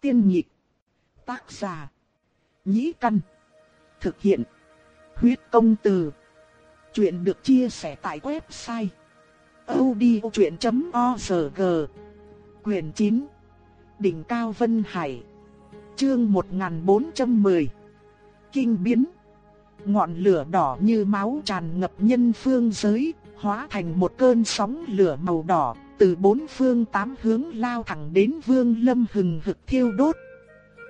Tiên nhịp. Tác giả. Nhĩ căn. Thực hiện. Huyết công từ. Chuyện được chia sẻ tại website. odchuyện.org Quyền 9. Đỉnh Cao Vân Hải. Chương 1410. Kinh biến. Ngọn lửa đỏ như máu tràn ngập nhân phương giới, hóa thành một cơn sóng lửa màu đỏ, từ bốn phương tám hướng lao thẳng đến Vương Lâm hừng hực thiêu đốt.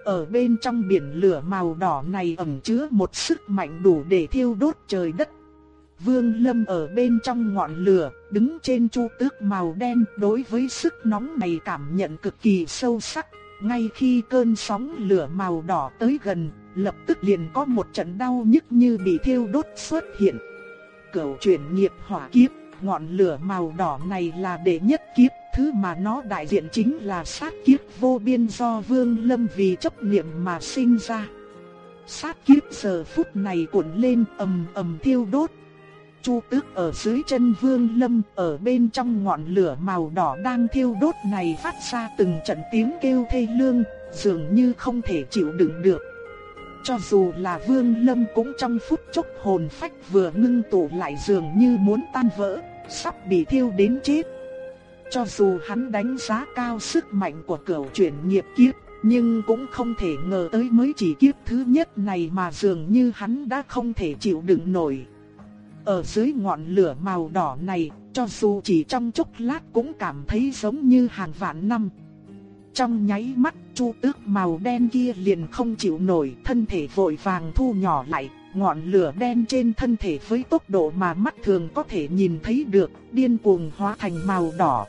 Ở bên trong biển lửa màu đỏ này ẩn chứa một sức mạnh đủ để thiêu đốt trời đất. Vương Lâm ở bên trong ngọn lửa, đứng trên chu tước màu đen, đối với sức nóng này cảm nhận cực kỳ sâu sắc. Ngay khi cơn sóng lửa màu đỏ tới gần, lập tức liền có một trận đau nhức như bị thiêu đốt xuất hiện. cầu chuyển nghiệp hỏa kiếp, ngọn lửa màu đỏ này là đệ nhất kiếp, thứ mà nó đại diện chính là sát kiếp vô biên do Vương Lâm vì chấp niệm mà sinh ra. Sát kiếp giờ phút này cuộn lên ầm ầm thiêu đốt. Chu Tước ở dưới chân Vương Lâm, ở bên trong ngọn lửa màu đỏ đang thiêu đốt này phát ra từng trận tiếng kêu thê lương, dường như không thể chịu đựng được. Cho dù là Vương Lâm cũng trong phút chốc hồn phách vừa ngưng tụ lại dường như muốn tan vỡ, sắp bị thiêu đến chết. Cho dù hắn đánh giá cao sức mạnh của cửu chuyển nghiệp kiếp, nhưng cũng không thể ngờ tới mới chỉ kiếp thứ nhất này mà dường như hắn đã không thể chịu đựng nổi. Ở dưới ngọn lửa màu đỏ này, cho dù chỉ trong chốc lát cũng cảm thấy giống như hàng vạn năm. Trong nháy mắt, chu tước màu đen kia liền không chịu nổi, thân thể vội vàng thu nhỏ lại, ngọn lửa đen trên thân thể với tốc độ mà mắt thường có thể nhìn thấy được, điên cuồng hóa thành màu đỏ.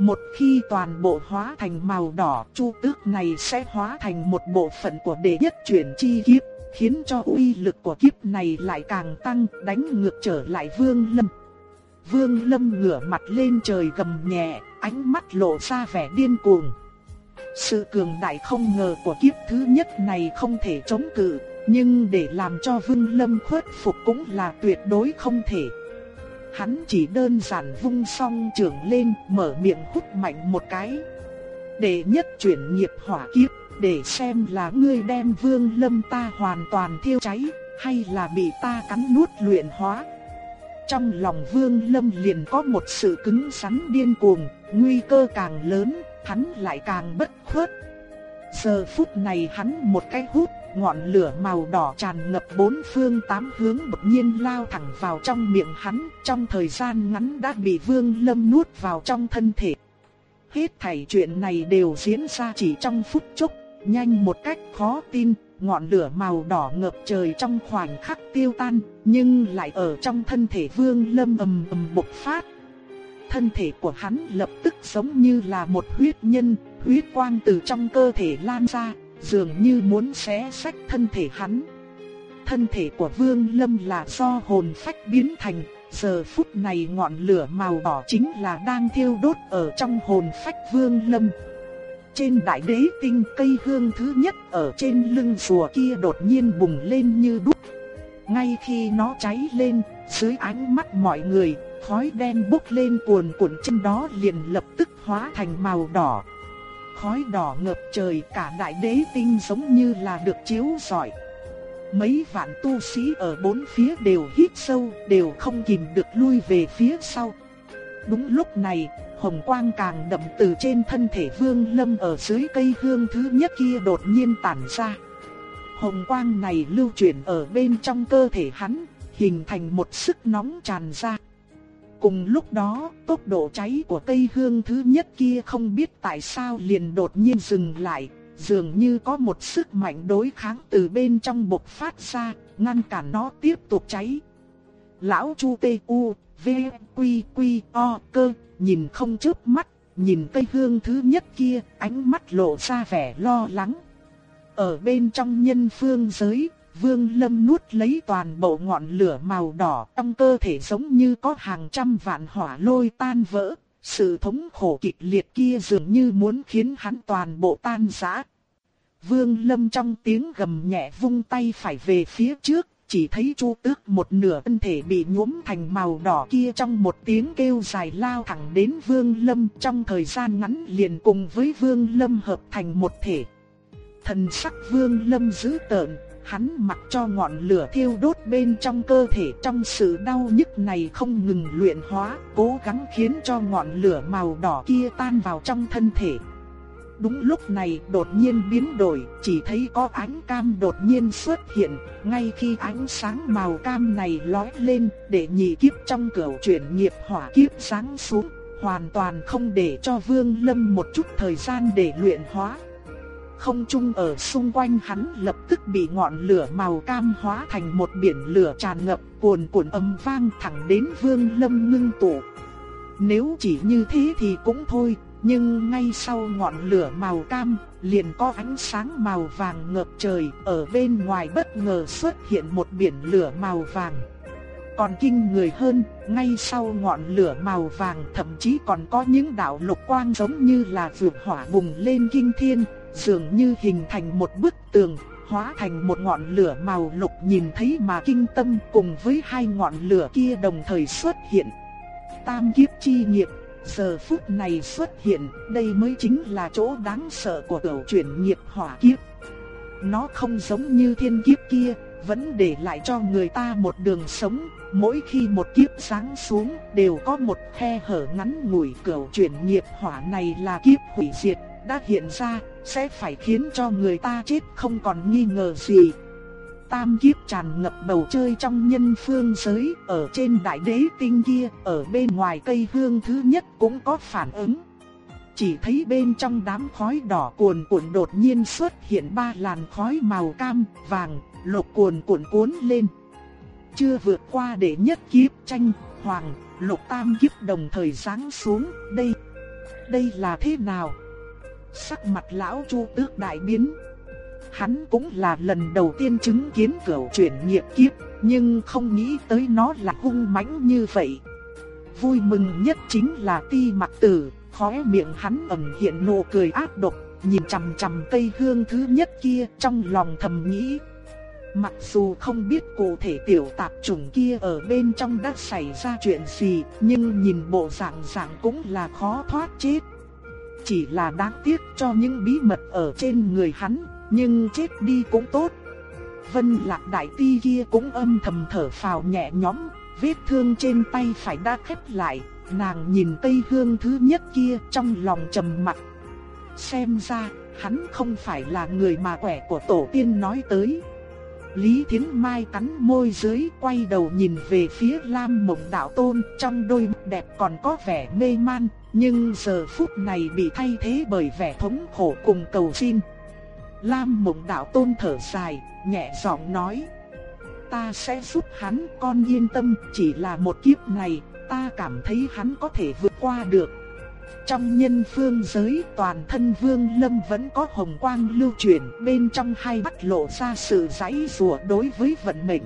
Một khi toàn bộ hóa thành màu đỏ, chu tước này sẽ hóa thành một bộ phận của đệ nhất chuyển chi kiếp, khiến cho uy lực của kiếp này lại càng tăng, đánh ngược trở lại Vương Lâm. Vương Lâm ngửa mặt lên trời gầm nhẹ, ánh mắt lộ ra vẻ điên cuồng. Sự cường đại không ngờ của kiếp thứ nhất này không thể chống cự, nhưng để làm cho Vương Lâm khuất phục cũng là tuyệt đối không thể. Hắn chỉ đơn giản vung song trường lên, mở miệng hút mạnh một cái. Để nhất chuyển nghiệp hỏa kiếp, để xem là ngươi đem Vương Lâm ta hoàn toàn thiêu cháy, hay là bị ta cắn nuốt luyện hóa. Trong lòng Vương Lâm liền có một sự cứng rắn điên cuồng, nguy cơ càng lớn, hắn lại càng bất khuất. Giờ phút này hắn một cái hút, ngọn lửa màu đỏ tràn ngập bốn phương tám hướng đột nhiên lao thẳng vào trong miệng hắn, trong thời gian ngắn đã bị Vương Lâm nuốt vào trong thân thể. Hết thảy chuyện này đều diễn ra chỉ trong phút chốc, nhanh một cách khó tin, ngọn lửa màu đỏ ngập trời trong khoảnh khắc tiêu tan, nhưng lại ở trong thân thể Vương Lâm ầm ầm bộc phát. Thân thể của hắn lập tức giống như là một huyết nhân, huyết quang từ trong cơ thể lan ra, dường như muốn xé sách thân thể hắn. Thân thể của Vương Lâm là do hồn phách biến thành, giờ phút này ngọn lửa màu đỏ chính là đang thiêu đốt ở trong hồn phách Vương Lâm. Trên đại đế tinh cây hương thứ nhất ở trên lưng rùa kia đột nhiên bùng lên như đúc. Ngay khi nó cháy lên, dưới ánh mắt mọi người, khói đen bốc lên cuồn cuộn trên đó liền lập tức hóa thành màu đỏ. Khói đỏ ngập trời cả đại đế tinh giống như là được chiếu rọi. Mấy vạn tu sĩ ở bốn phía đều hít sâu, đều không kìm được lui về phía sau. Đúng lúc này, hồng quang càng đậm từ trên thân thể Vương Lâm ở dưới cây hương thứ nhất kia đột nhiên tản ra. Hồng quang này lưu chuyển ở bên trong cơ thể hắn, hình thành một sức nóng tràn ra. Cùng lúc đó, tốc độ cháy của cây hương thứ nhất kia không biết tại sao liền đột nhiên dừng lại, dường như có một sức mạnh đối kháng từ bên trong bộc phát ra, ngăn cản nó tiếp tục cháy. Lão Chu Tê U, V, Quy, Quy, O, cơ, nhìn không chớp mắt, nhìn cây hương thứ nhất kia, ánh mắt lộ ra vẻ lo lắng. Ở bên trong nhân phương giới, Vương Lâm nuốt lấy toàn bộ ngọn lửa màu đỏ trong cơ thể giống như có hàng trăm vạn hỏa lôi tan vỡ. Sự thống khổ kịch liệt kia dường như muốn khiến hắn toàn bộ tan rã. Vương Lâm trong tiếng gầm nhẹ vung tay phải về phía trước, chỉ thấy Chu Tước một nửa thân thể bị nhuốm thành màu đỏ kia trong một tiếng kêu dài lao thẳng đến Vương Lâm trong thời gian ngắn liền cùng với Vương Lâm hợp thành một thể. Thần sắc Vương Lâm dữ tợn, hắn mặc cho ngọn lửa thiêu đốt bên trong cơ thể trong sự đau nhức này không ngừng luyện hóa, cố gắng khiến cho ngọn lửa màu đỏ kia tan vào trong thân thể. Đúng lúc này đột nhiên biến đổi, chỉ thấy có ánh cam đột nhiên xuất hiện, ngay khi ánh sáng màu cam này lói lên, để nhị kiếp trong cửa chuyển nghiệp hỏa kiếp sáng xuống, hoàn toàn không để cho Vương Lâm một chút thời gian để luyện hóa. Không trung ở xung quanh hắn lập tức bị ngọn lửa màu cam hóa thành một biển lửa tràn ngập, cuồn cuộn âm vang thẳng đến Vương Lâm ngưng tụ. Nếu chỉ như thế thì cũng thôi, nhưng ngay sau ngọn lửa màu cam, liền có ánh sáng màu vàng ngập trời, ở bên ngoài bất ngờ xuất hiện một biển lửa màu vàng. Còn kinh người hơn, ngay sau ngọn lửa màu vàng thậm chí còn có những đạo lục quang giống như là vượt hỏa bùng lên kinh thiên, dường như hình thành một bức tường, hóa thành một ngọn lửa màu lục nhìn thấy mà kinh tâm cùng với hai ngọn lửa kia đồng thời xuất hiện. Tam kiếp chi nghiệp, giờ phút này xuất hiện, đây mới chính là chỗ đáng sợ của cửu chuyển nghiệp hỏa kiếp. Nó không giống như thiên kiếp kia, vẫn để lại cho người ta một đường sống, mỗi khi một kiếp sáng xuống đều có một khe hở ngắn ngủi cửu chuyển nghiệp hỏa này là kiếp hủy diệt, đã hiện ra, sẽ phải khiến cho người ta chết không còn nghi ngờ gì. Tam kiếp tràn ngập bầu trời trong nhân phương giới, ở trên đại đế tinh kia, ở bên ngoài cây hương thứ nhất cũng có phản ứng. Chỉ thấy bên trong đám khói đỏ cuồn cuộn đột nhiên xuất hiện ba làn khói màu cam, vàng, lục cuồn cuộn cuốn lên. Chưa vượt qua để nhất kiếp tranh, hoàng, lục tam kiếp đồng thời sáng xuống, đây, đây là thế nào? Sắc mặt lão Chu tước đại biến. Hắn cũng là lần đầu tiên chứng kiến cửu chuyển nghiệp kiếp, nhưng không nghĩ tới nó là hung mãnh như vậy. Vui mừng nhất chính là ti mặc tử, khóe miệng hắn ẩn hiện nụ cười ác độc, nhìn chằm chằm cây hương thứ nhất kia trong lòng thầm nghĩ. Mặc dù không biết cụ thể tiểu tạp trùng kia ở bên trong đã xảy ra chuyện gì, nhưng nhìn bộ dạng dạng cũng là khó thoát chết. Chỉ là đáng tiếc cho những bí mật ở trên người hắn, nhưng chết đi cũng tốt. Vân lạc đại ti kia cũng âm thầm thở phào nhẹ nhõm, vết thương trên tay phải đã khép lại, nàng nhìn cây hương thứ nhất kia trong lòng trầm mặc. Xem ra, hắn không phải là người mà quẻ của tổ tiên nói tới. Lý Thiến Mai cắn môi dưới quay đầu nhìn về phía Lam Mộng Đạo Tôn trong đôi mắt đẹp còn có vẻ mê man, nhưng giờ phút này bị thay thế bởi vẻ thống khổ cùng cầu xin. Lam Mộng Đạo Tôn thở dài, nhẹ giọng nói: "Ta sẽ giúp hắn, con yên tâm, chỉ là một kiếp này, ta cảm thấy hắn có thể vượt qua được." Trong nhân phương giới toàn thân vương lâm vẫn có hồng quang lưu chuyển bên trong hai mắt lộ ra sự giấy rùa đối với vận mệnh.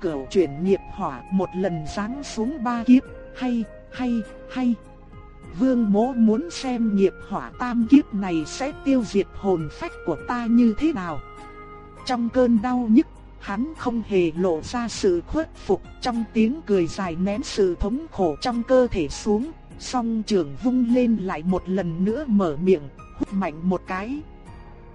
Cửu chuyển nghiệp hỏa một lần giáng xuống ba kiếp, hay, hay, hay. Vương mố muốn xem nghiệp hỏa tam kiếp này sẽ tiêu diệt hồn phách của ta như thế nào. Trong cơn đau nhức, hắn không hề lộ ra sự khuất phục trong tiếng cười dài ném sự thống khổ trong cơ thể xuống, Song trường vung lên lại một lần nữa mở miệng, hút mạnh một cái.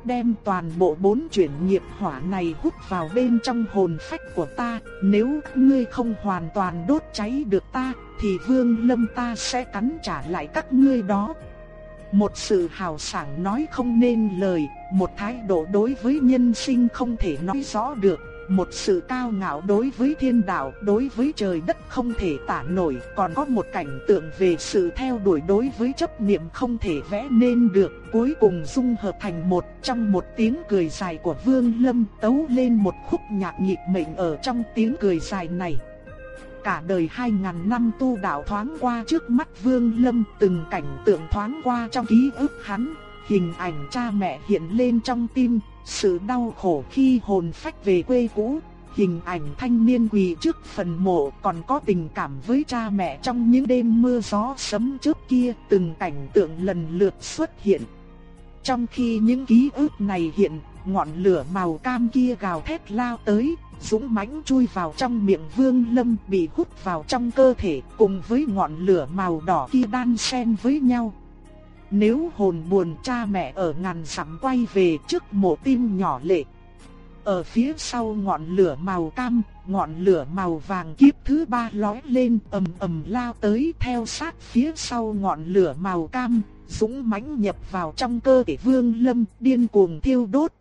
Đem toàn bộ bốn chuyển nghiệp hỏa này hút vào bên trong hồn phách của ta, nếu ngươi không hoàn toàn đốt cháy được ta, thì vương lâm ta sẽ cắn trả lại các ngươi đó. Một sự hào sảng nói không nên lời, một thái độ đối với nhân sinh không thể nói rõ được, một sự cao ngạo đối với thiên đạo, đối với trời đất không thể tả nổi, còn có một cảnh tượng về sự theo đuổi đối với chấp niệm không thể vẽ nên được, cuối cùng dung hợp thành một trong một tiếng cười dài của Vương Lâm tấu lên một khúc nhạc nhịp mệnh ở trong tiếng cười dài này. Cả đời hai ngàn năm tu đạo thoáng qua trước mắt Vương Lâm từng cảnh tượng thoáng qua trong ký ức hắn, hình ảnh cha mẹ hiện lên trong tim, sự đau khổ khi hồn phách về quê cũ, hình ảnh thanh niên quỳ trước phần mộ còn có tình cảm với cha mẹ trong những đêm mưa gió sấm trước kia, từng cảnh tượng lần lượt xuất hiện. Trong khi những ký ức này hiện, ngọn lửa màu cam kia gào thét lao tới, dũng mãnh chui vào trong miệng Vương Lâm bị hút vào trong cơ thể cùng với ngọn lửa màu đỏ kia đan xen với nhau nếu hồn buồn cha mẹ ở ngàn sắm quay về trước mộ tim nhỏ lệ. Ở phía sau ngọn lửa màu cam, ngọn lửa màu vàng kiếp thứ ba lói lên ầm ầm lao tới theo sát phía sau ngọn lửa màu cam, dũng mãnh nhập vào trong cơ thể Vương Lâm, điên cuồng thiêu đốt.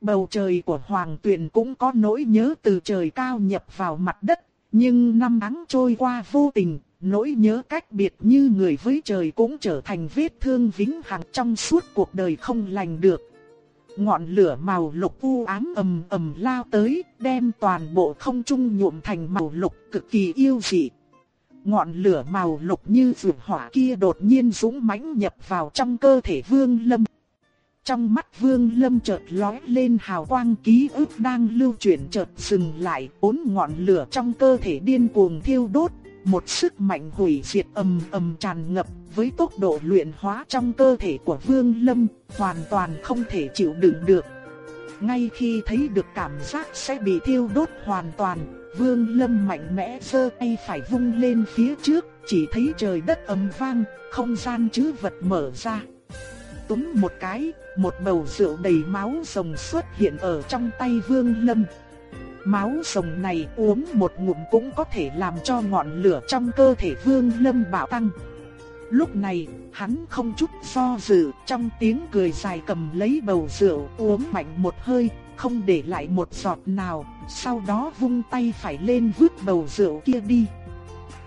Bầu trời của Hoàng Tuyền cũng có nỗi nhớ từ trời cao nhập vào mặt đất, nhưng năm tháng trôi qua vô tình, nỗi nhớ cách biệt như người với trời cũng trở thành vết thương vĩnh hằng trong suốt cuộc đời không lành được. Ngọn lửa màu lục u ám ầm ầm lao tới, đem toàn bộ không trung nhuộm thành màu lục cực kỳ yêu dị. Ngọn lửa màu lục như vượt hỏa kia đột nhiên dũng mãnh nhập vào trong cơ thể Vương Lâm. Trong mắt Vương Lâm chợt lóe lên hào quang ký ức đang lưu chuyển chợt dừng lại, bốn ngọn lửa trong cơ thể điên cuồng thiêu đốt, một sức mạnh hủy diệt ầm ầm tràn ngập, với tốc độ luyện hóa trong cơ thể của Vương Lâm, hoàn toàn không thể chịu đựng được. Ngay khi thấy được cảm giác sẽ bị thiêu đốt hoàn toàn, Vương Lâm mạnh mẽ giơ tay phải vung lên phía trước, chỉ thấy trời đất ầm vang, không gian chữ vật mở ra. Túm một cái, một bầu rượu đầy máu rồng xuất hiện ở trong tay Vương Lâm. Máu rồng này uống một ngụm cũng có thể làm cho ngọn lửa trong cơ thể Vương Lâm bạo tăng. Lúc này, hắn không chút do dự, trong tiếng cười dài cầm lấy bầu rượu uống mạnh một hơi, không để lại một giọt nào, sau đó vung tay phải lên vứt bầu rượu kia đi.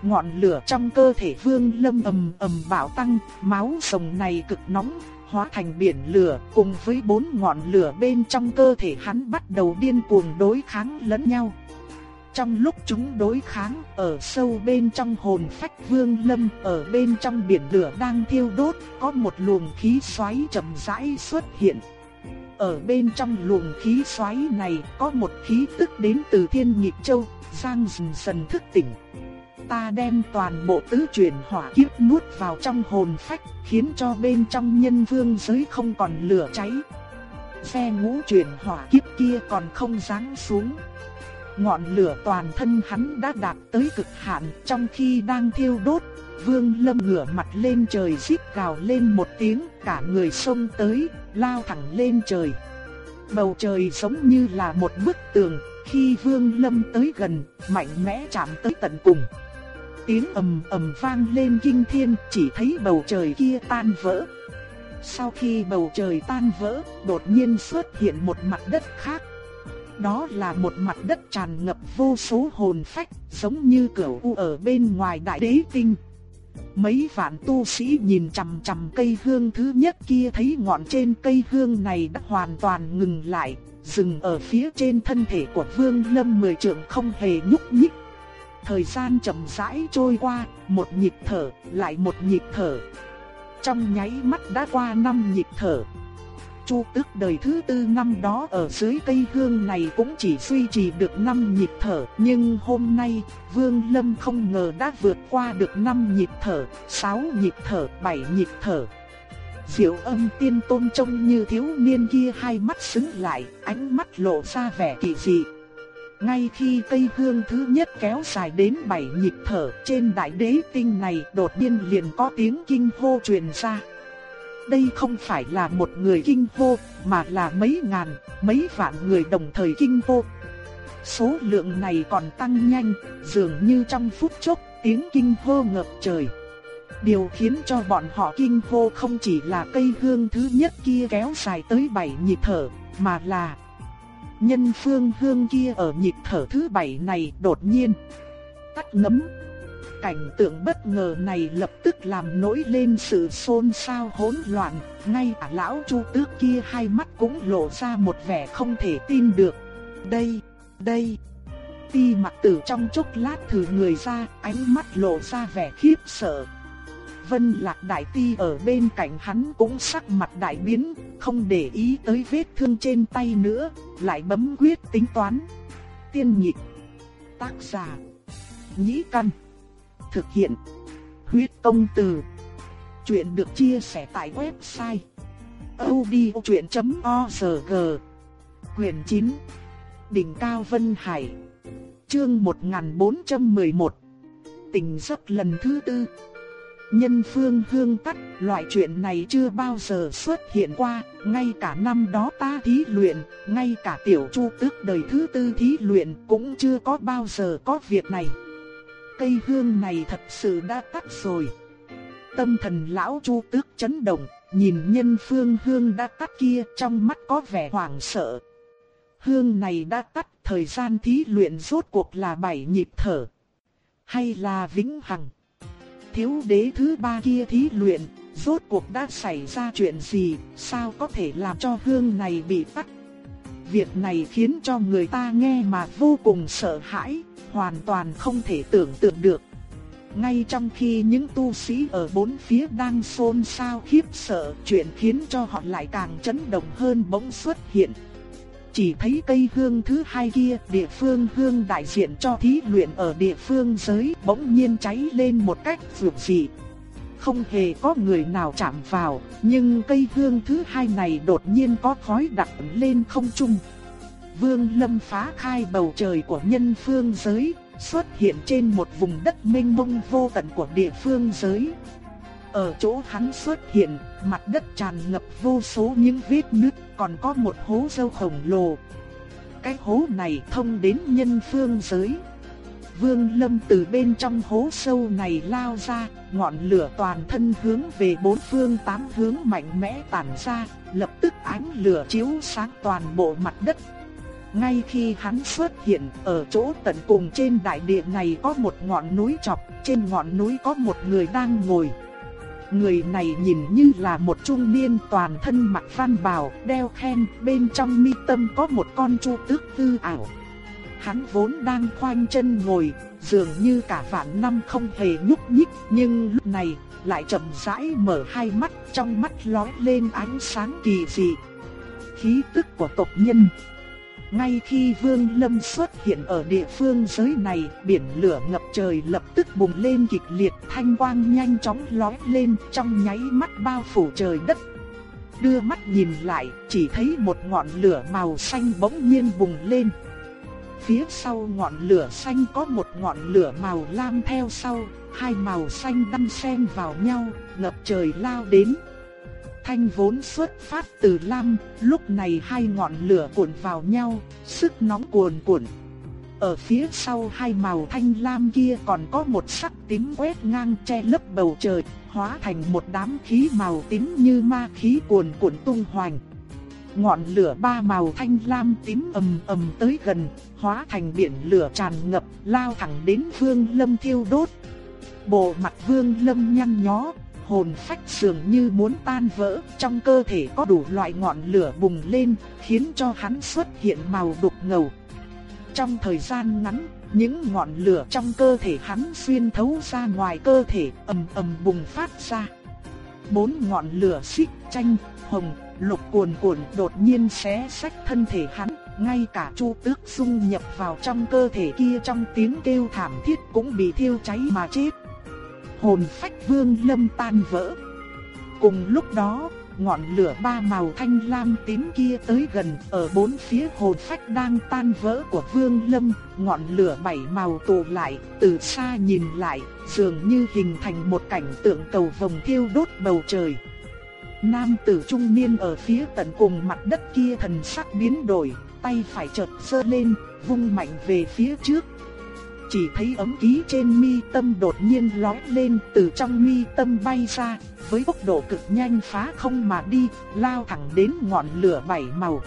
Ngọn lửa trong cơ thể Vương Lâm ầm ầm bạo tăng, máu rồng này cực nóng, hóa thành biển lửa, cùng với bốn ngọn lửa bên trong cơ thể hắn bắt đầu điên cuồng đối kháng lẫn nhau. Trong lúc chúng đối kháng, ở sâu bên trong hồn phách vương lâm, ở bên trong biển lửa đang thiêu đốt, có một luồng khí xoáy chậm rãi xuất hiện. Ở bên trong luồng khí xoáy này có một khí tức đến từ thiên nhịp châu, Giang dần dần thức tỉnh ta đem toàn bộ tứ truyền hỏa kiếp nuốt vào trong hồn phách, khiến cho bên trong nhân vương giới không còn lửa cháy. Xe ngũ truyền hỏa kiếp kia còn không ráng xuống. Ngọn lửa toàn thân hắn đã đạt tới cực hạn trong khi đang thiêu đốt. Vương Lâm ngửa mặt lên trời rít gào lên một tiếng, cả người xông tới, lao thẳng lên trời. Bầu trời giống như là một bức tường, khi Vương Lâm tới gần, mạnh mẽ chạm tới tận cùng. Tiếng ầm ầm vang lên kinh thiên, chỉ thấy bầu trời kia tan vỡ. Sau khi bầu trời tan vỡ, đột nhiên xuất hiện một mặt đất khác. Đó là một mặt đất tràn ngập vô số hồn phách, giống như cửu u ở bên ngoài đại đế tinh. Mấy vạn tu sĩ nhìn chằm chằm cây hương thứ nhất kia thấy ngọn trên cây hương này đã hoàn toàn ngừng lại, dừng ở phía trên thân thể của Vương Lâm mười trượng không hề nhúc nhích. Thời gian chậm rãi trôi qua, một nhịp thở, lại một nhịp thở. Trong nháy mắt đã qua năm nhịp thở. Chu Tước đời thứ tư năm đó ở dưới cây hương này cũng chỉ duy trì được năm nhịp thở, nhưng hôm nay, Vương Lâm không ngờ đã vượt qua được năm nhịp thở, sáu nhịp thở, bảy nhịp thở. Diệu âm tiên tôn trông như thiếu niên kia hai mắt xứng lại, ánh mắt lộ ra vẻ kỳ dị. Ngay khi cây hương thứ nhất kéo dài đến bảy nhịp thở trên đại đế tinh này đột nhiên liền có tiếng kinh hô truyền ra. Đây không phải là một người kinh hô mà là mấy ngàn, mấy vạn người đồng thời kinh hô. Số lượng này còn tăng nhanh, dường như trong phút chốc tiếng kinh hô ngập trời. Điều khiến cho bọn họ kinh hô không chỉ là cây hương thứ nhất kia kéo dài tới bảy nhịp thở, mà là nhân phương hương kia ở nhịp thở thứ bảy này đột nhiên tắt ngấm. Cảnh tượng bất ngờ này lập tức làm nổi lên sự xôn xao hỗn loạn, ngay cả lão Chu Tước kia hai mắt cũng lộ ra một vẻ không thể tin được. Đây, đây. Ti mặt tử trong chốc lát thử người ra, ánh mắt lộ ra vẻ khiếp sợ. Vân Lạc Đại Ti ở bên cạnh hắn cũng sắc mặt đại biến, không để ý tới vết thương trên tay nữa, lại bấm quyết tính toán. Tiên nhị tác giả, nhĩ căn, thực hiện, huyết công từ. Chuyện được chia sẻ tại website odchuyện.org Quyền 9 Đỉnh Cao Vân Hải Chương 1411 Tình giấc lần thứ tư nhân phương hương tắt, loại chuyện này chưa bao giờ xuất hiện qua, ngay cả năm đó ta thí luyện, ngay cả tiểu chu tước đời thứ tư thí luyện cũng chưa có bao giờ có việc này. Cây hương này thật sự đã tắt rồi. Tâm thần lão chu tước chấn động, nhìn nhân phương hương đã tắt kia trong mắt có vẻ hoảng sợ. Hương này đã tắt, thời gian thí luyện rốt cuộc là bảy nhịp thở. Hay là vĩnh hằng? Thiếu đế thứ ba kia thí luyện, rốt cuộc đã xảy ra chuyện gì, sao có thể làm cho hương này bị tắt. Việc này khiến cho người ta nghe mà vô cùng sợ hãi, hoàn toàn không thể tưởng tượng được. Ngay trong khi những tu sĩ ở bốn phía đang xôn xao khiếp sợ, chuyện khiến cho họ lại càng chấn động hơn bỗng xuất hiện. Chỉ thấy cây hương thứ hai kia, địa phương hương đại diện cho thí luyện ở địa phương giới bỗng nhiên cháy lên một cách rực dị. Không hề có người nào chạm vào, nhưng cây hương thứ hai này đột nhiên có khói đặc lên không trung. Vương Lâm phá khai bầu trời của nhân phương giới, xuất hiện trên một vùng đất mênh mông vô tận của địa phương giới. Ở chỗ hắn xuất hiện, mặt đất tràn ngập vô số những vết nứt, còn có một hố sâu khổng lồ. Cái hố này thông đến nhân phương giới. Vương Lâm từ bên trong hố sâu này lao ra, ngọn lửa toàn thân hướng về bốn phương tám hướng mạnh mẽ tản ra, lập tức ánh lửa chiếu sáng toàn bộ mặt đất. Ngay khi hắn xuất hiện, ở chỗ tận cùng trên đại địa này có một ngọn núi chọc, trên ngọn núi có một người đang ngồi. Người này nhìn như là một trung niên toàn thân mặc văn bào, đeo khen, bên trong mi tâm có một con chu tước tư ảo. Hắn vốn đang khoanh chân ngồi, dường như cả vạn năm không hề nhúc nhích, nhưng lúc này lại chậm rãi mở hai mắt, trong mắt lóe lên ánh sáng kỳ dị. Khí tức của tộc nhân. Ngay khi Vương Lâm xuất hiện ở địa phương giới này, biển lửa ngập trời lập tức bùng lên kịch liệt, thanh quang nhanh chóng lóe lên, trong nháy mắt bao phủ trời đất. Đưa mắt nhìn lại, chỉ thấy một ngọn lửa màu xanh bỗng nhiên bùng lên. Phía sau ngọn lửa xanh có một ngọn lửa màu lam theo sau, hai màu xanh đan xen vào nhau, ngập trời lao đến thanh vốn xuất phát từ lam, lúc này hai ngọn lửa cuộn vào nhau, sức nóng cuồn cuộn. Ở phía sau hai màu thanh lam kia còn có một sắc tím quét ngang che lấp bầu trời, hóa thành một đám khí màu tím như ma khí cuồn cuộn tung hoành. Ngọn lửa ba màu thanh lam tím ầm ầm tới gần, hóa thành biển lửa tràn ngập, lao thẳng đến Vương Lâm thiêu đốt. Bộ mặt Vương Lâm nhăn nhó, hồn phách dường như muốn tan vỡ, trong cơ thể có đủ loại ngọn lửa bùng lên, khiến cho hắn xuất hiện màu đục ngầu. Trong thời gian ngắn, những ngọn lửa trong cơ thể hắn xuyên thấu ra ngoài cơ thể, ầm ầm bùng phát ra. Bốn ngọn lửa xích chanh, hồng, lục cuồn cuộn đột nhiên xé sách thân thể hắn, ngay cả Chu Tước xung nhập vào trong cơ thể kia trong tiếng kêu thảm thiết cũng bị thiêu cháy mà chết hồn phách vương lâm tan vỡ. Cùng lúc đó, ngọn lửa ba màu thanh lam tím kia tới gần, ở bốn phía hồn phách đang tan vỡ của vương lâm, ngọn lửa bảy màu tụ lại, từ xa nhìn lại, dường như hình thành một cảnh tượng cầu vồng thiêu đốt bầu trời. Nam tử trung niên ở phía tận cùng mặt đất kia thần sắc biến đổi, tay phải chợt sơ lên, vung mạnh về phía trước, chỉ thấy ấm ký trên mi tâm đột nhiên lóe lên từ trong mi tâm bay ra, với tốc độ cực nhanh phá không mà đi, lao thẳng đến ngọn lửa bảy màu.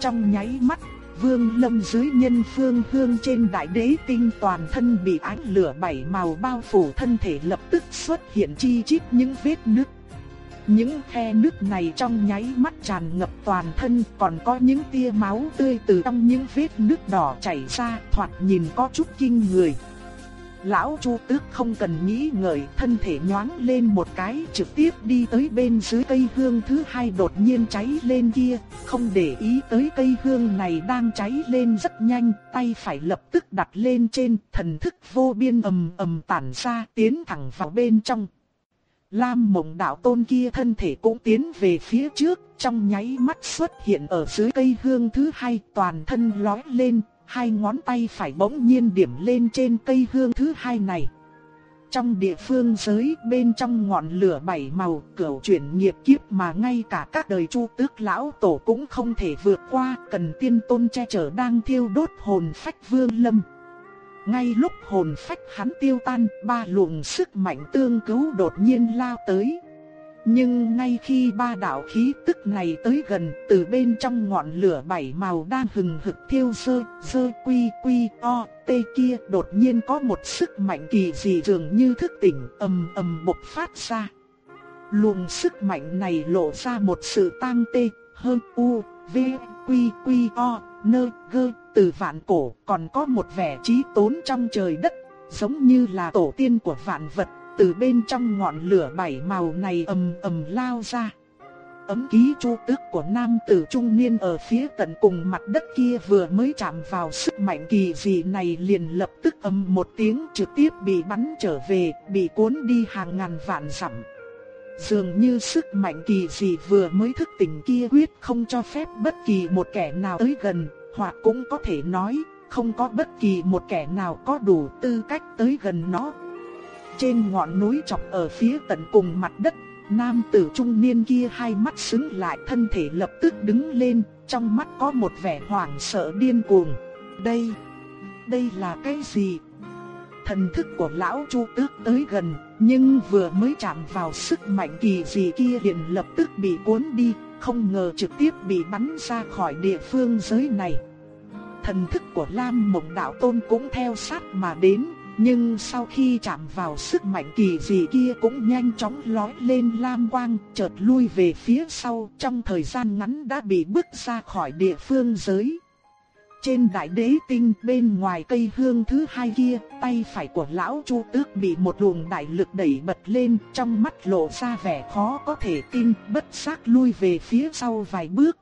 Trong nháy mắt, Vương Lâm dưới nhân phương hương trên đại đế tinh toàn thân bị ánh lửa bảy màu bao phủ thân thể lập tức xuất hiện chi chít những vết nứt. Những khe nước này trong nháy mắt tràn ngập toàn thân còn có những tia máu tươi từ trong những vết nước đỏ chảy ra thoạt nhìn có chút kinh người. Lão Chu Tước không cần nghĩ ngợi thân thể nhoáng lên một cái trực tiếp đi tới bên dưới cây hương thứ hai đột nhiên cháy lên kia, không để ý tới cây hương này đang cháy lên rất nhanh, tay phải lập tức đặt lên trên thần thức vô biên ầm ầm tản ra tiến thẳng vào bên trong. Lam mộng đạo tôn kia thân thể cũng tiến về phía trước, trong nháy mắt xuất hiện ở dưới cây hương thứ hai, toàn thân lói lên, hai ngón tay phải bỗng nhiên điểm lên trên cây hương thứ hai này. trong địa phương giới bên trong ngọn lửa bảy màu cửu chuyển nghiệp kiếp mà ngay cả các đời chu tước lão tổ cũng không thể vượt qua cần tiên tôn che chở đang thiêu đốt hồn phách vương lâm. Ngay lúc hồn phách hắn tiêu tan, ba luồng sức mạnh tương cứu đột nhiên lao tới. Nhưng ngay khi ba đạo khí tức này tới gần, từ bên trong ngọn lửa bảy màu đang hừng hực thiêu sơ, sơ quy quy o, tê kia đột nhiên có một sức mạnh kỳ dị dường như thức tỉnh ầm ầm bộc phát ra. Luồng sức mạnh này lộ ra một sự tăng tê, hơn u, v, quy quy o, nơ, gơ, từ vạn cổ còn có một vẻ trí tốn trong trời đất, giống như là tổ tiên của vạn vật từ bên trong ngọn lửa bảy màu này ầm ầm lao ra. Ấm ký chu tước của nam tử trung niên ở phía tận cùng mặt đất kia vừa mới chạm vào sức mạnh kỳ dị này liền lập tức ầm một tiếng trực tiếp bị bắn trở về, bị cuốn đi hàng ngàn vạn dặm. Dường như sức mạnh kỳ dị vừa mới thức tỉnh kia quyết không cho phép bất kỳ một kẻ nào tới gần, hoặc cũng có thể nói, không có bất kỳ một kẻ nào có đủ tư cách tới gần nó. Trên ngọn núi chọc ở phía tận cùng mặt đất, nam tử trung niên kia hai mắt sững lại thân thể lập tức đứng lên, trong mắt có một vẻ hoảng sợ điên cuồng. Đây, đây là cái gì? Thần thức của lão Chu Tước tới gần, nhưng vừa mới chạm vào sức mạnh kỳ dị kia liền lập tức bị cuốn đi, không ngờ trực tiếp bị bắn ra khỏi địa phương giới này. Thần thức của Lam Mộng Đạo Tôn cũng theo sát mà đến, nhưng sau khi chạm vào sức mạnh kỳ dị kia cũng nhanh chóng lói lên lam quang, chợt lui về phía sau, trong thời gian ngắn đã bị bước ra khỏi địa phương giới. Trên đại đế tinh bên ngoài cây hương thứ hai kia, tay phải của lão Chu Tước bị một luồng đại lực đẩy bật lên, trong mắt lộ ra vẻ khó có thể tin, bất giác lui về phía sau vài bước.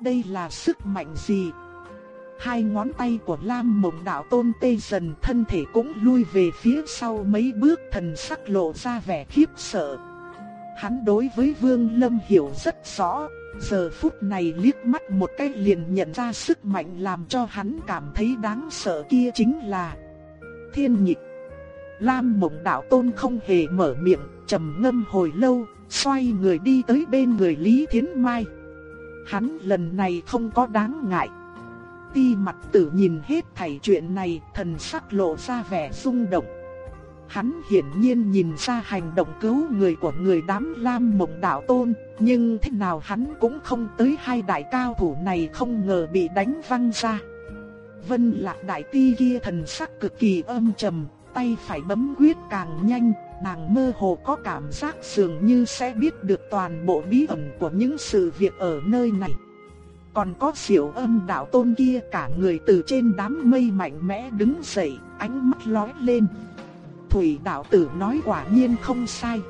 Đây là sức mạnh gì? Hai ngón tay của Lam Mộng Đạo Tôn tê dần thân thể cũng lui về phía sau mấy bước thần sắc lộ ra vẻ khiếp sợ. Hắn đối với Vương Lâm hiểu rất rõ, giờ phút này liếc mắt một cái liền nhận ra sức mạnh làm cho hắn cảm thấy đáng sợ kia chính là Thiên Nhịp. Lam Mộng Đạo Tôn không hề mở miệng, trầm ngâm hồi lâu, xoay người đi tới bên người Lý Thiến Mai. Hắn lần này không có đáng ngại. Ti mặt tử nhìn hết thảy chuyện này, thần sắc lộ ra vẻ rung động. Hắn hiển nhiên nhìn ra hành động cứu người của người đám lam mộng đạo tôn, nhưng thế nào hắn cũng không tới hai đại cao thủ này không ngờ bị đánh văng ra. Vân lạc đại ti kia thần sắc cực kỳ âm trầm, tay phải bấm quyết càng nhanh, nàng mơ hồ có cảm giác dường như sẽ biết được toàn bộ bí ẩn của những sự việc ở nơi này. Còn có tiểu âm đạo tôn kia cả người từ trên đám mây mạnh mẽ đứng dậy, ánh mắt lóe lên. Thủy đạo tử nói quả nhiên không sai.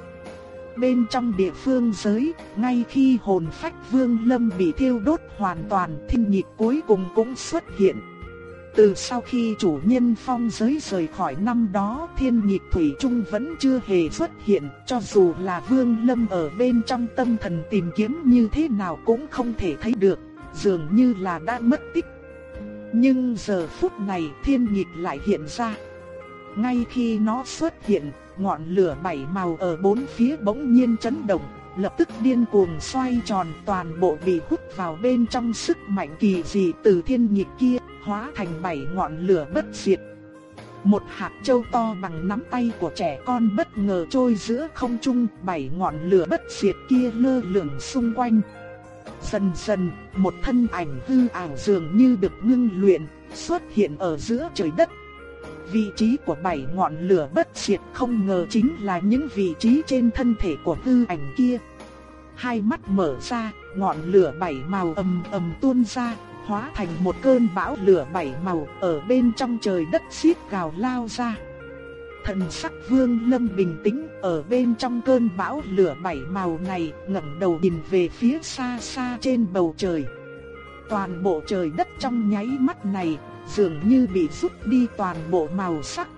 Bên trong địa phương giới, ngay khi hồn phách vương lâm bị thiêu đốt hoàn toàn, thiên nhịp cuối cùng cũng xuất hiện. Từ sau khi chủ nhân phong giới rời khỏi năm đó thiên nhịp thủy trung vẫn chưa hề xuất hiện Cho dù là vương lâm ở bên trong tâm thần tìm kiếm như thế nào cũng không thể thấy được dường như là đã mất tích. Nhưng giờ phút này thiên nhịp lại hiện ra. Ngay khi nó xuất hiện, ngọn lửa bảy màu ở bốn phía bỗng nhiên chấn động, lập tức điên cuồng xoay tròn toàn bộ bị hút vào bên trong sức mạnh kỳ dị từ thiên nhịp kia, hóa thành bảy ngọn lửa bất diệt. Một hạt châu to bằng nắm tay của trẻ con bất ngờ trôi giữa không trung, bảy ngọn lửa bất diệt kia lơ lửng xung quanh. Dần dần, một thân ảnh hư ảo dường như được ngưng luyện, xuất hiện ở giữa trời đất. Vị trí của bảy ngọn lửa bất diệt không ngờ chính là những vị trí trên thân thể của hư ảnh kia. Hai mắt mở ra, ngọn lửa bảy màu ầm ầm tuôn ra, hóa thành một cơn bão lửa bảy màu ở bên trong trời đất xiết gào lao ra. Thần sắc Vương Lâm bình tĩnh, ở bên trong cơn bão lửa bảy màu này, ngẩng đầu nhìn về phía xa xa trên bầu trời. Toàn bộ trời đất trong nháy mắt này, dường như bị rút đi toàn bộ màu sắc.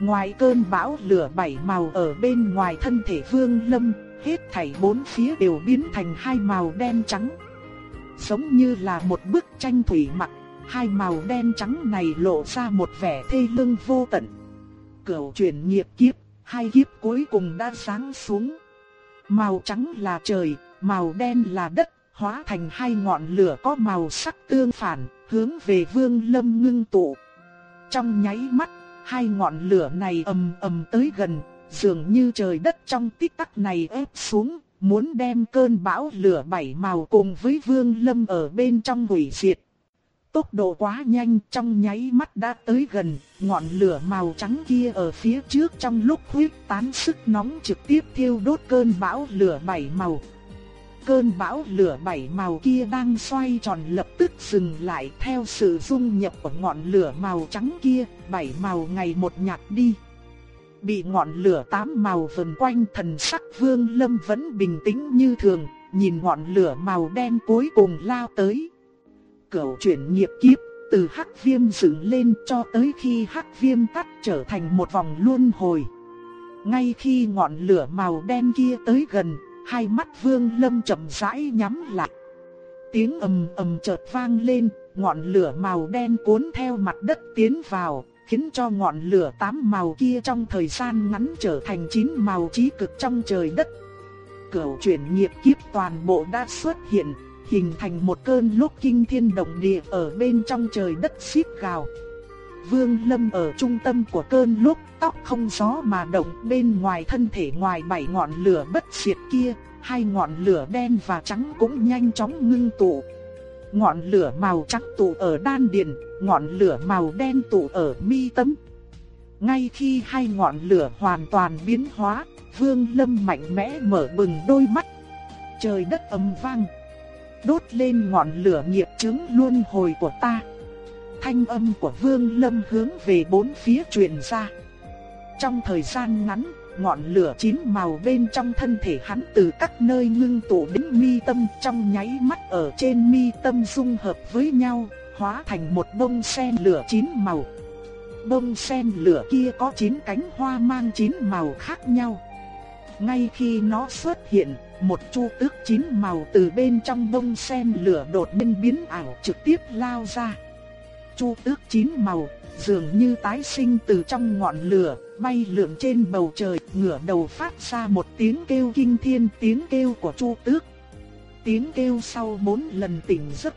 Ngoài cơn bão lửa bảy màu ở bên ngoài thân thể Vương Lâm, hết thảy bốn phía đều biến thành hai màu đen trắng. Giống như là một bức tranh thủy mặc, hai màu đen trắng này lộ ra một vẻ thê lương vô tận cửu chuyển nghiệp kiếp, hai kiếp cuối cùng đã sáng xuống. Màu trắng là trời, màu đen là đất, hóa thành hai ngọn lửa có màu sắc tương phản, hướng về Vương Lâm ngưng tụ. Trong nháy mắt, hai ngọn lửa này ầm ầm tới gần, dường như trời đất trong tích tắc này ép xuống, muốn đem cơn bão lửa bảy màu cùng với Vương Lâm ở bên trong hủy diệt. Tốc độ quá nhanh trong nháy mắt đã tới gần, ngọn lửa màu trắng kia ở phía trước trong lúc huyết tán sức nóng trực tiếp thiêu đốt cơn bão lửa bảy màu. Cơn bão lửa bảy màu kia đang xoay tròn lập tức dừng lại theo sự dung nhập của ngọn lửa màu trắng kia, bảy màu ngày một nhạt đi. Bị ngọn lửa tám màu vần quanh thần sắc vương lâm vẫn bình tĩnh như thường, nhìn ngọn lửa màu đen cuối cùng lao tới Cậu chuyển nghiệp kiếp, từ hắc viêm dựng lên cho tới khi hắc viêm tắt trở thành một vòng luân hồi. Ngay khi ngọn lửa màu đen kia tới gần, hai mắt vương lâm chậm rãi nhắm lại. Tiếng ầm ầm chợt vang lên, ngọn lửa màu đen cuốn theo mặt đất tiến vào, khiến cho ngọn lửa tám màu kia trong thời gian ngắn trở thành chín màu trí cực trong trời đất. Cửu chuyển nghiệp kiếp toàn bộ đã xuất hiện, hình thành một cơn lốc kinh thiên động địa ở bên trong trời đất xít gào. Vương Lâm ở trung tâm của cơn lốc, tóc không gió mà động bên ngoài thân thể ngoài bảy ngọn lửa bất diệt kia, hai ngọn lửa đen và trắng cũng nhanh chóng ngưng tụ. Ngọn lửa màu trắng tụ ở đan điền, ngọn lửa màu đen tụ ở mi tâm. Ngay khi hai ngọn lửa hoàn toàn biến hóa, Vương Lâm mạnh mẽ mở bừng đôi mắt. Trời đất ầm vang đốt lên ngọn lửa nghiệp chứng luân hồi của ta. Thanh âm của Vương Lâm hướng về bốn phía truyền ra. Trong thời gian ngắn, ngọn lửa chín màu bên trong thân thể hắn từ các nơi ngưng tụ đến mi tâm trong nháy mắt ở trên mi tâm dung hợp với nhau, hóa thành một bông sen lửa chín màu. Bông sen lửa kia có chín cánh hoa mang chín màu khác nhau. Ngay khi nó xuất hiện, một chu tước chín màu từ bên trong bông sen lửa đột nhiên biến ảo trực tiếp lao ra. Chu tước chín màu, dường như tái sinh từ trong ngọn lửa, bay lượn trên bầu trời, ngửa đầu phát ra một tiếng kêu kinh thiên, tiếng kêu của chu tước. Tiếng kêu sau bốn lần tỉnh giấc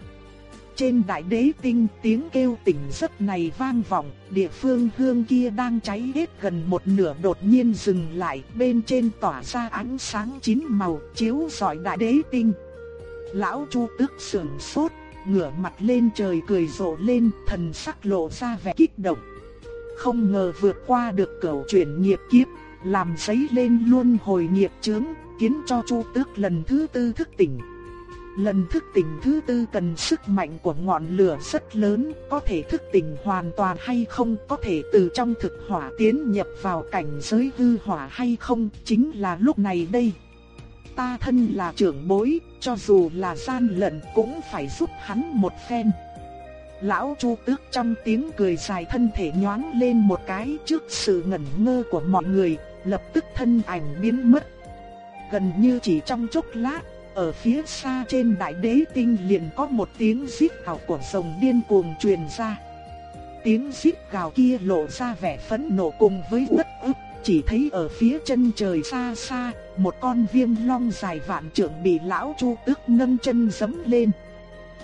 trên đại đế tinh tiếng kêu tỉnh giấc này vang vọng, địa phương hương kia đang cháy hết gần một nửa đột nhiên dừng lại, bên trên tỏa ra ánh sáng chín màu chiếu rọi đại đế tinh. Lão Chu tức sườn sốt, ngửa mặt lên trời cười rộ lên, thần sắc lộ ra vẻ kích động. Không ngờ vượt qua được cầu chuyển nghiệp kiếp, làm giấy lên luôn hồi nghiệp chướng, khiến cho Chu Tước lần thứ tư thức tỉnh. Lần thức tỉnh thứ tư cần sức mạnh của ngọn lửa rất lớn, có thể thức tỉnh hoàn toàn hay không, có thể từ trong thực hỏa tiến nhập vào cảnh giới hư hỏa hay không, chính là lúc này đây. Ta thân là trưởng bối, cho dù là gian lận cũng phải giúp hắn một phen. Lão Chu Tước trong tiếng cười dài thân thể nhoáng lên một cái trước sự ngẩn ngơ của mọi người, lập tức thân ảnh biến mất. Gần như chỉ trong chốc lát, ở phía xa trên đại đế tinh liền có một tiếng rít gào của rồng điên cuồng truyền ra. Tiếng rít gào kia lộ ra vẻ phẫn nộ cùng với bất ức, chỉ thấy ở phía chân trời xa xa, một con viêm long dài vạn trượng bị lão Chu Tước nâng chân giẫm lên.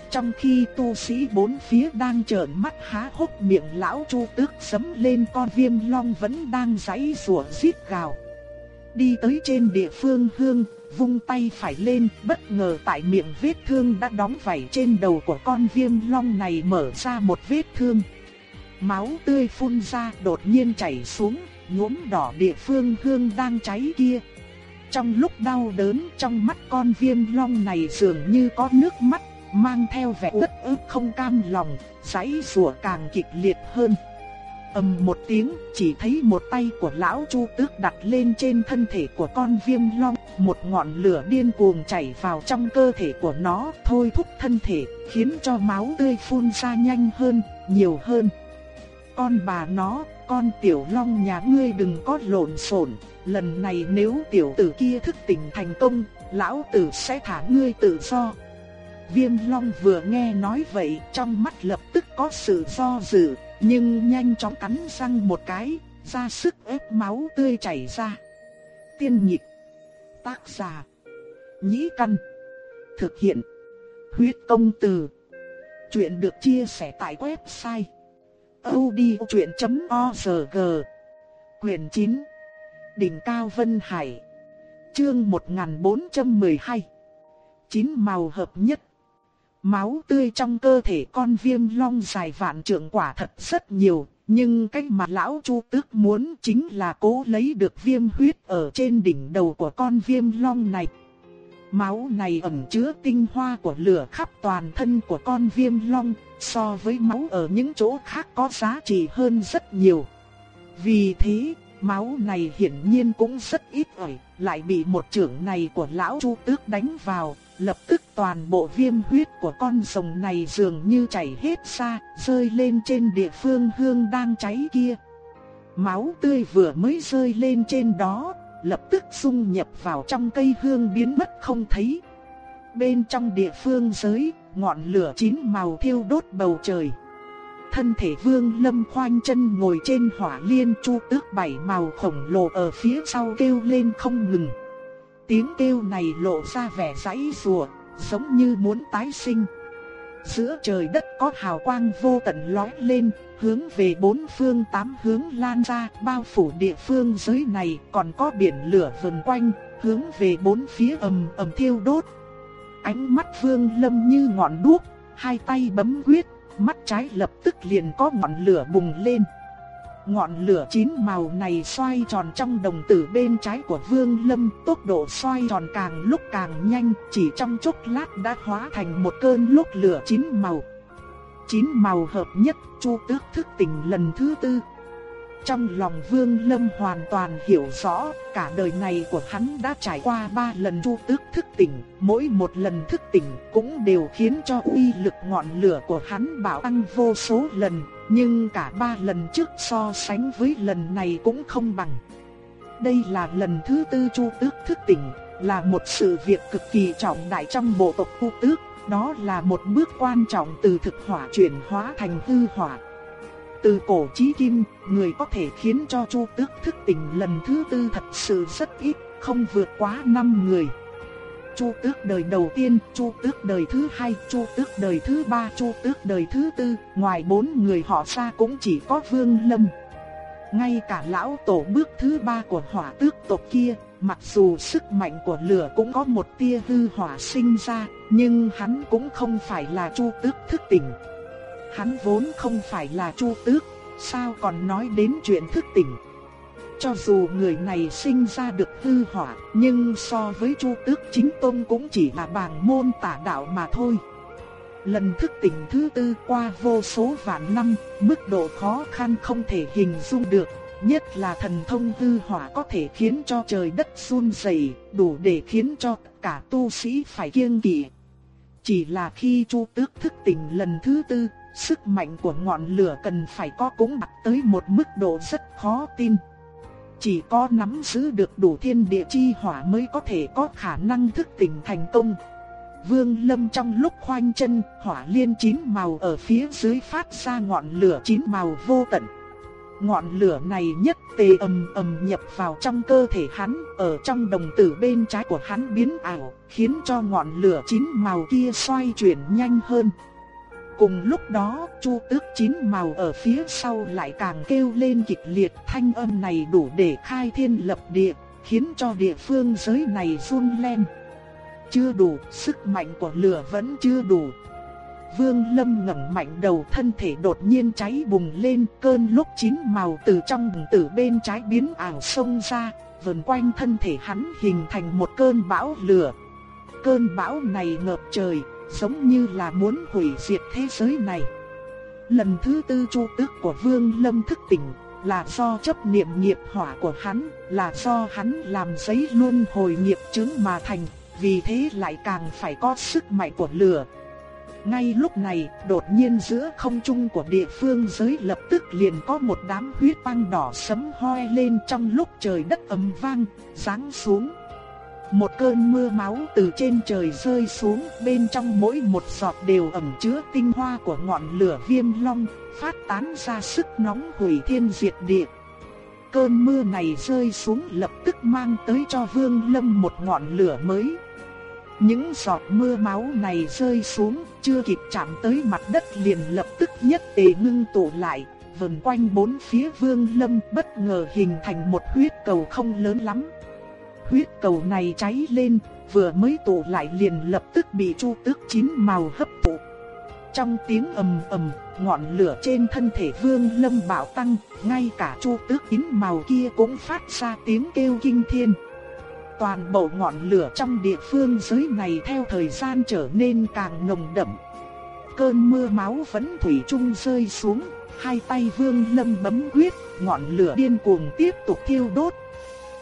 Trong khi tu sĩ bốn phía đang trợn mắt há hốc miệng lão Chu Tước giẫm lên con viêm long vẫn đang giãy giụa rít gào. Đi tới trên địa phương hương, vung tay phải lên, bất ngờ tại miệng vết thương đã đóng vảy trên đầu của con viêm long này mở ra một vết thương. Máu tươi phun ra đột nhiên chảy xuống, nhuốm đỏ địa phương hương đang cháy kia. Trong lúc đau đớn trong mắt con viêm long này dường như có nước mắt, mang theo vẻ uất ức không cam lòng, giãy sủa càng kịch liệt hơn ầm một tiếng, chỉ thấy một tay của lão Chu Tước đặt lên trên thân thể của con viêm long, một ngọn lửa điên cuồng chảy vào trong cơ thể của nó, thôi thúc thân thể, khiến cho máu tươi phun ra nhanh hơn, nhiều hơn. Con bà nó, con tiểu long nhà ngươi đừng có lộn xộn, lần này nếu tiểu tử kia thức tỉnh thành công, lão tử sẽ thả ngươi tự do. Viêm long vừa nghe nói vậy, trong mắt lập tức có sự do dự, nhưng nhanh chóng cắn răng một cái, ra sức ép máu tươi chảy ra. Tiên nhịp, tác giả, nhĩ căn, thực hiện, huyết công từ. Chuyện được chia sẻ tại website odchuyện.org Quyền 9 Đỉnh Cao Vân Hải. Chương 1412 Chín màu hợp nhất. Máu tươi trong cơ thể con viêm long dài vạn trượng quả thật rất nhiều, nhưng cách mà lão Chu Tước muốn chính là cố lấy được viêm huyết ở trên đỉnh đầu của con viêm long này. Máu này ẩn chứa tinh hoa của lửa khắp toàn thân của con viêm long, so với máu ở những chỗ khác có giá trị hơn rất nhiều. Vì thế, máu này hiển nhiên cũng rất ít ỏi, lại bị một trưởng này của lão Chu Tước đánh vào, lập tức toàn bộ viêm huyết của con rồng này dường như chảy hết ra, rơi lên trên địa phương hương đang cháy kia. Máu tươi vừa mới rơi lên trên đó, lập tức dung nhập vào trong cây hương biến mất không thấy. Bên trong địa phương giới, ngọn lửa chín màu thiêu đốt bầu trời. Thân thể vương lâm khoanh chân ngồi trên hỏa liên chu tước bảy màu khổng lồ ở phía sau kêu lên không ngừng. Tiếng kêu này lộ ra vẻ giãy rùa, giống như muốn tái sinh. Giữa trời đất có hào quang vô tận lóe lên, hướng về bốn phương tám hướng lan ra, bao phủ địa phương giới này, còn có biển lửa vần quanh, hướng về bốn phía ầm ầm thiêu đốt. Ánh mắt Vương Lâm như ngọn đuốc, hai tay bấm quyết, mắt trái lập tức liền có ngọn lửa bùng lên. Ngọn lửa chín màu này xoay tròn trong đồng tử bên trái của Vương Lâm, tốc độ xoay tròn càng lúc càng nhanh, chỉ trong chốc lát đã hóa thành một cơn lốc lửa chín màu. Chín màu hợp nhất, Chu Tước thức tỉnh lần thứ tư. Trong lòng Vương Lâm hoàn toàn hiểu rõ, cả đời này của hắn đã trải qua ba lần Chu Tước thức tỉnh, mỗi một lần thức tỉnh cũng đều khiến cho uy lực ngọn lửa của hắn bạo tăng vô số lần, nhưng cả ba lần trước so sánh với lần này cũng không bằng. Đây là lần thứ tư Chu Tước thức tỉnh, là một sự việc cực kỳ trọng đại trong bộ tộc Chu Tước, đó là một bước quan trọng từ thực hỏa chuyển hóa thành hư hỏa. Từ cổ chí kim, người có thể khiến cho Chu Tước thức tỉnh lần thứ tư thật sự rất ít, không vượt quá 5 người. Chu Tước đời đầu tiên, Chu Tước đời thứ hai, Chu Tước đời thứ ba, Chu Tước đời thứ tư, ngoài bốn người họ ra cũng chỉ có Vương Lâm. Ngay cả lão tổ bước thứ ba của hỏa tước tộc kia, mặc dù sức mạnh của lửa cũng có một tia hư hỏa sinh ra, nhưng hắn cũng không phải là Chu Tước thức tỉnh. Hắn vốn không phải là Chu Tước, sao còn nói đến chuyện thức tỉnh. Cho dù người này sinh ra được hư hỏa, nhưng so với Chu Tước chính tôn cũng chỉ là bàng môn tả đạo mà thôi. Lần thức tỉnh thứ tư qua vô số vạn năm, mức độ khó khăn không thể hình dung được, nhất là thần thông hư hỏa có thể khiến cho trời đất run rẩy, đủ để khiến cho cả tu sĩ phải kiêng kỵ. Chỉ là khi Chu Tước thức tỉnh lần thứ tư, sức mạnh của ngọn lửa cần phải có cũng đạt tới một mức độ rất khó tin. Chỉ có nắm giữ được đủ thiên địa chi hỏa mới có thể có khả năng thức tỉnh thành công. Vương Lâm trong lúc khoanh chân, hỏa liên chín màu ở phía dưới phát ra ngọn lửa chín màu vô tận. Ngọn lửa này nhất tề ầm ầm nhập vào trong cơ thể hắn, ở trong đồng tử bên trái của hắn biến ảo, khiến cho ngọn lửa chín màu kia xoay chuyển nhanh hơn. Cùng lúc đó, chu tước chín màu ở phía sau lại càng kêu lên kịch liệt thanh âm này đủ để khai thiên lập địa, khiến cho địa phương giới này run lên. Chưa đủ, sức mạnh của lửa vẫn chưa đủ. Vương Lâm ngẩng mạnh đầu thân thể đột nhiên cháy bùng lên, cơn lúc chín màu từ trong bừng tử bên trái biến ảo sông ra, vần quanh thân thể hắn hình thành một cơn bão lửa. Cơn bão này ngập trời, giống như là muốn hủy diệt thế giới này. Lần thứ tư chu tước của Vương Lâm thức tỉnh, là do chấp niệm nghiệp hỏa của hắn, là do hắn làm giấy luôn hồi nghiệp chứng mà thành, vì thế lại càng phải có sức mạnh của lửa. Ngay lúc này, đột nhiên giữa không trung của địa phương giới lập tức liền có một đám huyết băng đỏ sấm hoe lên trong lúc trời đất ầm vang, giáng xuống. Một cơn mưa máu từ trên trời rơi xuống, bên trong mỗi một giọt đều ẩn chứa tinh hoa của ngọn lửa viêm long, phát tán ra sức nóng hủy thiên diệt địa. cơn mưa này rơi xuống lập tức mang tới cho Vương Lâm một ngọn lửa mới. Những giọt mưa máu này rơi xuống, chưa kịp chạm tới mặt đất liền lập tức nhất tề ngưng tụ lại, vần quanh bốn phía Vương Lâm bất ngờ hình thành một huyết cầu không lớn lắm. Huyết cầu này cháy lên, vừa mới tụ lại liền lập tức bị chu tước chín màu hấp thụ. Trong tiếng ầm ầm, ngọn lửa trên thân thể Vương Lâm bạo tăng, ngay cả chu tước chín màu kia cũng phát ra tiếng kêu kinh thiên. Toàn bộ ngọn lửa trong địa phương giới này theo thời gian trở nên càng nồng đậm. Cơn mưa máu vẫn thủy chung rơi xuống, hai tay Vương Lâm bấm quyết, ngọn lửa điên cuồng tiếp tục thiêu đốt.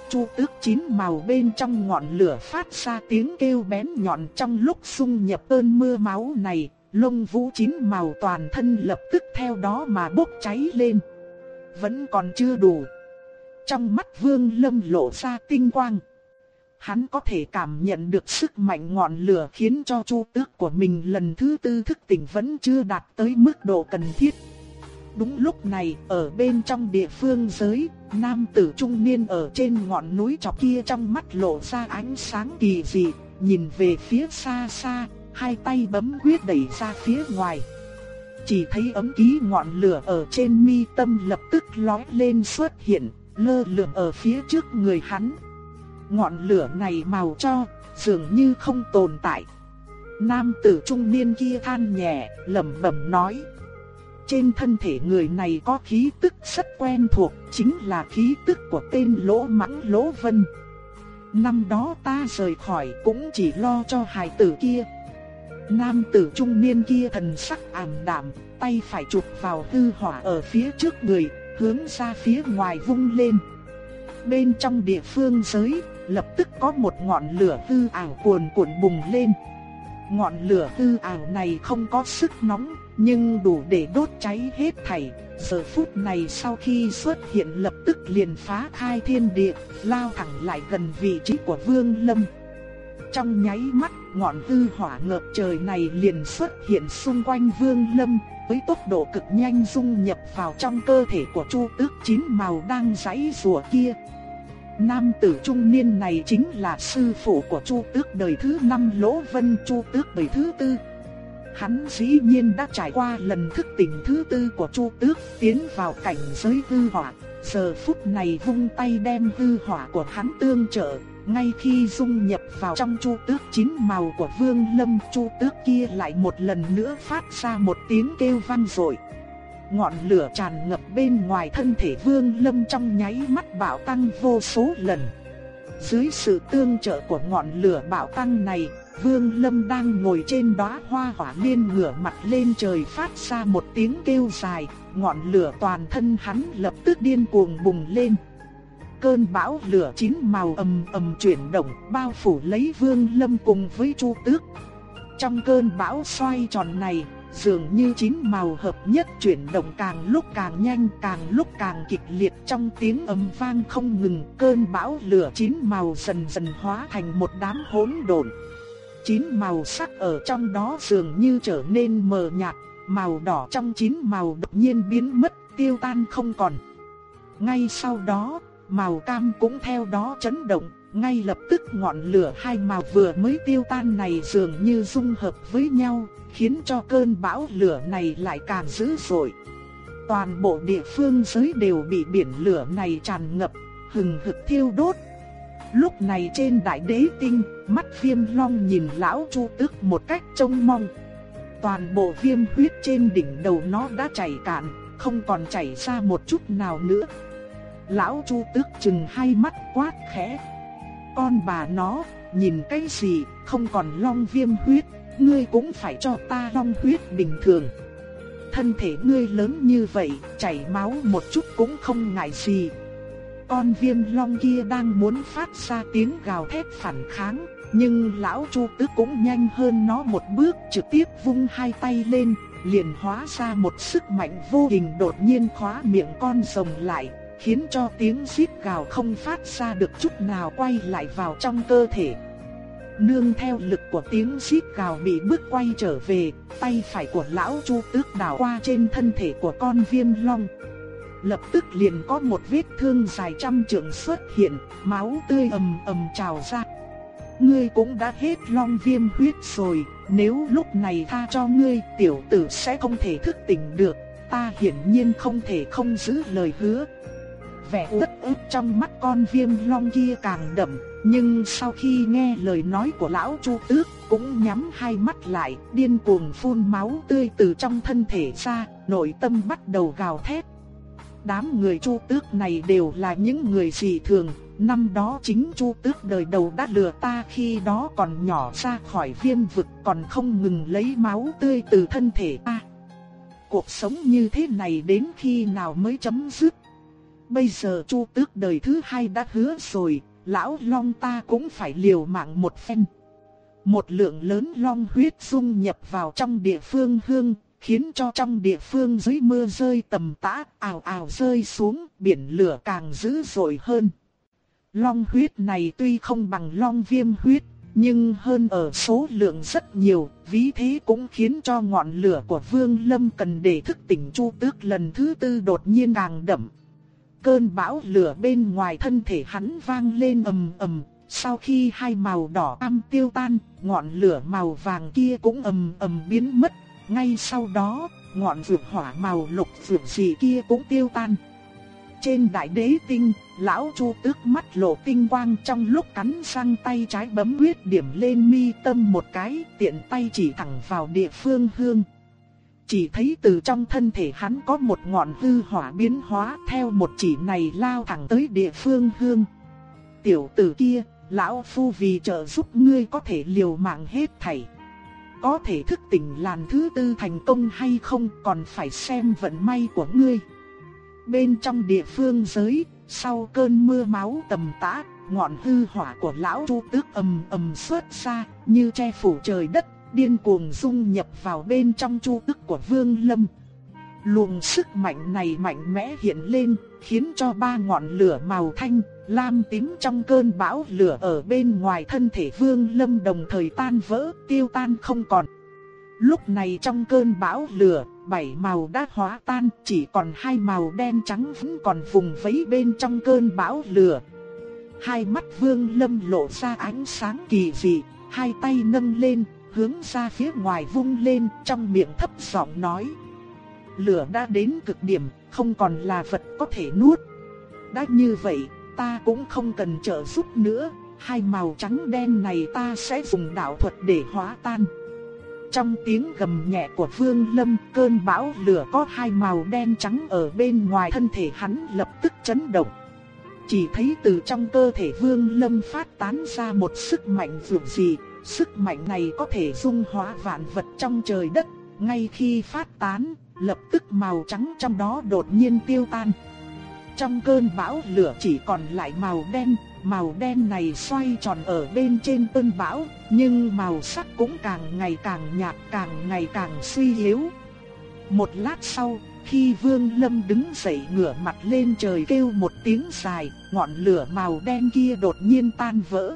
Chu tước chín màu bên trong ngọn lửa phát ra tiếng kêu bén nhọn trong lúc xung nhập cơn mưa máu này, lông vũ chín màu toàn thân lập tức theo đó mà bốc cháy lên. Vẫn còn chưa đủ. Trong mắt Vương Lâm lộ ra tinh quang. Hắn có thể cảm nhận được sức mạnh ngọn lửa khiến cho chu tước của mình lần thứ tư thức tỉnh vẫn chưa đạt tới mức độ cần thiết. Đúng lúc này, ở bên trong địa phương giới, nam tử trung niên ở trên ngọn núi chọc kia trong mắt lộ ra ánh sáng kỳ dị, nhìn về phía xa xa, hai tay bấm quyết đẩy ra phía ngoài. Chỉ thấy ấm ký ngọn lửa ở trên mi tâm lập tức lóe lên xuất hiện, lơ lửng ở phía trước người hắn. Ngọn lửa này màu cho, dường như không tồn tại. Nam tử trung niên kia than nhẹ, lẩm bẩm nói. Trên thân thể người này có khí tức rất quen thuộc, chính là khí tức của tên lỗ mãng lỗ vân. Năm đó ta rời khỏi cũng chỉ lo cho hài tử kia. Nam tử trung niên kia thần sắc ảm đạm, tay phải chụp vào hư hỏa ở phía trước người, hướng ra phía ngoài vung lên. Bên trong địa phương giới, lập tức có một ngọn lửa hư ảo cuồn cuộn bùng lên. Ngọn lửa hư ảo này không có sức nóng, nhưng đủ để đốt cháy hết thảy. Giờ phút này sau khi xuất hiện lập tức liền phá khai thiên địa, lao thẳng lại gần vị trí của Vương Lâm. Trong nháy mắt, ngọn hư hỏa ngập trời này liền xuất hiện xung quanh Vương Lâm, với tốc độ cực nhanh dung nhập vào trong cơ thể của Chu Tước chín màu đang giãy rùa kia. Nam tử trung niên này chính là sư phụ của Chu Tước đời thứ năm Lỗ Vân Chu Tước đời thứ tư. Hắn dĩ nhiên đã trải qua lần thức tỉnh thứ tư của Chu Tước, tiến vào cảnh giới hư hỏa. Giờ phút này vung tay đem hư hỏa của hắn tương trợ, ngay khi dung nhập vào trong Chu Tước chín màu của Vương Lâm, Chu Tước kia lại một lần nữa phát ra một tiếng kêu vang dội. Ngọn lửa tràn ngập bên ngoài thân thể Vương Lâm trong nháy mắt bạo tăng vô số lần. Dưới sự tương trợ của ngọn lửa bạo tăng này, Vương Lâm đang ngồi trên đóa hoa hỏa liên ngửa mặt lên trời phát ra một tiếng kêu dài, ngọn lửa toàn thân hắn lập tức điên cuồng bùng lên. Cơn bão lửa chín màu ầm ầm chuyển động, bao phủ lấy Vương Lâm cùng với Chu Tước. Trong cơn bão xoay tròn này, dường như chín màu hợp nhất chuyển động càng lúc càng nhanh càng lúc càng kịch liệt trong tiếng ầm vang không ngừng cơn bão lửa chín màu dần dần hóa thành một đám hỗn độn. Chín màu sắc ở trong đó dường như trở nên mờ nhạt, màu đỏ trong chín màu đột nhiên biến mất tiêu tan không còn. Ngay sau đó, màu cam cũng theo đó chấn động, ngay lập tức ngọn lửa hai màu vừa mới tiêu tan này dường như dung hợp với nhau, khiến cho cơn bão lửa này lại càng dữ dội. Toàn bộ địa phương giới đều bị biển lửa này tràn ngập, hừng hực thiêu đốt. Lúc này trên đại đế tinh, mắt viêm long nhìn lão chu tước một cách trông mong. Toàn bộ viêm huyết trên đỉnh đầu nó đã chảy cạn, không còn chảy ra một chút nào nữa. Lão chu tước chừng hai mắt quát khẽ. Con bà nó, nhìn cái gì, không còn long viêm huyết, ngươi cũng phải cho ta long huyết bình thường. Thân thể ngươi lớn như vậy, chảy máu một chút cũng không ngại gì. Con viêm long kia đang muốn phát ra tiếng gào thét phản kháng, nhưng lão Chu Tước cũng nhanh hơn nó một bước trực tiếp vung hai tay lên, liền hóa ra một sức mạnh vô hình đột nhiên khóa miệng con rồng lại, khiến cho tiếng xít gào không phát ra được chút nào quay lại vào trong cơ thể. Nương theo lực của tiếng xít gào bị bước quay trở về, tay phải của lão Chu Tước đảo qua trên thân thể của con viêm long. lập tức liền có một vết thương dài trăm trượng xuất hiện, máu tươi ầm ầm trào ra. Ngươi cũng đã hết long viêm huyết rồi, nếu lúc này tha cho ngươi, tiểu tử sẽ không thể thức tỉnh được, ta hiển nhiên không thể không giữ lời hứa. Vẻ uất ức trong mắt con viêm long kia càng đậm, nhưng sau khi nghe lời nói của lão Chu Tước, cũng nhắm hai mắt lại, điên cuồng phun máu tươi từ trong thân thể ra, nội tâm bắt đầu gào thét. Đám người Chu Tước này đều là những người dị thường, năm đó chính Chu Tước đời đầu đã lừa ta khi đó còn nhỏ ra khỏi viêm vực còn không ngừng lấy máu tươi từ thân thể ta. Cuộc sống như thế này đến khi nào mới chấm dứt? Bây giờ Chu Tước đời thứ hai đã hứa rồi, lão long ta cũng phải liều mạng một phen. Một lượng lớn long huyết dung nhập vào trong địa phương hương, khiến cho trong địa phương dưới mưa rơi tầm tã, ào ào rơi xuống, biển lửa càng dữ dội hơn. Long huyết này tuy không bằng long viêm huyết, nhưng hơn ở số lượng rất nhiều, ví thế cũng khiến cho ngọn lửa của Vương Lâm cần để thức tỉnh Chu Tước lần thứ tư đột nhiên càng đậm. Cơn bão lửa bên ngoài thân thể hắn vang lên ầm ầm, sau khi hai màu đỏ am tiêu tan, ngọn lửa màu vàng kia cũng ầm ầm biến mất, ngay sau đó, ngọn dược hỏa màu lục dược gì kia cũng tiêu tan. Trên đại đế tinh, lão chu tước mắt lộ tinh quang trong lúc cắn răng tay trái bấm huyết điểm lên mi tâm một cái, tiện tay chỉ thẳng vào địa phương hương. Chỉ thấy từ trong thân thể hắn có một ngọn hư hỏa biến hóa theo một chỉ này lao thẳng tới địa phương hương. Tiểu tử kia, lão phu vì trợ giúp ngươi có thể liều mạng hết thảy. Có thể thức tỉnh làn thứ tư thành công hay không còn phải xem vận may của ngươi. Bên trong địa phương giới, sau cơn mưa máu tầm tã, ngọn hư hỏa của lão chu tước ầm ầm xuất ra, như che phủ trời đất, điên cuồng dung nhập vào bên trong chu tức của Vương Lâm. Luồng sức mạnh này mạnh mẽ hiện lên, khiến cho ba ngọn lửa màu thanh, lam tím trong cơn bão lửa ở bên ngoài thân thể Vương Lâm đồng thời tan vỡ, tiêu tan không còn. Lúc này trong cơn bão lửa, bảy màu đã hóa tan, chỉ còn hai màu đen trắng vẫn còn vùng vẫy bên trong cơn bão lửa. Hai mắt Vương Lâm lộ ra ánh sáng kỳ dị, hai tay nâng lên, hướng ra phía ngoài vung lên, trong miệng thấp giọng nói: "Lửa đã đến cực điểm, không còn là vật có thể nuốt. Đã như vậy, ta cũng không cần trợ giúp nữa, hai màu trắng đen này ta sẽ dùng đạo thuật để hóa tan." Trong tiếng gầm nhẹ của Vương Lâm, cơn bão lửa có hai màu đen trắng ở bên ngoài thân thể hắn lập tức chấn động. Chỉ thấy từ trong cơ thể Vương Lâm phát tán ra một sức mạnh dường dị, sức mạnh này có thể dung hóa vạn vật trong trời đất, ngay khi phát tán, lập tức màu trắng trong đó đột nhiên tiêu tan. Trong cơn bão lửa chỉ còn lại màu đen, màu đen này xoay tròn ở bên trên cơn bão, nhưng màu sắc cũng càng ngày càng nhạt, càng ngày càng suy yếu. Một lát sau, khi Vương Lâm đứng dậy ngửa mặt lên trời kêu một tiếng dài, ngọn lửa màu đen kia đột nhiên tan vỡ.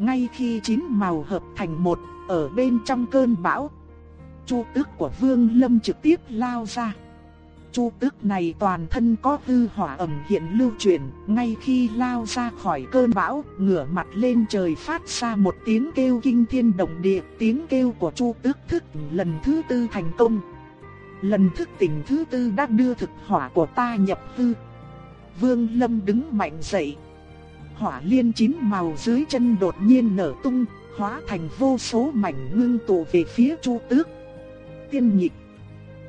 Ngay khi chín màu hợp thành một, ở bên trong cơn bão, chu tước của Vương Lâm trực tiếp lao ra. Chu tước này toàn thân có hư hỏa ẩm hiện lưu chuyển, ngay khi lao ra khỏi cơn bão, ngửa mặt lên trời phát ra một tiếng kêu kinh thiên động địa, tiếng kêu của Chu tước thức lần thứ tư thành công. Lần thức tỉnh thứ tư đã đưa thực hỏa của ta nhập hư. Vương Lâm đứng mạnh dậy. Hỏa liên chín màu dưới chân đột nhiên nở tung, hóa thành vô số mảnh ngưng tụ về phía Chu tước. Tiên nhịp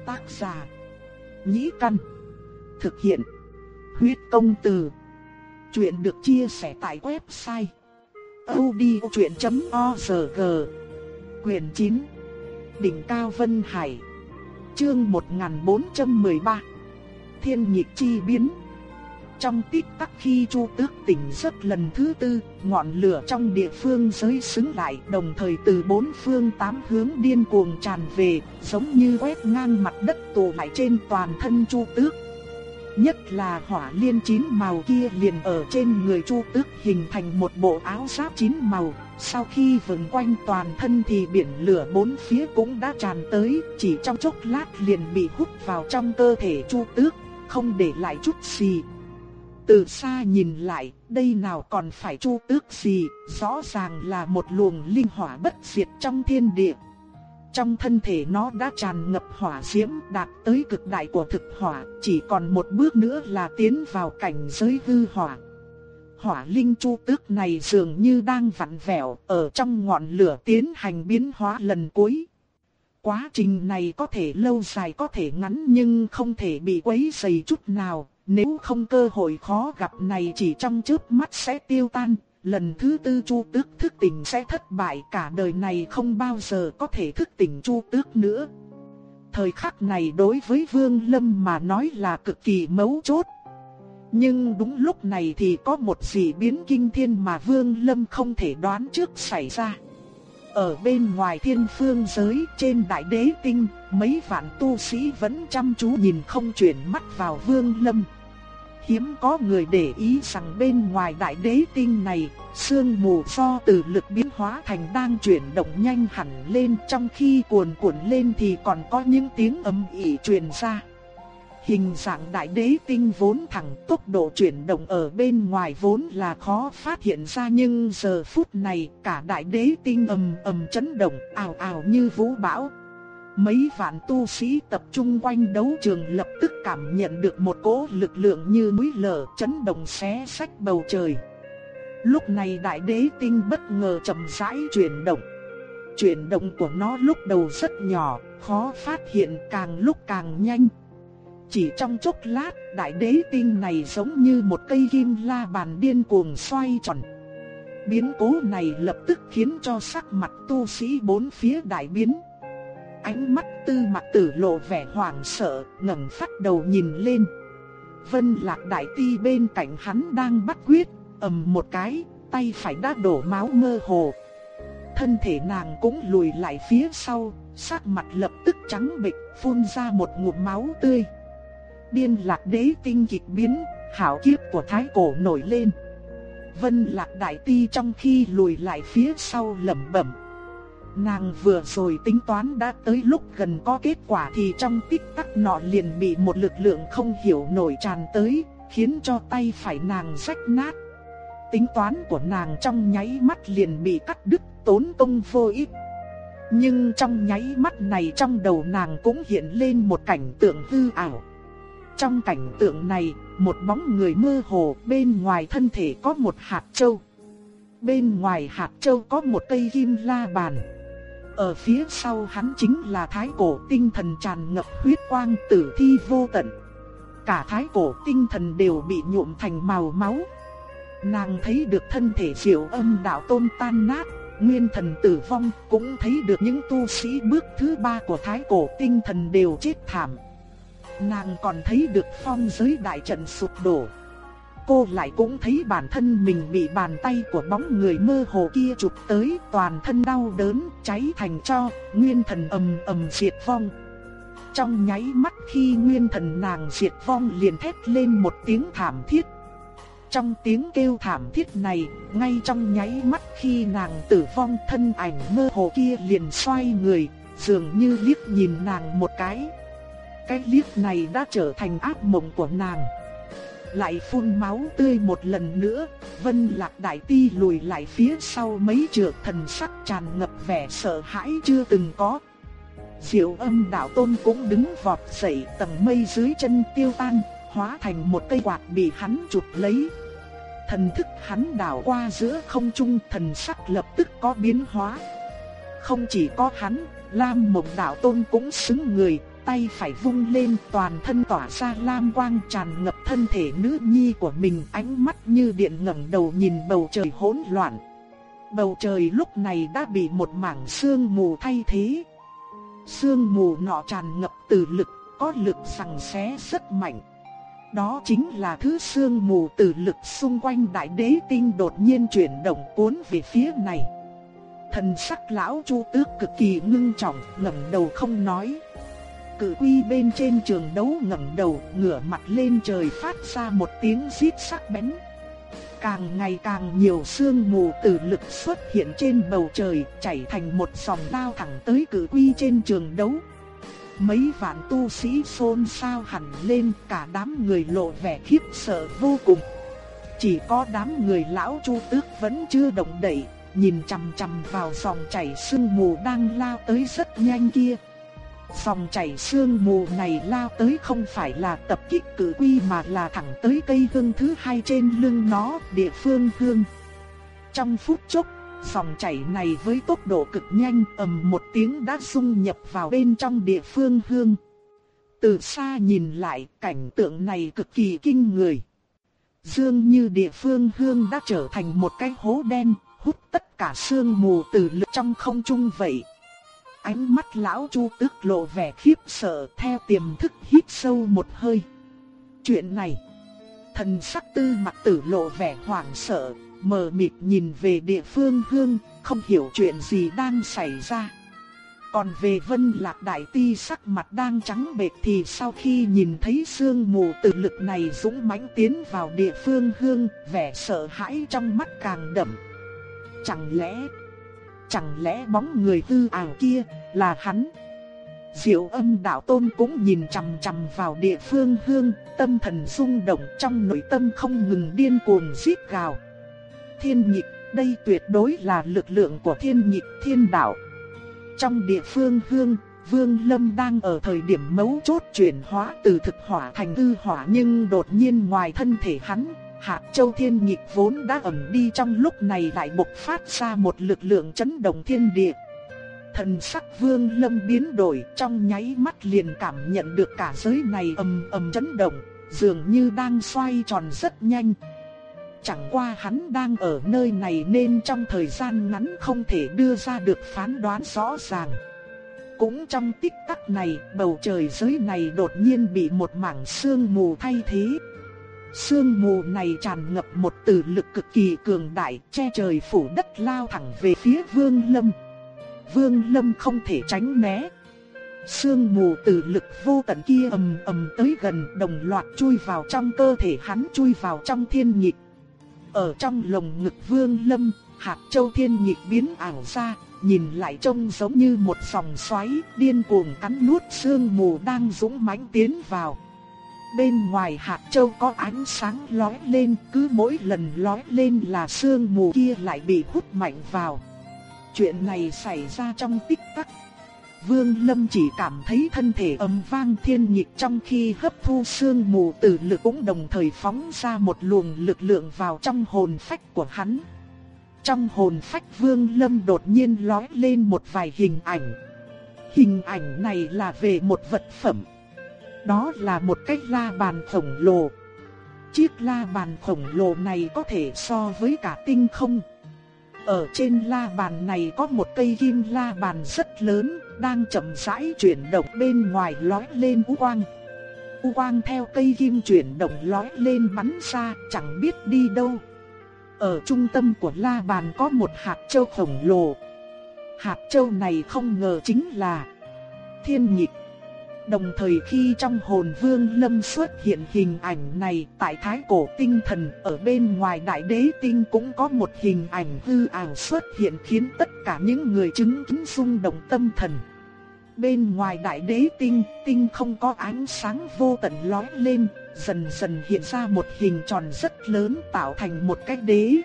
Tác giả Nhĩ Căn. Thực hiện. Huyết công từ. Chuyện được chia sẻ tại website. odchuyện.org Quyền 9. Đỉnh Cao Vân Hải. Chương 1413. Thiên nhịp chi biến. Trong tích tắc khi Chu Tước tỉnh giấc lần thứ tư, ngọn lửa trong địa phương giới xứng lại, đồng thời từ bốn phương tám hướng điên cuồng tràn về, giống như quét ngang mặt đất tụ lại trên toàn thân Chu Tước. Nhất là hỏa liên chín màu kia liền ở trên người Chu Tước hình thành một bộ áo giáp chín màu, sau khi vần quanh toàn thân thì biển lửa bốn phía cũng đã tràn tới, chỉ trong chốc lát liền bị hút vào trong cơ thể Chu Tước không để lại chút gì. Từ xa nhìn lại, đây nào còn phải chu tước gì, rõ ràng là một luồng linh hỏa bất diệt trong thiên địa. Trong thân thể nó đã tràn ngập hỏa diễm đạt tới cực đại của thực hỏa, chỉ còn một bước nữa là tiến vào cảnh giới hư hỏa. Hỏa linh chu tước này dường như đang vặn vẹo ở trong ngọn lửa tiến hành biến hóa lần cuối. Quá trình này có thể lâu dài có thể ngắn nhưng không thể bị quấy dày chút nào, nếu không cơ hội khó gặp này chỉ trong chớp mắt sẽ tiêu tan, lần thứ tư Chu Tước thức tỉnh sẽ thất bại cả đời này không bao giờ có thể thức tỉnh Chu Tước nữa. Thời khắc này đối với Vương Lâm mà nói là cực kỳ mấu chốt. Nhưng đúng lúc này thì có một dị biến kinh thiên mà Vương Lâm không thể đoán trước xảy ra. Ở bên ngoài thiên phương giới trên đại đế tinh, mấy vạn tu sĩ vẫn chăm chú nhìn không chuyển mắt vào Vương Lâm. Hiếm có người để ý rằng bên ngoài đại đế tinh này, sương mù do từ lực biến hóa thành đang chuyển động nhanh hẳn lên trong khi cuồn cuộn lên thì còn có những tiếng âm ỉ truyền ra. Hình dạng đại đế tinh vốn thẳng tốc độ chuyển động ở bên ngoài vốn là khó phát hiện ra nhưng giờ phút này cả đại đế tinh ầm ầm chấn động ào ào như vũ bão. Mấy vạn tu sĩ tập trung quanh đấu trường lập tức cảm nhận được một cỗ lực lượng như núi lở chấn động xé sách bầu trời. Lúc này đại đế tinh bất ngờ chậm rãi chuyển động. Chuyển động của nó lúc đầu rất nhỏ, khó phát hiện càng lúc càng nhanh. Chỉ trong chốc lát, đại đế tinh này giống như một cây kim la bàn điên cuồng xoay tròn. Biến cố này lập tức khiến cho sắc mặt tu sĩ bốn phía đại biến. Ánh mắt tư mặt tử lộ vẻ hoảng sợ, ngẩng phát đầu nhìn lên. Vân lạc đại ti bên cạnh hắn đang bắt quyết, ầm một cái, tay phải đã đổ máu mơ hồ. Thân thể nàng cũng lùi lại phía sau, sắc mặt lập tức trắng bệch, phun ra một ngụm máu tươi điên lạc đế tinh kịch biến, hảo kiếp của thái cổ nổi lên. Vân lạc đại ti trong khi lùi lại phía sau lẩm bẩm. Nàng vừa rồi tính toán đã tới lúc gần có kết quả thì trong tích tắc nọ liền bị một lực lượng không hiểu nổi tràn tới, khiến cho tay phải nàng rách nát. Tính toán của nàng trong nháy mắt liền bị cắt đứt tốn công vô ích. Nhưng trong nháy mắt này trong đầu nàng cũng hiện lên một cảnh tượng hư ảo. Trong cảnh tượng này, một bóng người mơ hồ bên ngoài thân thể có một hạt châu. Bên ngoài hạt châu có một cây kim la bàn. Ở phía sau hắn chính là thái cổ tinh thần tràn ngập huyết quang tử thi vô tận. Cả thái cổ tinh thần đều bị nhuộm thành màu máu. Nàng thấy được thân thể diệu âm đạo tôn tan nát, nguyên thần tử vong, cũng thấy được những tu sĩ bước thứ ba của thái cổ tinh thần đều chết thảm. Nàng còn thấy được phong giới đại trận sụp đổ. Cô lại cũng thấy bản thân mình bị bàn tay của bóng người mơ hồ kia chụp tới, toàn thân đau đớn, cháy thành cho, nguyên thần ầm ầm diệt vong. Trong nháy mắt khi nguyên thần nàng diệt vong liền thét lên một tiếng thảm thiết. Trong tiếng kêu thảm thiết này, ngay trong nháy mắt khi nàng tử vong thân ảnh mơ hồ kia liền xoay người, dường như liếc nhìn nàng một cái. Cái liếc này đã trở thành ác mộng của nàng. Lại phun máu tươi một lần nữa, Vân Lạc Đại Ti lùi lại phía sau mấy trượng thần sắc tràn ngập vẻ sợ hãi chưa từng có. Diệu âm đạo tôn cũng đứng vọt dậy tầng mây dưới chân tiêu tan, hóa thành một cây quạt bị hắn chụp lấy. Thần thức hắn đảo qua giữa không trung thần sắc lập tức có biến hóa. Không chỉ có hắn, Lam Mộng Đạo Tôn cũng xứng người, tay phải vung lên toàn thân tỏa ra lam quang tràn ngập thân thể nữ nhi của mình ánh mắt như điện ngẩng đầu nhìn bầu trời hỗn loạn. Bầu trời lúc này đã bị một mảng sương mù thay thế. Sương mù nọ tràn ngập từ lực, có lực sằng xé rất mạnh. Đó chính là thứ sương mù từ lực xung quanh đại đế tinh đột nhiên chuyển động cuốn về phía này. Thần sắc lão Chu Tước cực kỳ ngưng trọng, ngẩng đầu không nói cử quy bên trên trường đấu ngẩng đầu, ngửa mặt lên trời phát ra một tiếng rít sắc bén. Càng ngày càng nhiều sương mù từ lực xuất hiện trên bầu trời, chảy thành một dòng đao thẳng tới cử quy trên trường đấu. mấy vạn tu sĩ xôn xao hẳn lên cả đám người lộ vẻ khiếp sợ vô cùng. Chỉ có đám người lão chu tước vẫn chưa động đậy, nhìn chằm chằm vào dòng chảy sương mù đang lao tới rất nhanh kia. Dòng chảy sương mù này lao tới không phải là tập kích cử quy mà là thẳng tới cây hương thứ hai trên lưng nó, địa phương hương. Trong phút chốc, dòng chảy này với tốc độ cực nhanh ầm một tiếng đã xung nhập vào bên trong địa phương hương. Từ xa nhìn lại, cảnh tượng này cực kỳ kinh người. Dương như địa phương hương đã trở thành một cái hố đen, hút tất cả sương mù từ lực trong không trung vậy. Ánh mắt lão Chu tức lộ vẻ khiếp sợ theo tiềm thức hít sâu một hơi. Chuyện này, thần sắc tư mặt tử lộ vẻ hoảng sợ, mờ mịt nhìn về địa phương hương, không hiểu chuyện gì đang xảy ra. Còn về vân lạc đại ti sắc mặt đang trắng bệch thì sau khi nhìn thấy sương mù từ lực này dũng mãnh tiến vào địa phương hương, vẻ sợ hãi trong mắt càng đậm. Chẳng lẽ, chẳng lẽ bóng người tư ảo kia là hắn? Diệu âm đạo tôn cũng nhìn chằm chằm vào địa phương hương, tâm thần rung động trong nội tâm không ngừng điên cuồng giết gào. Thiên nhịp, đây tuyệt đối là lực lượng của thiên nhịp thiên đạo. Trong địa phương hương, Vương Lâm đang ở thời điểm mấu chốt chuyển hóa từ thực hỏa thành hư hỏa nhưng đột nhiên ngoài thân thể hắn, hạc Châu Thiên Nhịp vốn đã ẩn đi trong lúc này lại bộc phát ra một lực lượng chấn động thiên địa. Thần sắc Vương Lâm biến đổi, trong nháy mắt liền cảm nhận được cả giới này ầm ầm chấn động, dường như đang xoay tròn rất nhanh. Chẳng qua hắn đang ở nơi này nên trong thời gian ngắn không thể đưa ra được phán đoán rõ ràng. Cũng trong tích tắc này, bầu trời giới này đột nhiên bị một mảng sương mù thay thế. Sương mù này tràn ngập một tử lực cực kỳ cường đại, che trời phủ đất lao thẳng về phía Vương Lâm. Vương Lâm không thể tránh né. Sương mù tử lực vô tận kia ầm ầm tới gần, đồng loạt chui vào trong cơ thể hắn, chui vào trong thiên nhịp. Ở trong lồng ngực Vương Lâm, hạt châu thiên nhịp biến ảo ra, nhìn lại trông giống như một dòng xoáy điên cuồng cắn nuốt sương mù đang dũng mãnh tiến vào. Bên ngoài hạt châu có ánh sáng lóe lên, cứ mỗi lần lóe lên là sương mù kia lại bị hút mạnh vào. Chuyện này xảy ra trong tích tắc. Vương Lâm chỉ cảm thấy thân thể ầm vang thiên nhịp trong khi hấp thu sương mù tử lực cũng đồng thời phóng ra một luồng lực lượng vào trong hồn phách của hắn. Trong hồn phách Vương Lâm đột nhiên lóe lên một vài hình ảnh. Hình ảnh này là về một vật phẩm. Đó là một cái la bàn khổng lồ. Chiếc la bàn khổng lồ này có thể so với cả tinh không. Ở trên la bàn này có một cây kim la bàn rất lớn, đang chậm rãi chuyển động bên ngoài lói lên u quang. U quang theo cây kim chuyển động lói lên bắn ra, chẳng biết đi đâu. Ở trung tâm của la bàn có một hạt châu khổng lồ. Hạt châu này không ngờ chính là thiên nhịp. Đồng thời khi trong hồn vương lâm xuất hiện hình ảnh này tại thái cổ tinh thần ở bên ngoài đại đế tinh cũng có một hình ảnh hư ảo xuất hiện khiến tất cả những người chứng kiến xung động tâm thần. Bên ngoài đại đế tinh, tinh không có ánh sáng vô tận lóe lên, dần dần hiện ra một hình tròn rất lớn tạo thành một cái đế.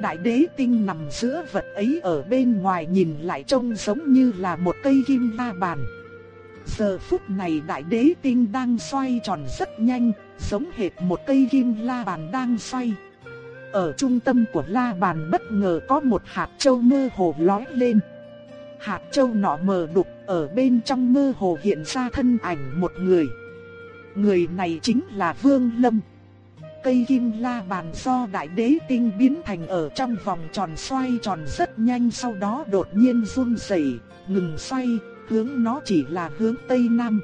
Đại đế tinh nằm giữa vật ấy ở bên ngoài nhìn lại trông giống như là một cây kim la bàn. Giờ phút này đại đế tinh đang xoay tròn rất nhanh, giống hệt một cây kim la bàn đang xoay. Ở trung tâm của la bàn bất ngờ có một hạt châu mơ hồ lói lên. Hạt châu nọ mờ đục, ở bên trong mơ hồ hiện ra thân ảnh một người. Người này chính là Vương Lâm. Cây kim la bàn do đại đế tinh biến thành ở trong vòng tròn xoay tròn rất nhanh sau đó đột nhiên run rẩy, ngừng xoay, hướng nó chỉ là hướng Tây Nam.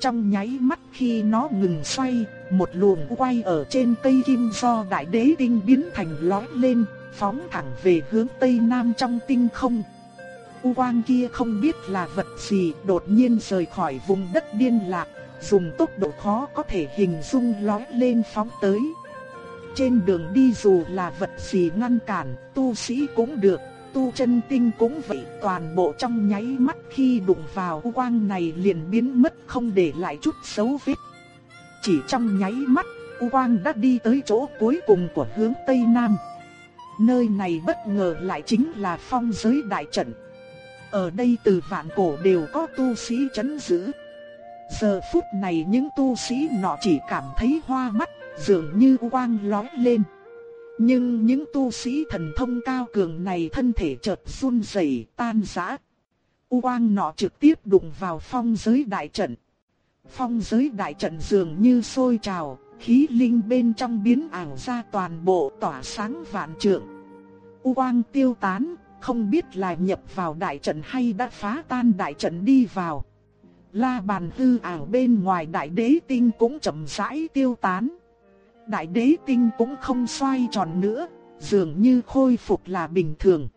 Trong nháy mắt khi nó ngừng xoay, một luồng quay ở trên cây kim do đại đế tinh biến thành lói lên, phóng thẳng về hướng Tây Nam trong tinh không. U quang kia không biết là vật gì đột nhiên rời khỏi vùng đất điên lạc, dùng tốc độ khó có thể hình dung lói lên phóng tới. Trên đường đi dù là vật gì ngăn cản, tu sĩ cũng được, tu chân tinh cũng vậy, toàn bộ trong nháy mắt khi đụng vào quang này liền biến mất không để lại chút dấu vết. Chỉ trong nháy mắt, quang đã đi tới chỗ cuối cùng của hướng Tây Nam. Nơi này bất ngờ lại chính là phong giới đại trận. Ở đây từ vạn cổ đều có tu sĩ chấn giữ. Giờ phút này những tu sĩ nọ chỉ cảm thấy hoa mắt, dường như quang lóe lên. Nhưng những tu sĩ thần thông cao cường này thân thể chợt run rẩy tan rã. U quang nọ trực tiếp đụng vào phong giới đại trận. Phong giới đại trận dường như sôi trào, khí linh bên trong biến ảo ra toàn bộ tỏa sáng vạn trượng. U quang tiêu tán, không biết là nhập vào đại trận hay đã phá tan đại trận đi vào. La bàn hư ảo bên ngoài đại đế tinh cũng chậm rãi tiêu tán. Đại đế tinh cũng không xoay tròn nữa, dường như khôi phục là bình thường.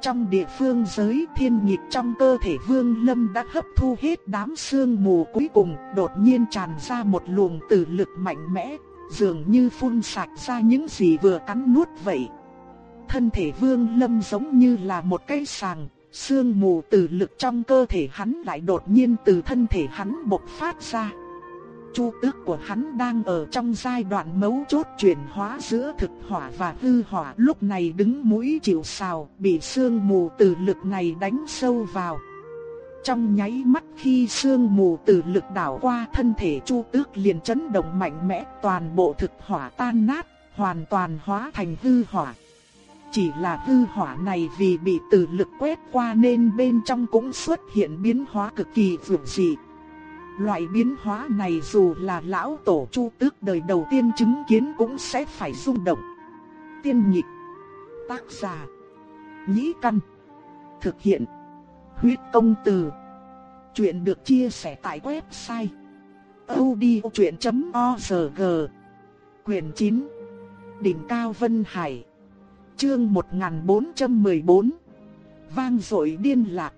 Trong địa phương giới thiên nhiệt trong cơ thể vương lâm đã hấp thu hết đám sương mù cuối cùng đột nhiên tràn ra một luồng tử lực mạnh mẽ, dường như phun sạch ra những gì vừa cắn nuốt vậy. Thân thể vương lâm giống như là một cây sàng, sương mù tử lực trong cơ thể hắn lại đột nhiên từ thân thể hắn bộc phát ra. Chu tước của hắn đang ở trong giai đoạn mấu chốt chuyển hóa giữa thực hỏa và hư hỏa lúc này đứng mũi chịu sào bị sương mù từ lực này đánh sâu vào. Trong nháy mắt khi sương mù từ lực đảo qua thân thể chu tước liền chấn động mạnh mẽ toàn bộ thực hỏa tan nát, hoàn toàn hóa thành hư hỏa. Chỉ là hư hỏa này vì bị từ lực quét qua nên bên trong cũng xuất hiện biến hóa cực kỳ vượt dị. Loại biến hóa này dù là lão tổ chu tước đời đầu tiên chứng kiến cũng sẽ phải rung động. Tiên nhịp, tác giả, nhĩ căn, thực hiện, huyết công từ. Chuyện được chia sẻ tại website odchuyện.org Quyền 9 Đỉnh Cao Vân Hải Chương 1414 Vang dội điên lạc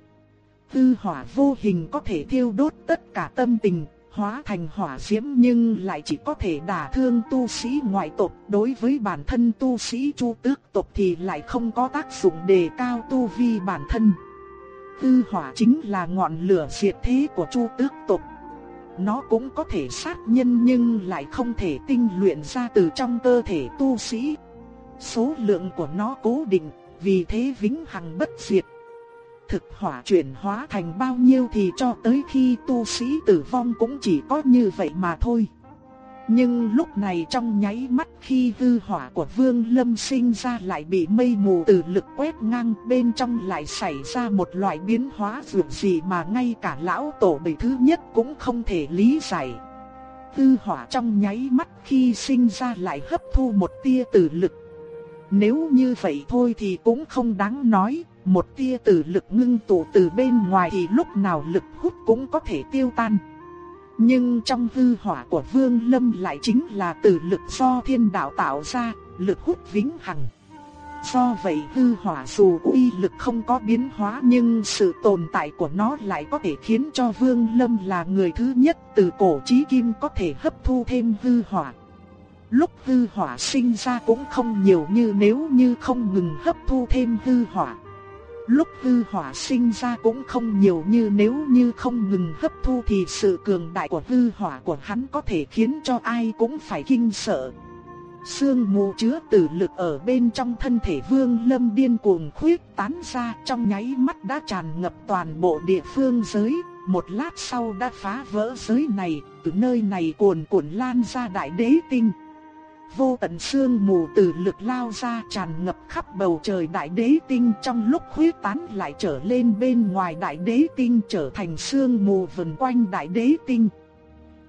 Tư hỏa vô hình có thể thiêu đốt tất cả tâm tình, hóa thành hỏa diễm nhưng lại chỉ có thể đả thương tu sĩ ngoại tộc. Đối với bản thân tu sĩ chu tước tộc thì lại không có tác dụng đề cao tu vi bản thân. Tư hỏa chính là ngọn lửa diệt thế của chu tước tộc. Nó cũng có thể sát nhân nhưng lại không thể tinh luyện ra từ trong cơ thể tu sĩ. Số lượng của nó cố định, vì thế vĩnh hằng bất diệt thực hỏa chuyển hóa thành bao nhiêu thì cho tới khi tu sĩ tử vong cũng chỉ có như vậy mà thôi. Nhưng lúc này trong nháy mắt khi hư hỏa của Vương Lâm sinh ra lại bị mây mù từ lực quét ngang bên trong lại xảy ra một loại biến hóa vượt gì mà ngay cả lão tổ bầy thứ nhất cũng không thể lý giải. Hư hỏa trong nháy mắt khi sinh ra lại hấp thu một tia từ lực. Nếu như vậy thôi thì cũng không đáng nói, một tia tử lực ngưng tụ từ bên ngoài thì lúc nào lực hút cũng có thể tiêu tan. Nhưng trong hư hỏa của Vương Lâm lại chính là tử lực do thiên đạo tạo ra, lực hút vĩnh hằng. Do vậy hư hỏa dù uy lực không có biến hóa nhưng sự tồn tại của nó lại có thể khiến cho Vương Lâm là người thứ nhất từ cổ chí kim có thể hấp thu thêm hư hỏa. Lúc hư hỏa sinh ra cũng không nhiều như nếu như không ngừng hấp thu thêm hư hỏa. Lúc hư hỏa sinh ra cũng không nhiều như nếu như không ngừng hấp thu thì sự cường đại của hư hỏa của hắn có thể khiến cho ai cũng phải kinh sợ. Sương mù chứa tử lực ở bên trong thân thể vương lâm điên cuồng khuyết tán ra trong nháy mắt đã tràn ngập toàn bộ địa phương giới, một lát sau đã phá vỡ giới này, từ nơi này cuồn cuộn lan ra đại đế tinh. Vô tận sương mù từ lực lao ra tràn ngập khắp bầu trời đại đế tinh trong lúc huyết tán lại trở lên bên ngoài đại đế tinh trở thành sương mù vần quanh đại đế tinh.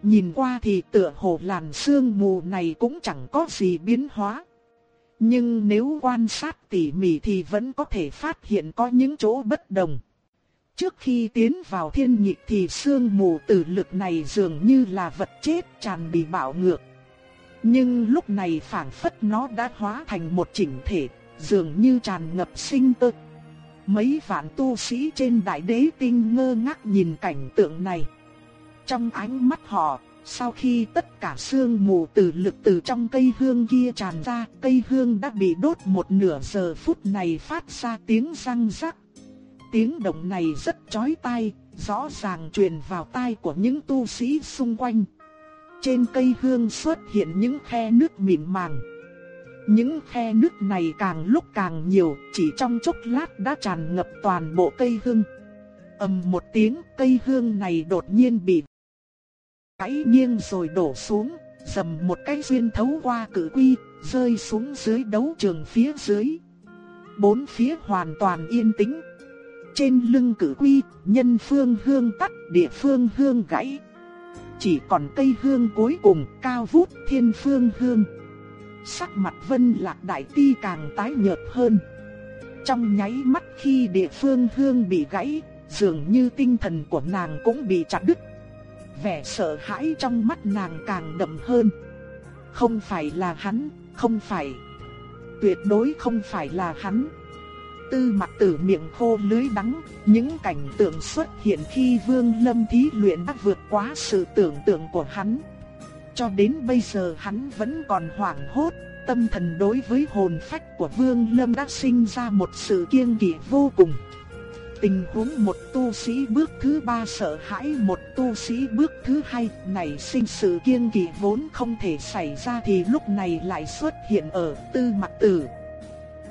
Nhìn qua thì tựa hồ làn sương mù này cũng chẳng có gì biến hóa. Nhưng nếu quan sát tỉ mỉ thì vẫn có thể phát hiện có những chỗ bất đồng. Trước khi tiến vào thiên nhịp thì sương mù tử lực này dường như là vật chết tràn bị bạo ngược. Nhưng lúc này phảng phất nó đã hóa thành một chỉnh thể, dường như tràn ngập sinh cơ. Mấy vạn tu sĩ trên đại đế tinh ngơ ngác nhìn cảnh tượng này. Trong ánh mắt họ, Sau khi tất cả sương mù từ lực từ trong cây hương kia tràn ra, cây hương đã bị đốt một nửa giờ phút này phát ra tiếng răng rắc. Tiếng động này rất chói tai, rõ ràng truyền vào tai của những tu sĩ xung quanh. Trên cây hương xuất hiện những khe nước mịn màng. Những khe nước này càng lúc càng nhiều, chỉ trong chốc lát đã tràn ngập toàn bộ cây hương. ầm một tiếng, cây hương này đột nhiên bị gãy nghiêng rồi đổ xuống, dầm một cái xuyên thấu qua cử quy, rơi xuống dưới đấu trường phía dưới. Bốn phía hoàn toàn yên tĩnh. Trên lưng cử quy, nhân phương hương tắt, địa phương hương gãy. Chỉ còn cây hương cuối cùng, cao vút thiên phương hương. Sắc mặt vân lạc đại ti càng tái nhợt hơn. Trong nháy mắt khi địa phương hương bị gãy, dường như tinh thần của nàng cũng bị chặt đứt vẻ sợ hãi trong mắt nàng càng đậm hơn. Không phải là hắn, không phải. Tuyệt đối không phải là hắn. Tư mặt tử miệng khô lưới đắng, những cảnh tượng xuất hiện khi Vương Lâm thí luyện đã vượt quá sự tưởng tượng của hắn. Cho đến bây giờ hắn vẫn còn hoảng hốt, tâm thần đối với hồn phách của Vương Lâm đã sinh ra một sự kiêng kỵ vô cùng. Tình huống một tu sĩ bước thứ ba sợ hãi một tu sĩ bước thứ hai này sinh sự kiêng kỵ vốn không thể xảy ra thì lúc này lại xuất hiện ở tư mặt tử.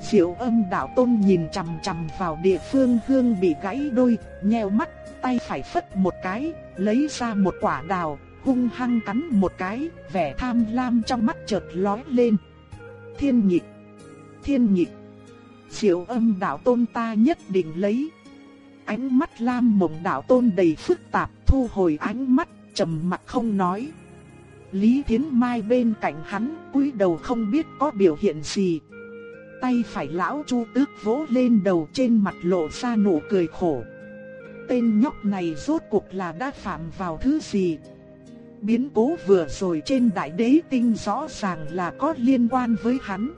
Diệu âm đạo tôn nhìn chằm chằm vào địa phương hương bị gãy đôi, nheo mắt, tay phải phất một cái, lấy ra một quả đào, hung hăng cắn một cái, vẻ tham lam trong mắt chợt lóe lên. Thiên nhịp, thiên nhịp, diệu âm đạo tôn ta nhất định lấy. Ánh mắt Lam Mộng Đạo Tôn đầy phức tạp, thu hồi ánh mắt, trầm mặt không nói. Lý Thiến Mai bên cạnh hắn, cúi đầu không biết có biểu hiện gì. Tay phải lão Chu Tước vỗ lên đầu trên mặt lộ ra nụ cười khổ. Tên nhóc này rốt cuộc là đã phạm vào thứ gì? Biến cố vừa rồi trên đại đế tinh rõ ràng là có liên quan với hắn.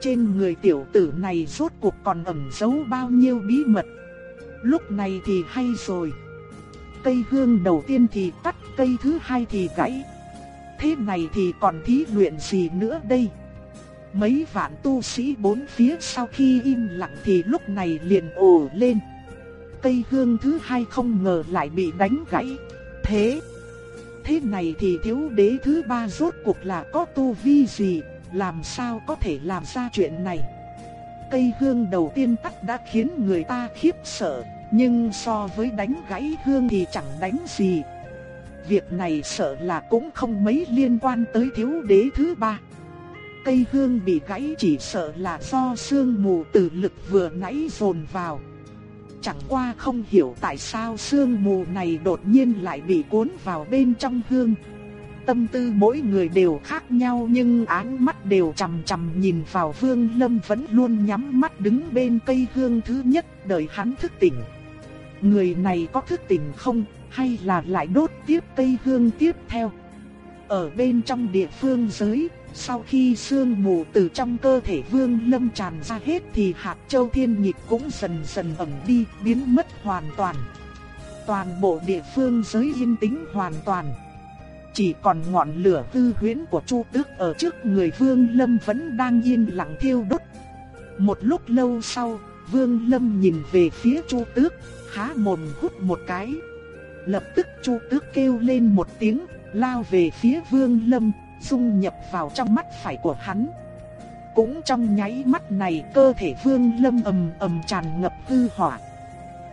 Trên người tiểu tử này rốt cuộc còn ẩn giấu bao nhiêu bí mật Lúc này thì hay rồi. Cây hương đầu tiên thì tắt, cây thứ hai thì gãy. Thế này thì còn thí luyện gì nữa đây? Mấy vạn tu sĩ bốn phía sau khi im lặng thì lúc này liền ồ lên. Cây hương thứ hai không ngờ lại bị đánh gãy. Thế, thế này thì thiếu đế thứ ba rốt cuộc là có tu vi gì, làm sao có thể làm ra chuyện này? cây hương đầu tiên tắt đã khiến người ta khiếp sợ, nhưng so với đánh gãy hương thì chẳng đánh gì. Việc này sợ là cũng không mấy liên quan tới thiếu đế thứ ba. Cây hương bị gãy chỉ sợ là do sương mù từ lực vừa nãy dồn vào. Chẳng qua không hiểu tại sao sương mù này đột nhiên lại bị cuốn vào bên trong hương. Tâm tư mỗi người đều khác nhau nhưng ánh mắt đều chằm chằm nhìn vào Vương Lâm vẫn luôn nhắm mắt đứng bên cây hương thứ nhất đợi hắn thức tỉnh. Người này có thức tỉnh không hay là lại đốt tiếp cây hương tiếp theo? Ở bên trong địa phương giới, sau khi sương mù từ trong cơ thể Vương Lâm tràn ra hết thì hạt châu thiên nhịp cũng dần dần ẩm đi, biến mất hoàn toàn. Toàn bộ địa phương giới yên tĩnh hoàn toàn. Chỉ còn ngọn lửa hư huyễn của Chu Tước ở trước người Vương Lâm vẫn đang yên lặng thiêu đốt. Một lúc lâu sau, Vương Lâm nhìn về phía Chu Tước, há mồm hút một cái. Lập tức Chu Tước kêu lên một tiếng, lao về phía Vương Lâm, dung nhập vào trong mắt phải của hắn. Cũng trong nháy mắt này cơ thể Vương Lâm ầm ầm tràn ngập hư hỏa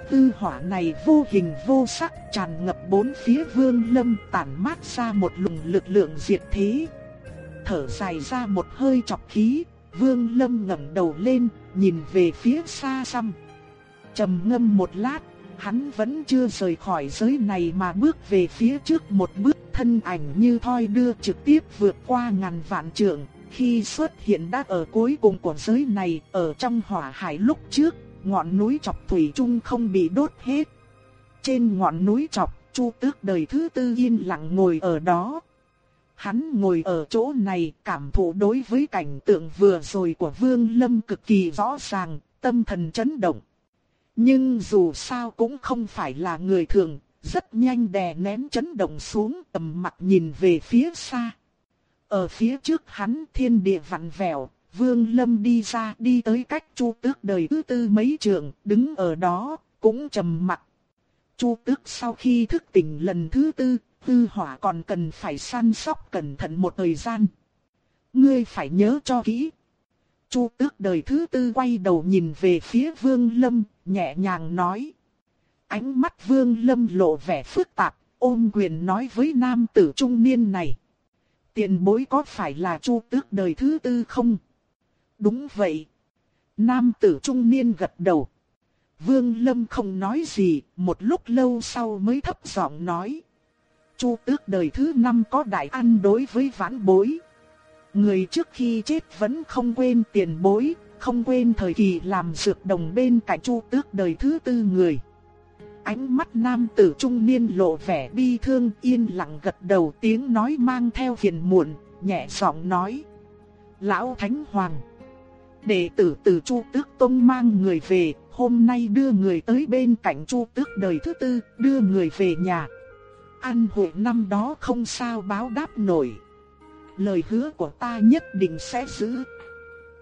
tư hỏa này vô hình vô sắc tràn ngập bốn phía vương lâm tản mát ra một luồng lực lượng diệt thế. Thở dài ra một hơi chọc khí, vương lâm ngẩng đầu lên, nhìn về phía xa xăm. trầm ngâm một lát, hắn vẫn chưa rời khỏi giới này mà bước về phía trước một bước thân ảnh như thoi đưa trực tiếp vượt qua ngàn vạn trượng. Khi xuất hiện đã ở cuối cùng của giới này, ở trong hỏa hải lúc trước, ngọn núi chọc thủy chung không bị đốt hết. Trên ngọn núi chọc, Chu Tước đời thứ tư yên lặng ngồi ở đó. Hắn ngồi ở chỗ này cảm thụ đối với cảnh tượng vừa rồi của Vương Lâm cực kỳ rõ ràng, tâm thần chấn động. Nhưng dù sao cũng không phải là người thường, Rất nhanh đè nén chấn động xuống tầm mặt nhìn về phía xa. Ở phía trước hắn thiên địa vặn vẹo, Vương Lâm đi ra đi tới cách Chu Tước đời thứ tư mấy trường, đứng ở đó, cũng trầm mặt. Chu Tước sau khi thức tỉnh lần thứ tư, tư hỏa còn cần phải săn sóc cẩn thận một thời gian. Ngươi phải nhớ cho kỹ. Chu Tước đời thứ tư quay đầu nhìn về phía Vương Lâm, nhẹ nhàng nói. Ánh mắt Vương Lâm lộ vẻ phức tạp, ôm quyền nói với nam tử trung niên này. Tiền bối có phải là Chu Tước đời thứ tư không? Đúng vậy. Nam tử trung niên gật đầu. Vương Lâm không nói gì, một lúc lâu sau mới thấp giọng nói. Chu tước đời thứ năm có đại ăn đối với vãn bối. Người trước khi chết vẫn không quên tiền bối, không quên thời kỳ làm dược đồng bên cạnh chu tước đời thứ tư người. Ánh mắt nam tử trung niên lộ vẻ bi thương yên lặng gật đầu tiếng nói mang theo phiền muộn, nhẹ giọng nói. Lão Thánh Hoàng Đệ tử từ Chu Tước Tông mang người về, hôm nay đưa người tới bên cạnh Chu Tước đời thứ tư, đưa người về nhà. Ăn hội năm đó không sao báo đáp nổi. Lời hứa của ta nhất định sẽ giữ.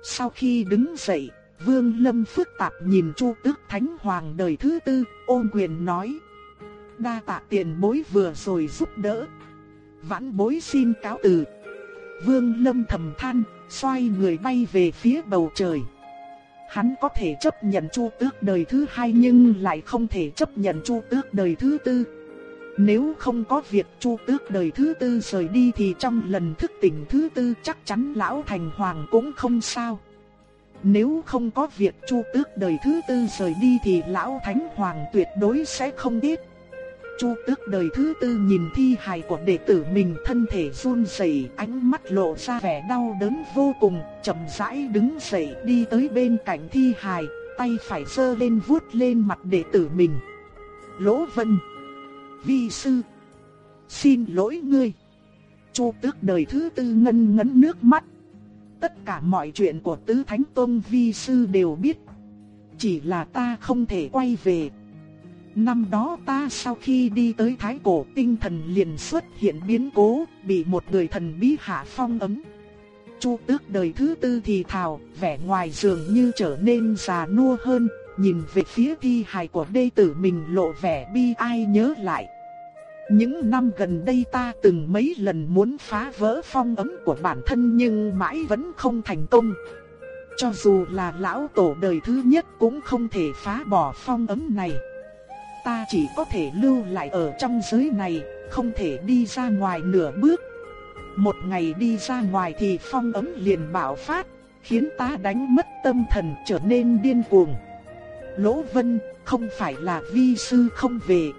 Sau khi đứng dậy, Vương Lâm phức tạp nhìn Chu Tước Thánh Hoàng đời thứ tư, ôn quyền nói. Đa tạ tiền bối vừa rồi giúp đỡ. Vãn bối xin cáo từ. Vương Lâm thầm than, xoay người bay về phía bầu trời. Hắn có thể chấp nhận Chu Tước đời thứ hai nhưng lại không thể chấp nhận Chu Tước đời thứ tư. Nếu không có việc Chu Tước đời thứ tư rời đi thì trong lần thức tỉnh thứ tư chắc chắn lão thành hoàng cũng không sao. Nếu không có việc Chu Tước đời thứ tư rời đi thì lão thánh hoàng tuyệt đối sẽ không biết. Chu tước đời thứ tư nhìn thi hài của đệ tử mình thân thể run rẩy, ánh mắt lộ ra vẻ đau đớn vô cùng, chậm rãi đứng dậy đi tới bên cạnh thi hài, tay phải sơ lên vuốt lên mặt đệ tử mình. Lỗ Vân, vi sư, xin lỗi ngươi. Chu tước đời thứ tư ngân ngấn nước mắt. Tất cả mọi chuyện của tứ thánh tôn vi sư đều biết. Chỉ là ta không thể quay về. Năm đó ta sau khi đi tới Thái Cổ tinh thần liền xuất hiện biến cố, bị một người thần bí hạ phong ấm. Chu tước đời thứ tư thì thào, vẻ ngoài dường như trở nên già nua hơn, nhìn về phía thi hài của đệ tử mình lộ vẻ bi ai nhớ lại. Những năm gần đây ta từng mấy lần muốn phá vỡ phong ấn của bản thân nhưng mãi vẫn không thành công. Cho dù là lão tổ đời thứ nhất cũng không thể phá bỏ phong ấn này ta chỉ có thể lưu lại ở trong giới này, không thể đi ra ngoài nửa bước. Một ngày đi ra ngoài thì phong ấn liền bạo phát, khiến ta đánh mất tâm thần trở nên điên cuồng. Lỗ Vân, không phải là vi sư không về,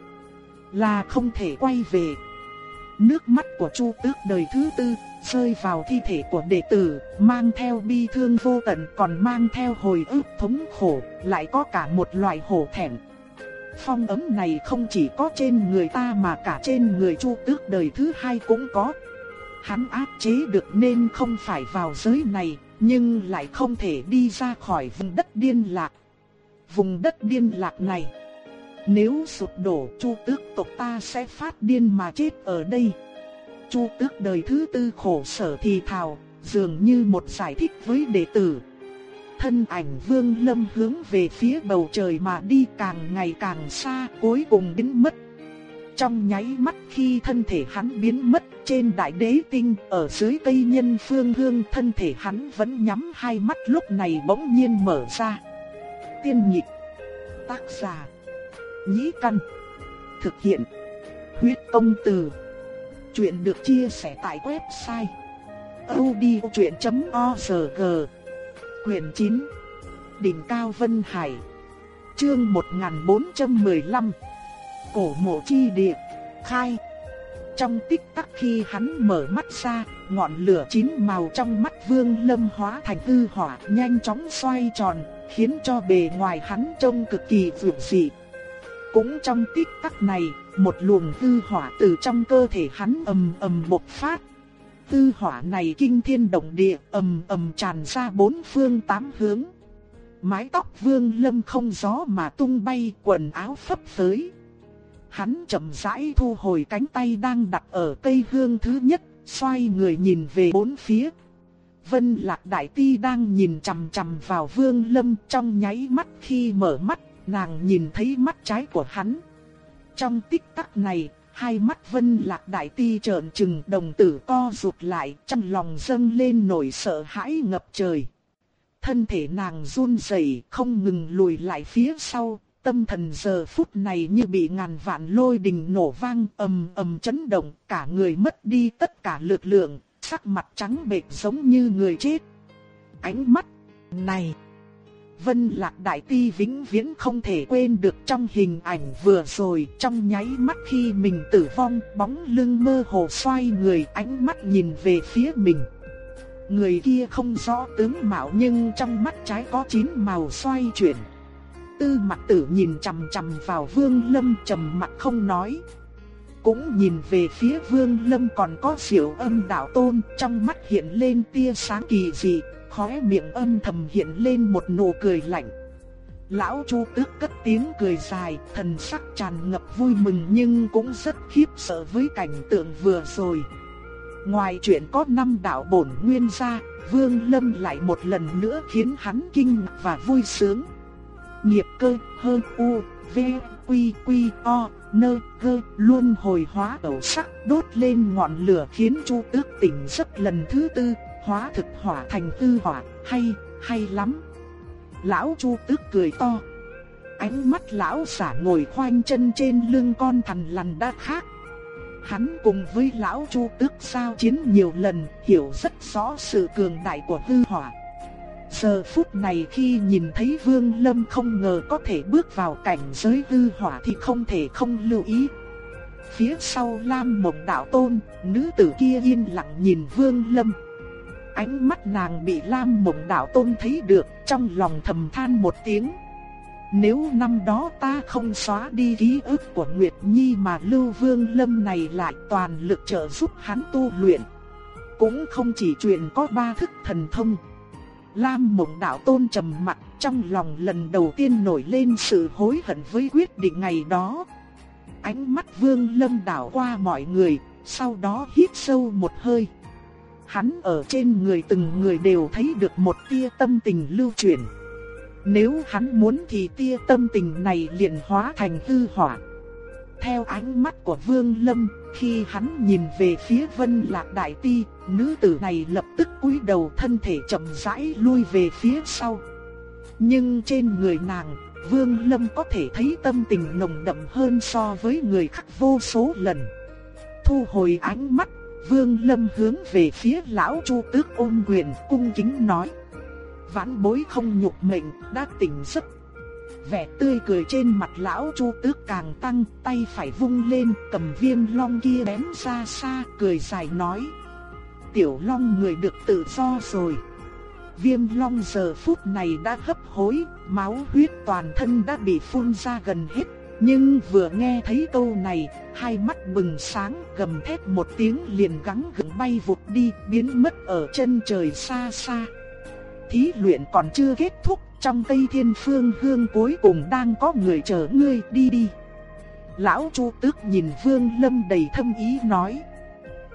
là không thể quay về. Nước mắt của Chu Tước đời thứ tư rơi vào thi thể của đệ tử, mang theo bi thương vô tận còn mang theo hồi ức thống khổ, lại có cả một loại hổ thẹn. Phong ấm này không chỉ có trên người ta mà cả trên người Chu Tước đời thứ hai cũng có. Hắn áp chế được nên không phải vào giới này, nhưng lại không thể đi ra khỏi vùng đất điên lạc. Vùng đất điên lạc này, nếu sụp đổ Chu Tước tộc ta sẽ phát điên mà chết ở đây. Chu Tước đời thứ tư khổ sở thì thào, dường như một giải thích với đệ tử. Thân ảnh vương lâm hướng về phía bầu trời mà đi càng ngày càng xa cuối cùng biến mất. Trong nháy mắt khi thân thể hắn biến mất trên đại đế tinh ở dưới cây nhân phương hương thân thể hắn vẫn nhắm hai mắt lúc này bỗng nhiên mở ra. Tiên nhịp Tác giả, Nhĩ Căn, Thực hiện, Huyết công từ. Chuyện được chia sẻ tại website odchuyện.org Quyền 9 Đỉnh Cao Vân Hải, Chương 1415 Cổ mộ chi địa, Khai. Trong tích tắc khi hắn mở mắt ra, Ngọn lửa chín màu trong mắt vương lâm hóa thành tư hỏa, Nhanh chóng xoay tròn. Khiến cho bề ngoài hắn trông cực kỳ vượt dị Cũng trong tích tắc này Một luồng tư hỏa từ trong cơ thể hắn ầm ầm bộc phát tư hỏa này kinh thiên động địa ầm ầm tràn ra bốn phương tám hướng. Mái tóc vương lâm không gió mà tung bay quần áo phấp phới. hắn chậm rãi thu hồi cánh tay đang đặt ở cây hương thứ nhất, xoay người nhìn về bốn phía. Vân Lạc Đại Ti đang nhìn chằm chằm vào Vương Lâm trong nháy mắt khi mở mắt, nàng nhìn thấy mắt trái của hắn. Trong tích tắc này, hai mắt Vân Lạc Đại Ti trợn trừng đồng tử co rụt lại, trong lòng dâng lên nỗi sợ hãi ngập trời. Thân thể nàng run rẩy, không ngừng lùi lại phía sau, tâm thần giờ phút này như bị ngàn vạn lôi đình nổ vang ầm ầm chấn động, cả người mất đi tất cả lực lượng, sắc mặt trắng bệch giống như người chết. Ánh mắt này, Vân Lạc Đại Ti vĩnh viễn không thể quên được trong hình ảnh vừa rồi, trong nháy mắt khi mình tử vong, bóng lưng mơ hồ xoay người, ánh mắt nhìn về phía mình. Người kia không rõ tướng mạo nhưng trong mắt trái có chín màu xoay chuyển. Tư mặt tử nhìn chằm chằm vào Vương Lâm trầm mặt không nói. Cũng nhìn về phía Vương Lâm còn có diệu âm đạo tôn trong mắt hiện lên tia sáng kỳ dị, khóe miệng âm thầm hiện lên một nụ cười lạnh. Lão Chu Tước cất tiếng cười dài, thần sắc tràn ngập vui mừng nhưng cũng rất khiếp sợ với cảnh tượng vừa rồi. Ngoài chuyện có năm đạo bổn nguyên ra, Vương Lâm lại một lần nữa khiến hắn kinh và vui sướng. Nghiệp cơ hơn u, v, quy quy o, nơ gơ, luôn hồi hóa ẩu sắc đốt lên ngọn lửa khiến Chu Tước tỉnh giấc lần thứ tư, hóa thực hỏa thành tư hỏa, hay, hay lắm. Lão Chu Tước cười to. Ánh mắt lão giả ngồi khoanh chân trên lưng con thằn lằn đã khác Hắn cùng với lão Chu Tước sao chiến nhiều lần, hiểu rất rõ sự cường đại của hư hỏa. Giờ phút này khi nhìn thấy Vương Lâm không ngờ có thể bước vào cảnh giới hư hỏa thì không thể không lưu ý. Phía sau Lam Mộng Đạo Tôn, nữ tử kia yên lặng nhìn Vương Lâm. Ánh mắt nàng bị Lam Mộng Đạo Tôn thấy được, trong lòng thầm than một tiếng. Nếu năm đó ta không xóa đi ký ức của Nguyệt Nhi mà Lưu Vương Lâm này lại toàn lực trợ giúp hắn tu luyện. Cũng không chỉ truyền có ba thức thần thông. Lam Mộng Đạo Tôn trầm mặt trong lòng lần đầu tiên nổi lên sự hối hận với quyết định ngày đó. Ánh mắt Vương Lâm đảo qua mọi người, sau đó hít sâu một hơi. Hắn ở trên người từng người đều thấy được một tia tâm tình lưu chuyển. Nếu hắn muốn thì tia tâm tình này liền hóa thành hư hỏa. Theo ánh mắt của Vương Lâm, khi hắn nhìn về phía Vân Lạc Đại Ti, nữ tử này lập tức cúi đầu thân thể chậm rãi lui về phía sau. Nhưng trên người nàng, Vương Lâm có thể thấy tâm tình nồng đậm hơn so với người khác vô số lần. Thu hồi ánh mắt, Vương Lâm hướng về phía lão Chu Tước ôm quyền cung kính nói: vãn bối không nhục mệnh, đã tỉnh giấc. Vẻ tươi cười trên mặt lão Chu Tước càng tăng, tay phải vung lên, cầm viêm long kia ném ra xa, cười dài nói: "Tiểu long người được tự do rồi." Viêm long giờ phút này đã hấp hối, máu huyết toàn thân đã bị phun ra gần hết, nhưng vừa nghe thấy câu này, hai mắt bừng sáng, gầm thét một tiếng liền gắng gượng bay vụt đi, biến mất ở chân trời xa xa. Thí luyện còn chưa kết thúc, trong Tây Thiên Phương Hương cuối cùng đang có người chờ ngươi đi đi. Lão Chu Tước nhìn Vương Lâm đầy thâm ý nói.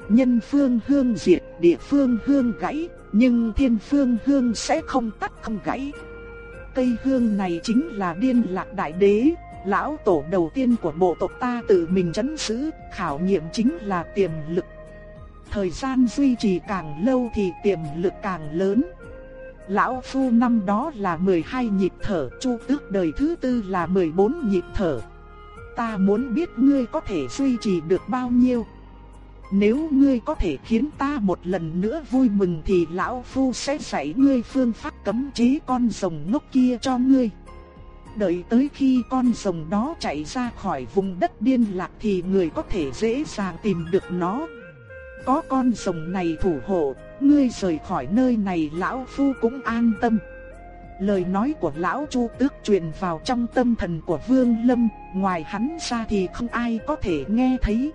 Nhân phương hương diệt, địa phương hương gãy, nhưng thiên phương hương sẽ không tắt không gãy. Cây hương này chính là điên lạc đại đế, lão tổ đầu tiên của bộ tộc ta tự mình chấn giữ, khảo nghiệm chính là tiềm lực. Thời gian duy trì càng lâu thì tiềm lực càng lớn. Lão Phu năm đó là 12 nhịp thở, Chu Tước đời thứ tư là 14 nhịp thở. Ta muốn biết ngươi có thể duy trì được bao nhiêu. Nếu ngươi có thể khiến ta một lần nữa vui mừng thì Lão Phu sẽ dạy ngươi phương pháp cấm chế con rồng ngốc kia cho ngươi. Đợi tới khi con rồng đó chạy ra khỏi vùng đất điên lạc thì người có thể dễ dàng tìm được nó. Có con rồng này thủ hộ, ngươi rời khỏi nơi này lão phu cũng an tâm. Lời nói của lão Chu Tước truyền vào trong tâm thần của Vương Lâm, ngoài hắn ra thì không ai có thể nghe thấy.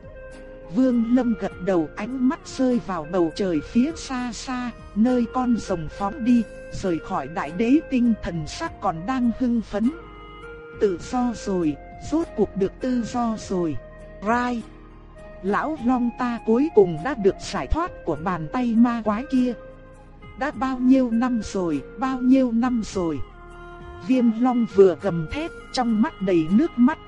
Vương Lâm gật đầu ánh mắt rơi vào bầu trời phía xa xa, nơi con rồng phóng đi, rời khỏi đại đế tinh thần sắc còn đang hưng phấn. Tự do rồi, rốt cuộc được tự do rồi. Rai! Lão Long ta cuối cùng đã được giải thoát của bàn tay ma quái kia. Đã bao nhiêu năm rồi, bao nhiêu năm rồi. Viêm Long vừa gầm thét, trong mắt đầy nước mắt.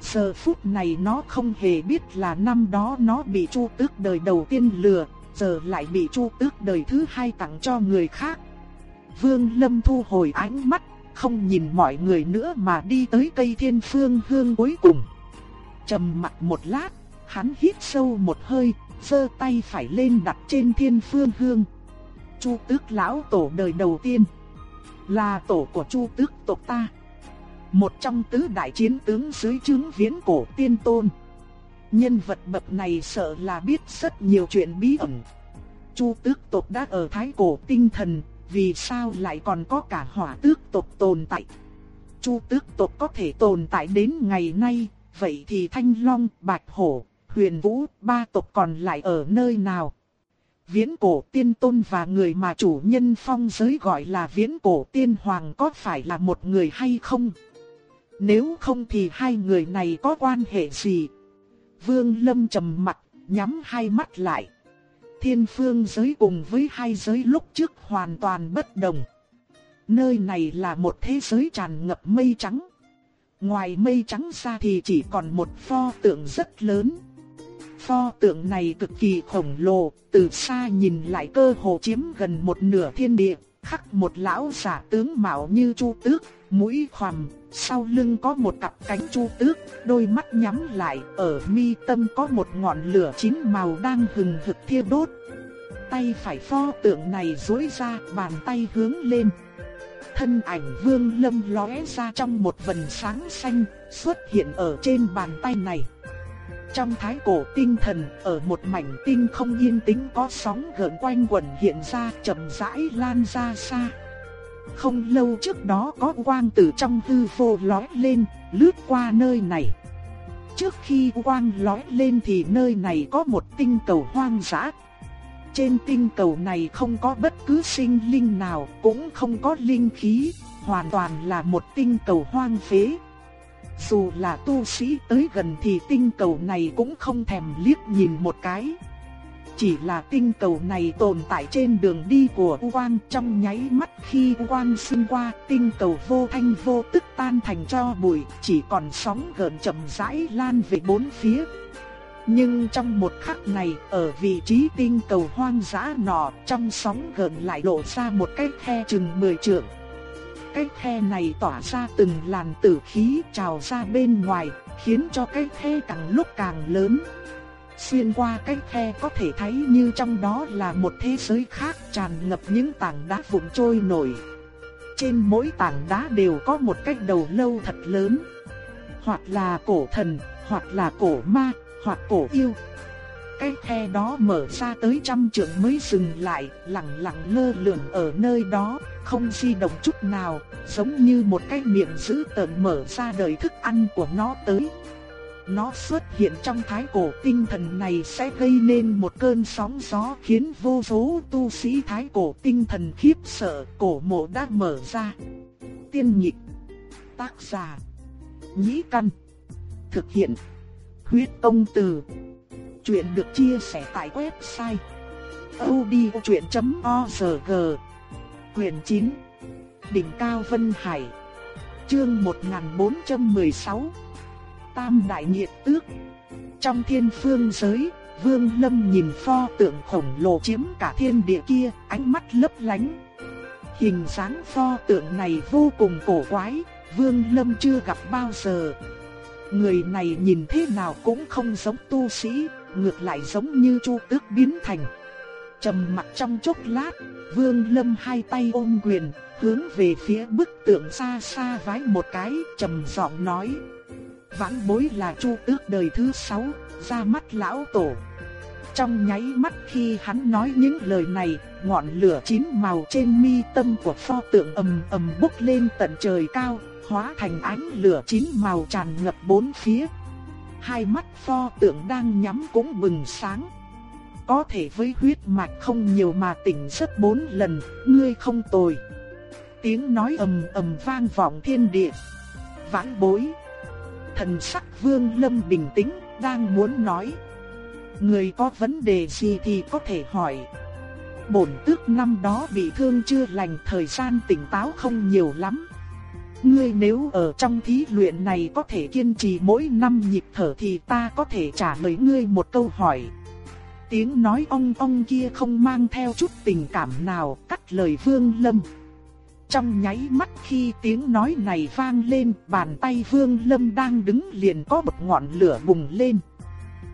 Giờ phút này nó không hề biết là năm đó nó bị Chu Tước đời đầu tiên lừa, giờ lại bị Chu Tước đời thứ hai tặng cho người khác. Vương Lâm thu hồi ánh mắt, không nhìn mọi người nữa mà đi tới cây thiên phương hương cuối cùng. Trầm mặt một lát, hắn hít sâu một hơi, giơ tay phải lên đặt trên thiên phương hương. Chu Tước lão tổ đời đầu tiên, là tổ của Chu Tước tộc ta. Một trong tứ đại chiến tướng dưới trướng viễn cổ tiên tôn. Nhân vật bậc này sợ là biết rất nhiều chuyện bí ẩn. Chu tước tộc đã ở thái cổ tinh thần, vì sao lại còn có cả hỏa tước tộc tồn tại? Chu tước tộc có thể tồn tại đến ngày nay, vậy thì Thanh Long, Bạch Hổ, Huyền Vũ, ba tộc còn lại ở nơi nào? Viễn cổ tiên tôn và người mà chủ nhân phong giới gọi là viễn cổ tiên hoàng có phải là một người hay không? Nếu không thì hai người này có quan hệ gì? Vương Lâm trầm mặt, nhắm hai mắt lại. Thiên phương giới cùng với hai giới lúc trước hoàn toàn bất đồng. Nơi này là một thế giới tràn ngập mây trắng. Ngoài mây trắng ra thì chỉ còn một pho tượng rất lớn. Pho tượng này cực kỳ khổng lồ, từ xa nhìn lại cơ hồ chiếm gần một nửa thiên địa, khắc một lão giả tướng mạo như chu tước, mũi khoằm, sau lưng có một cặp cánh chu tước, đôi mắt nhắm lại, ở mi tâm có một ngọn lửa chín màu đang hừng hực thiêu đốt. Tay phải pho tượng này duỗi ra, bàn tay hướng lên. Thân ảnh Vương Lâm lóe ra trong một vần sáng xanh, xuất hiện ở trên bàn tay này. Trong thái cổ tinh thần, ở một mảnh tinh không yên tĩnh có sóng gợn quanh quẩn hiện ra chậm rãi lan ra xa. Không lâu trước đó có quang từ trong hư vô lói lên, lướt qua nơi này. Trước khi quang lói lên thì nơi này có một tinh cầu hoang dã. Trên tinh cầu này không có bất cứ sinh linh nào, cũng không có linh khí, hoàn toàn là một tinh cầu hoang phế. Dù là tu sĩ tới gần thì tinh cầu này cũng không thèm liếc nhìn một cái. Chỉ là tinh cầu này tồn tại trên đường đi của U Quang trong nháy mắt khi U Quang xuyên qua tinh cầu vô thanh vô tức tan thành cho bụi, chỉ còn sóng gợn chậm rãi lan về bốn phía. Nhưng trong một khắc này, ở vị trí tinh cầu hoang dã nọ, trong sóng gợn lại lộ ra một cái khe chừng 10 trượng. Cái khe này tỏa ra từng làn tử khí trào ra bên ngoài, khiến cho cái khe càng lúc càng lớn. Xuyên qua cái khe có thể thấy như trong đó là một thế giới khác tràn ngập những tảng đá vụn trôi nổi. Trên mỗi tảng đá đều có một cái đầu lâu thật lớn. Hoặc là cổ thần, hoặc là cổ ma, hoặc cổ yêu. Cái khe đó mở ra tới trăm trượng mới dừng lại, lặng lặng lơ lửng ở nơi đó, không di động chút nào, giống như một cái miệng giữ tợn mở ra đời thức ăn của nó tới nó xuất hiện trong thái cổ tinh thần này sẽ gây nên một cơn sóng gió khiến vô số tu sĩ thái cổ tinh thần khiếp sợ, cổ mộ đã mở ra. Tiên nhịp, tác giả, nhĩ căn, thực hiện, huyết công từ. Chuyện được chia sẻ tại website odchuyện.org Quyền 9 Đỉnh Cao Vân Hải Chương 1416 tam đại nhiệt tước. Trong thiên phương giới, Vương Lâm nhìn pho tượng khổng lồ chiếm cả thiên địa kia, ánh mắt lấp lánh. Hình dáng pho tượng này vô cùng cổ quái, Vương Lâm chưa gặp bao giờ. Người này nhìn thế nào cũng không giống tu sĩ, ngược lại giống như chu tước biến thành. Trầm mặt trong chốc lát, Vương Lâm hai tay ôm quyền, hướng về phía bức tượng xa xa vái một cái, trầm giọng nói: vãn bối là chu tước đời thứ sáu, ra mắt lão tổ. Trong nháy mắt khi hắn nói những lời này, ngọn lửa chín màu trên mi tâm của pho tượng ầm ầm bốc lên tận trời cao, hóa thành ánh lửa chín màu tràn ngập bốn phía. Hai mắt pho tượng đang nhắm cũng bừng sáng. Có thể với huyết mạch không nhiều mà tỉnh rất bốn lần, ngươi không tồi. Tiếng nói ầm ầm vang vọng thiên địa. Vãn bối thần sắc Vương Lâm bình tĩnh, đang muốn nói. Người có vấn đề gì thì có thể hỏi. Bổn tước năm đó bị thương chưa lành thời gian tỉnh táo không nhiều lắm. Ngươi nếu ở trong thí luyện này có thể kiên trì mỗi năm nhịp thở thì ta có thể trả lời ngươi một câu hỏi. Tiếng nói ong ong kia không mang theo chút tình cảm nào cắt lời Vương Lâm. Trong nháy mắt khi tiếng nói này vang lên, bàn tay Vương Lâm đang đứng liền có một ngọn lửa bùng lên.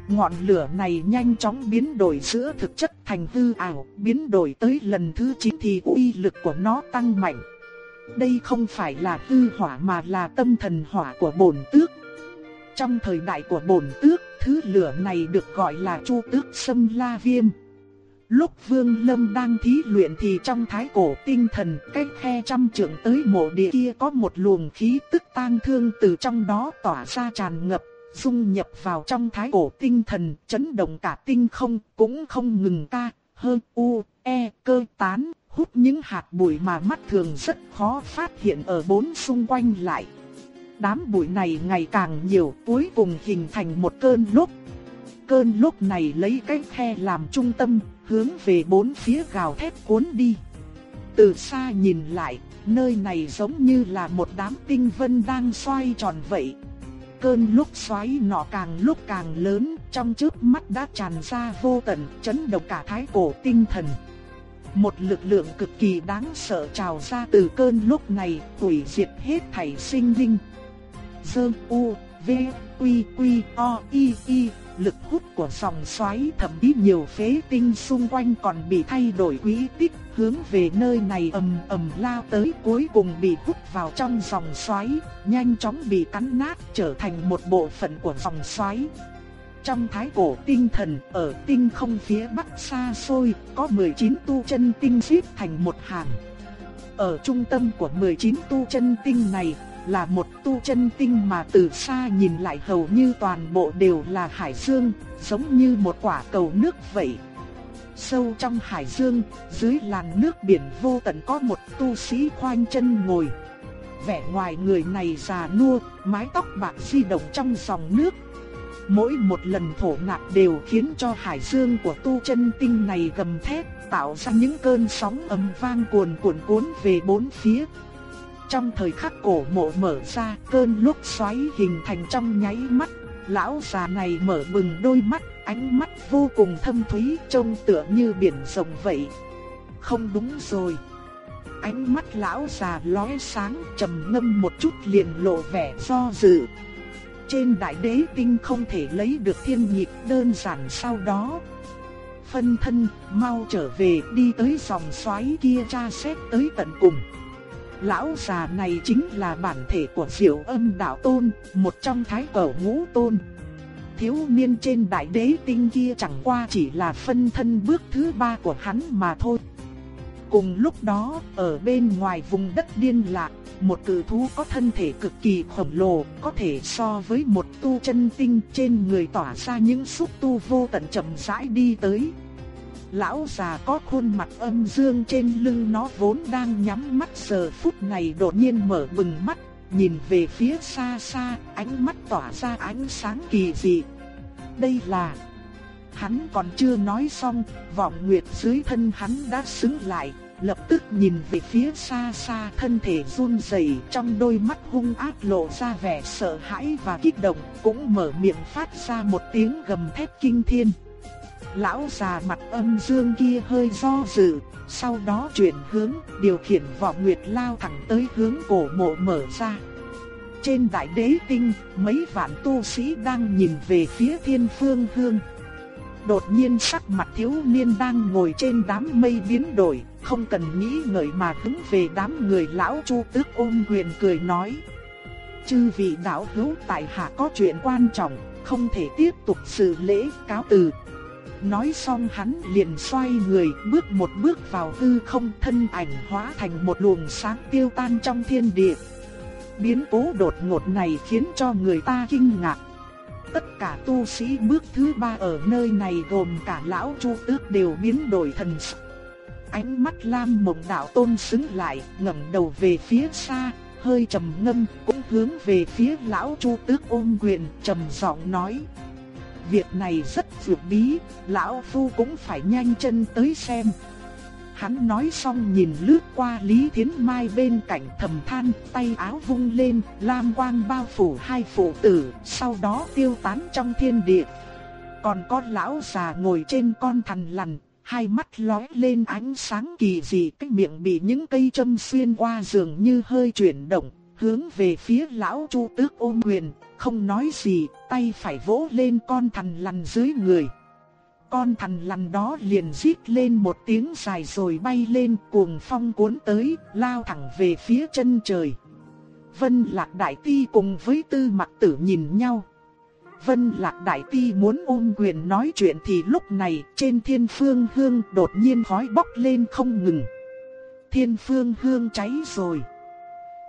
Ngọn lửa này nhanh chóng biến đổi giữa thực chất thành hư ảo, biến đổi tới lần thứ 9 thì uy lực của nó tăng mạnh. Đây không phải là tư hỏa mà là tâm thần hỏa của bổn tước. Trong thời đại của bổn tước, thứ lửa này được gọi là chu tước sâm la viêm. Lúc Vương Lâm đang thí luyện thì trong thái cổ tinh thần, cách khe trăm trượng tới mộ địa kia có một luồng khí tức tang thương từ trong đó tỏa ra tràn ngập, dung nhập vào trong thái cổ tinh thần, chấn động cả tinh không, cũng không ngừng ca, hơn u, e, cơ tán, hút những hạt bụi mà mắt thường rất khó phát hiện ở bốn xung quanh lại. Đám bụi này ngày càng nhiều, cuối cùng hình thành một cơn lốc. Cơn lốc này lấy cái khe làm trung tâm, hướng về bốn phía gào thét cuốn đi. Từ xa nhìn lại, nơi này giống như là một đám tinh vân đang xoay tròn vậy. Cơn lúc xoáy nọ càng lúc càng lớn, trong chớp mắt đã tràn ra vô tận, chấn động cả thái cổ tinh thần. Một lực lượng cực kỳ đáng sợ trào ra từ cơn lúc này, hủy diệt hết thảy sinh linh. Dơ U, V, Quy, Quy, O, I, I, lực hút của dòng xoáy thậm chí nhiều phế tinh xung quanh còn bị thay đổi quỹ tích, hướng về nơi này ầm ầm lao tới cuối cùng bị hút vào trong dòng xoáy, nhanh chóng bị cắn nát trở thành một bộ phận của dòng xoáy. Trong thái cổ tinh thần, ở tinh không phía bắc xa xôi, có 19 tu chân tinh xếp thành một hàng. Ở trung tâm của 19 tu chân tinh này, là một tu chân tinh mà từ xa nhìn lại hầu như toàn bộ đều là hải dương, giống như một quả cầu nước vậy. Sâu trong hải dương, dưới làn nước biển vô tận có một tu sĩ khoanh chân ngồi. Vẻ ngoài người này già nua, mái tóc bạc di động trong dòng nước. Mỗi một lần thổ nạp đều khiến cho hải dương của tu chân tinh này gầm thét, tạo ra những cơn sóng ầm vang cuồn cuộn cuốn về bốn phía. Trong thời khắc cổ mộ mở ra, cơn lúc xoáy hình thành trong nháy mắt, lão già này mở bừng đôi mắt, ánh mắt vô cùng thâm thúy, trông tựa như biển rộng vậy. Không đúng rồi. Ánh mắt lão già lóe sáng, trầm ngâm một chút liền lộ vẻ do dự. Trên đại đế tinh không thể lấy được thiên nhịp đơn giản sau đó. Phân thân, mau trở về đi tới dòng xoáy kia tra xét tới tận cùng. Lão già này chính là bản thể của Diệu Âm Đạo Tôn, một trong thái cổ ngũ tôn. Thiếu niên trên đại đế tinh kia chẳng qua chỉ là phân thân bước thứ ba của hắn mà thôi. Cùng lúc đó, ở bên ngoài vùng đất điên lạc, một cự thú có thân thể cực kỳ khổng lồ, có thể so với một tu chân tinh trên người tỏa ra những xúc tu vô tận chậm rãi đi tới lão già có khuôn mặt âm dương trên lưng nó vốn đang nhắm mắt giờ phút này đột nhiên mở bừng mắt, nhìn về phía xa xa, ánh mắt tỏa ra ánh sáng kỳ dị. Đây là... Hắn còn chưa nói xong, vọng nguyệt dưới thân hắn đã xứng lại, lập tức nhìn về phía xa xa thân thể run rẩy trong đôi mắt hung ác lộ ra vẻ sợ hãi và kích động, cũng mở miệng phát ra một tiếng gầm thét kinh thiên. Lão già mặt âm dương kia hơi do dự, sau đó chuyển hướng, điều khiển vỏ nguyệt lao thẳng tới hướng cổ mộ mở ra. Trên đại đế tinh, mấy vạn tu sĩ đang nhìn về phía thiên phương hương. Đột nhiên sắc mặt thiếu niên đang ngồi trên đám mây biến đổi, không cần nghĩ ngợi mà hướng về đám người lão chu tước ôm quyền cười nói. Chư vị đạo hữu tại hạ có chuyện quan trọng, không thể tiếp tục xử lễ cáo từ. Nói xong hắn liền xoay người bước một bước vào hư không thân ảnh hóa thành một luồng sáng tiêu tan trong thiên địa. Biến cố đột ngột này khiến cho người ta kinh ngạc. Tất cả tu sĩ bước thứ ba ở nơi này gồm cả lão chu tước đều biến đổi thần sắc. Ánh mắt lam mộng đạo tôn xứng lại ngẩng đầu về phía xa, hơi trầm ngâm, cũng hướng về phía lão Chu Tước ôm quyền, trầm giọng nói: "Việc này rất dược bí, lão phu cũng phải nhanh chân tới xem." Hắn nói xong nhìn lướt qua Lý Thiến Mai bên cạnh thầm than, tay áo vung lên, lam quang bao phủ hai phụ tử, sau đó tiêu tán trong thiên địa. Còn con lão già ngồi trên con thằn lằn, hai mắt lóe lên ánh sáng kỳ dị, cái miệng bị những cây châm xuyên qua dường như hơi chuyển động, hướng về phía lão Chu Tước ôm quyền, không nói gì, tay phải vỗ lên con thằn lằn dưới người. Con thằn lằn đó liền rít lên một tiếng dài rồi bay lên cuồng phong cuốn tới, lao thẳng về phía chân trời. Vân Lạc Đại Ti cùng với Tư Mặc Tử nhìn nhau. Vân Lạc Đại Ti muốn ôm quyền nói chuyện thì lúc này trên thiên phương hương đột nhiên khói bốc lên không ngừng. Thiên phương hương cháy rồi.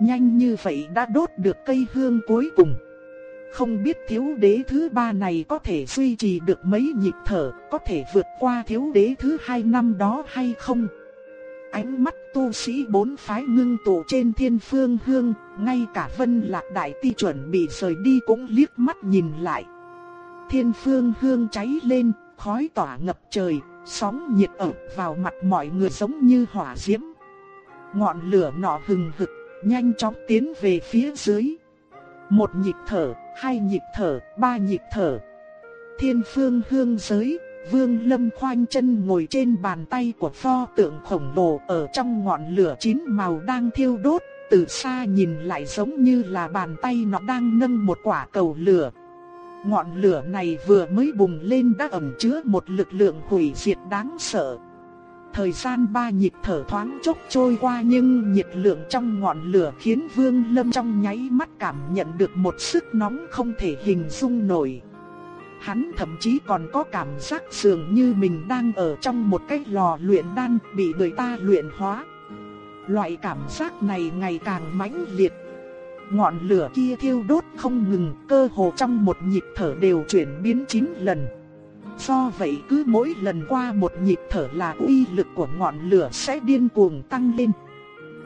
Nhanh như vậy đã đốt được cây hương cuối cùng. Không biết thiếu đế thứ ba này có thể duy trì được mấy nhịp thở, có thể vượt qua thiếu đế thứ hai năm đó hay không? Ánh mắt tu sĩ bốn phái ngưng tụ trên thiên phương hương, ngay cả vân lạc đại ti chuẩn bị rời đi cũng liếc mắt nhìn lại. Thiên phương hương cháy lên, khói tỏa ngập trời, sóng nhiệt ập vào mặt mọi người giống như hỏa diễm. Ngọn lửa nọ hừng hực, nhanh chóng tiến về phía dưới. Một nhịp thở, hai nhịp thở, ba nhịp thở. Thiên phương hương giới, Vương Lâm khoanh chân ngồi trên bàn tay của pho tượng khổng lồ ở trong ngọn lửa chín màu đang thiêu đốt, từ xa nhìn lại giống như là bàn tay nó đang nâng một quả cầu lửa. Ngọn lửa này vừa mới bùng lên đã ẩn chứa một lực lượng hủy diệt đáng sợ. Thời gian ba nhịp thở thoáng chốc trôi qua nhưng nhiệt lượng trong ngọn lửa khiến Vương Lâm trong nháy mắt cảm nhận được một sức nóng không thể hình dung nổi. Hắn thậm chí còn có cảm giác dường như mình đang ở trong một cái lò luyện đan bị người ta luyện hóa. Loại cảm giác này ngày càng mãnh liệt. Ngọn lửa kia thiêu đốt không ngừng, cơ hồ trong một nhịp thở đều chuyển biến 9 lần. Do vậy cứ mỗi lần qua một nhịp thở là uy lực của ngọn lửa sẽ điên cuồng tăng lên.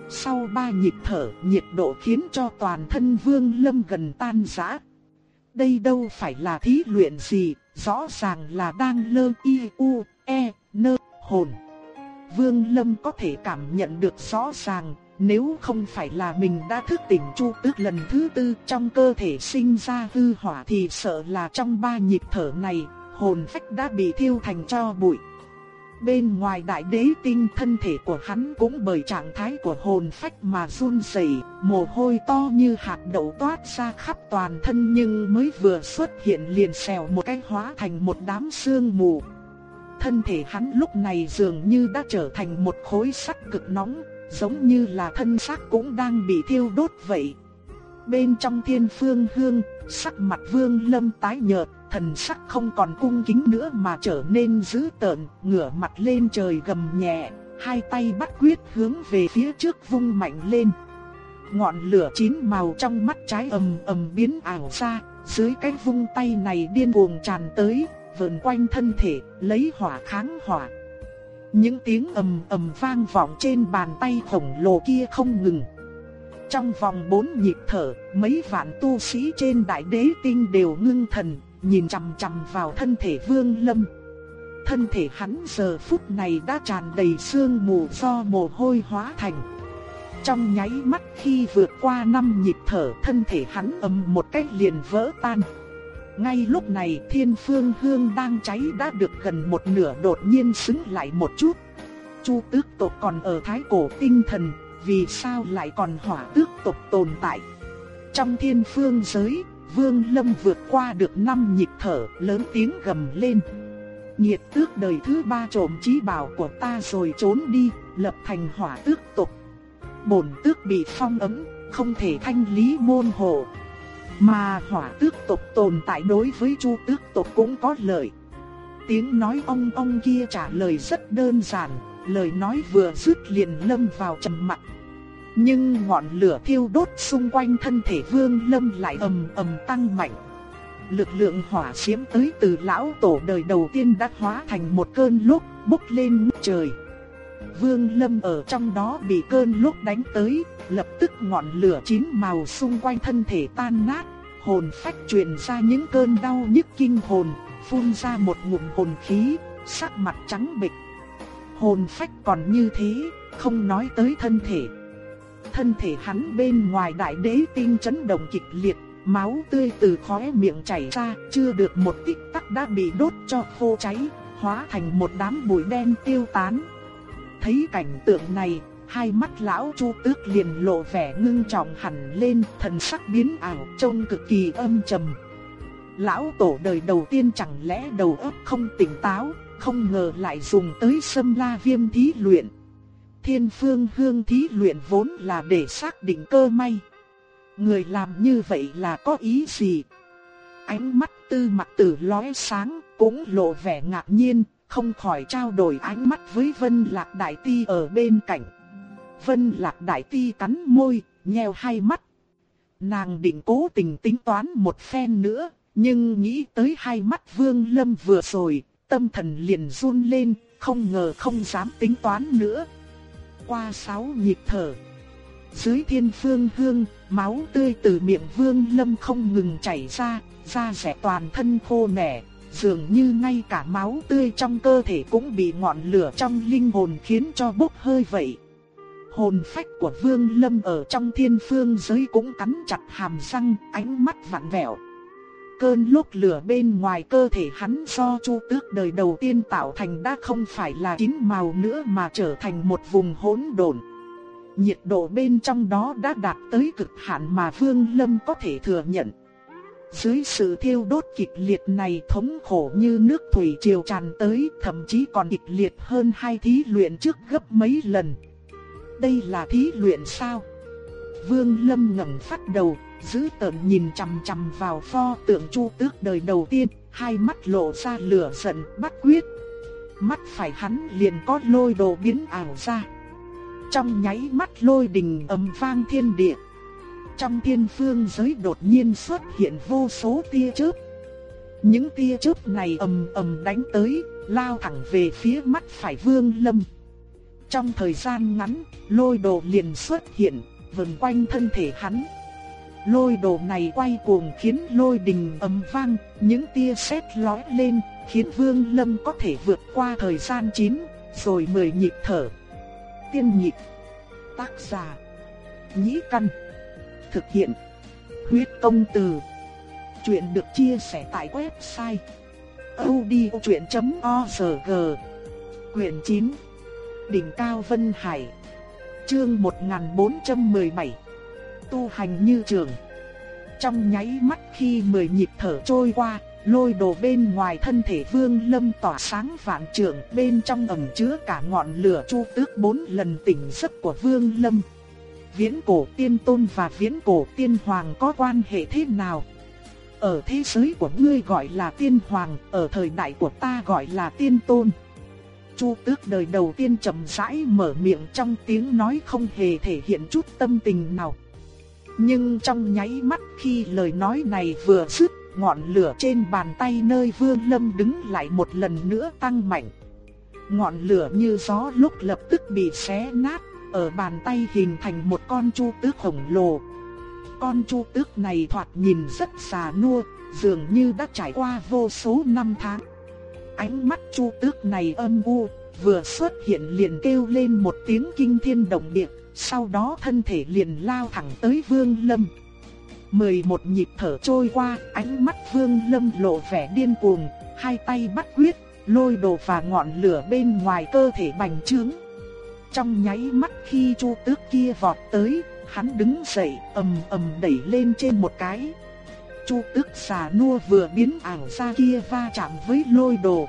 Sau ba nhịp thở, nhiệt độ khiến cho toàn thân Vương Lâm gần tan rã. Đây đâu phải là thí luyện gì, rõ ràng là đang lơ y u e nơ hồn. Vương Lâm có thể cảm nhận được rõ ràng, nếu không phải là mình đã thức tỉnh chu tước lần thứ tư trong cơ thể sinh ra hư hỏa thì sợ là trong ba nhịp thở này hồn phách đã bị thiêu thành cho bụi. Bên ngoài đại đế tinh thân thể của hắn cũng bởi trạng thái của hồn phách mà run rẩy, mồ hôi to như hạt đậu toát ra khắp toàn thân nhưng mới vừa xuất hiện liền xèo một cái hóa thành một đám sương mù. Thân thể hắn lúc này dường như đã trở thành một khối sắt cực nóng, giống như là thân xác cũng đang bị thiêu đốt vậy. Bên trong thiên phương hương, sắc mặt vương lâm tái nhợt, thần sắc không còn cung kính nữa mà trở nên dữ tợn, ngửa mặt lên trời gầm nhẹ, hai tay bắt quyết hướng về phía trước vung mạnh lên. Ngọn lửa chín màu trong mắt trái ầm ầm biến ảo ra, dưới cái vung tay này điên cuồng tràn tới, vờn quanh thân thể, lấy hỏa kháng hỏa. Những tiếng ầm ầm vang vọng trên bàn tay khổng lồ kia không ngừng. Trong vòng bốn nhịp thở, mấy vạn tu sĩ trên đại đế tinh đều ngưng thần, nhìn chằm chằm vào thân thể Vương Lâm. Thân thể hắn giờ phút này đã tràn đầy sương mù do mồ hôi hóa thành. Trong nháy mắt khi vượt qua năm nhịp thở thân thể hắn ầm một cách liền vỡ tan. Ngay lúc này thiên phương hương đang cháy đã được gần một nửa đột nhiên xứng lại một chút. Chu tước tộc còn ở thái cổ tinh thần, vì sao lại còn hỏa tước tộc tồn tại? Trong thiên phương giới, Vương Lâm vượt qua được năm nhịp thở, lớn tiếng gầm lên. Nhiệt tước đời thứ ba trộm trí bảo của ta rồi trốn đi, lập thành hỏa tước tộc. Bổn tước bị phong ấm, không thể thanh lý môn hộ. Mà hỏa tước tộc tồn tại đối với chu tước tộc cũng có lợi. Tiếng nói ông ông kia trả lời rất đơn giản, lời nói vừa dứt liền lâm vào trầm mặc. Nhưng ngọn lửa thiêu đốt xung quanh thân thể Vương Lâm lại ầm ầm tăng mạnh. Lực lượng hỏa diễm tới từ lão tổ đời đầu tiên đã hóa thành một cơn lốc bốc lên ngút trời. Vương Lâm ở trong đó bị cơn lốc đánh tới, lập tức ngọn lửa chín màu xung quanh thân thể tan nát, hồn phách truyền ra những cơn đau nhức kinh hồn, phun ra một ngụm hồn khí, sắc mặt trắng bệch. Hồn phách còn như thế, không nói tới thân thể. Thân thể hắn bên ngoài đại đế tinh chấn động kịch liệt, máu tươi từ khóe miệng chảy ra, chưa được một tích tắc đã bị đốt cho khô cháy, hóa thành một đám bụi đen tiêu tán. Thấy cảnh tượng này, hai mắt lão Chu Tước liền lộ vẻ ngưng trọng hẳn lên, thần sắc biến ảo, trông cực kỳ âm trầm. Lão tổ đời đầu tiên chẳng lẽ đầu óc không tỉnh táo, không ngờ lại dùng tới sâm la viêm thí luyện. Thiên phương hương thí luyện vốn là để xác định cơ may. Người làm như vậy là có ý gì? Ánh mắt tư mặt tử lóe sáng, cũng lộ vẻ ngạc nhiên, không khỏi trao đổi ánh mắt với Vân Lạc Đại Ti ở bên cạnh. Vân Lạc Đại Ti cắn môi, nheo hai mắt. Nàng định cố tình tính toán một phen nữa, nhưng nghĩ tới hai mắt Vương Lâm vừa rồi, tâm thần liền run lên, không ngờ không dám tính toán nữa. Qua sáu nhịp thở, dưới thiên phương hương, máu tươi từ miệng Vương Lâm không ngừng chảy ra, da rẻ toàn thân khô nẻ, dường như ngay cả máu tươi trong cơ thể cũng bị ngọn lửa trong linh hồn khiến cho bốc hơi vậy. Hồn phách của Vương Lâm ở trong thiên phương giới cũng cắn chặt hàm răng, ánh mắt vặn vẹo. Cơn lốc lửa bên ngoài cơ thể hắn do chu tước đời đầu tiên tạo thành đã không phải là chín màu nữa mà trở thành một vùng hỗn độn. Nhiệt độ bên trong đó đã đạt tới cực hạn mà Vương Lâm có thể thừa nhận. Dưới sự thiêu đốt kịch liệt này thống khổ như nước thủy triều tràn tới, thậm chí còn kịch liệt hơn hai thí luyện trước gấp mấy lần. Đây là thí luyện sao? Vương Lâm ngẩng phát đầu, giữ tợn nhìn chằm chằm vào pho tượng Chu Tước đời đầu tiên, hai mắt lộ ra lửa giận bắt quyết. Mắt phải hắn liền có lôi đồ biến ảo ra. Trong nháy mắt lôi đình ầm vang thiên địa. Trong thiên phương giới đột nhiên xuất hiện vô số tia chớp. Những tia chớp này ầm ầm đánh tới, lao thẳng về phía mắt phải Vương Lâm. Trong thời gian ngắn, lôi đồ liền xuất hiện, vần quanh thân thể hắn. Lôi đồ này quay cuồng khiến lôi đình ầm vang, những tia sét lóe lên, khiến Vương Lâm có thể vượt qua thời gian chín, rồi mười nhịp thở. Tiên nhịp, tác giả, nhĩ căn, thực hiện, huyết công từ. Chuyện được chia sẻ tại website odchuyện.org, quyển 9, đỉnh cao Vân Hải, chương 1417 tu hành như trường. Trong nháy mắt khi mười nhịp thở trôi qua, lôi đồ bên ngoài thân thể vương lâm tỏa sáng vạn trượng bên trong ẩm chứa cả ngọn lửa chu tước bốn lần tỉnh giấc của vương lâm. Viễn cổ tiên tôn và viễn cổ tiên hoàng có quan hệ thế nào? Ở thế giới của ngươi gọi là tiên hoàng, ở thời đại của ta gọi là tiên tôn. Chu tước đời đầu tiên chậm rãi mở miệng trong tiếng nói không hề thể hiện chút tâm tình nào. Nhưng trong nháy mắt khi lời nói này vừa dứt, ngọn lửa trên bàn tay nơi Vương Lâm đứng lại một lần nữa tăng mạnh. Ngọn lửa như gió lúc lập tức bị xé nát, ở bàn tay hình thành một con chu tước khổng lồ. Con chu tước này thoạt nhìn rất già nua, dường như đã trải qua vô số năm tháng. Ánh mắt chu tước này âm u, vừa xuất hiện liền kêu lên một tiếng kinh thiên động địa, sau đó thân thể liền lao thẳng tới Vương Lâm. Mười một nhịp thở trôi qua, ánh mắt Vương Lâm lộ vẻ điên cuồng, hai tay bắt quyết, lôi đồ và ngọn lửa bên ngoài cơ thể bành trướng. Trong nháy mắt khi Chu Tước kia vọt tới, hắn đứng dậy, ầm ầm đẩy lên trên một cái. Chu Tước xà nua vừa biến ảo ra kia va chạm với lôi đồ.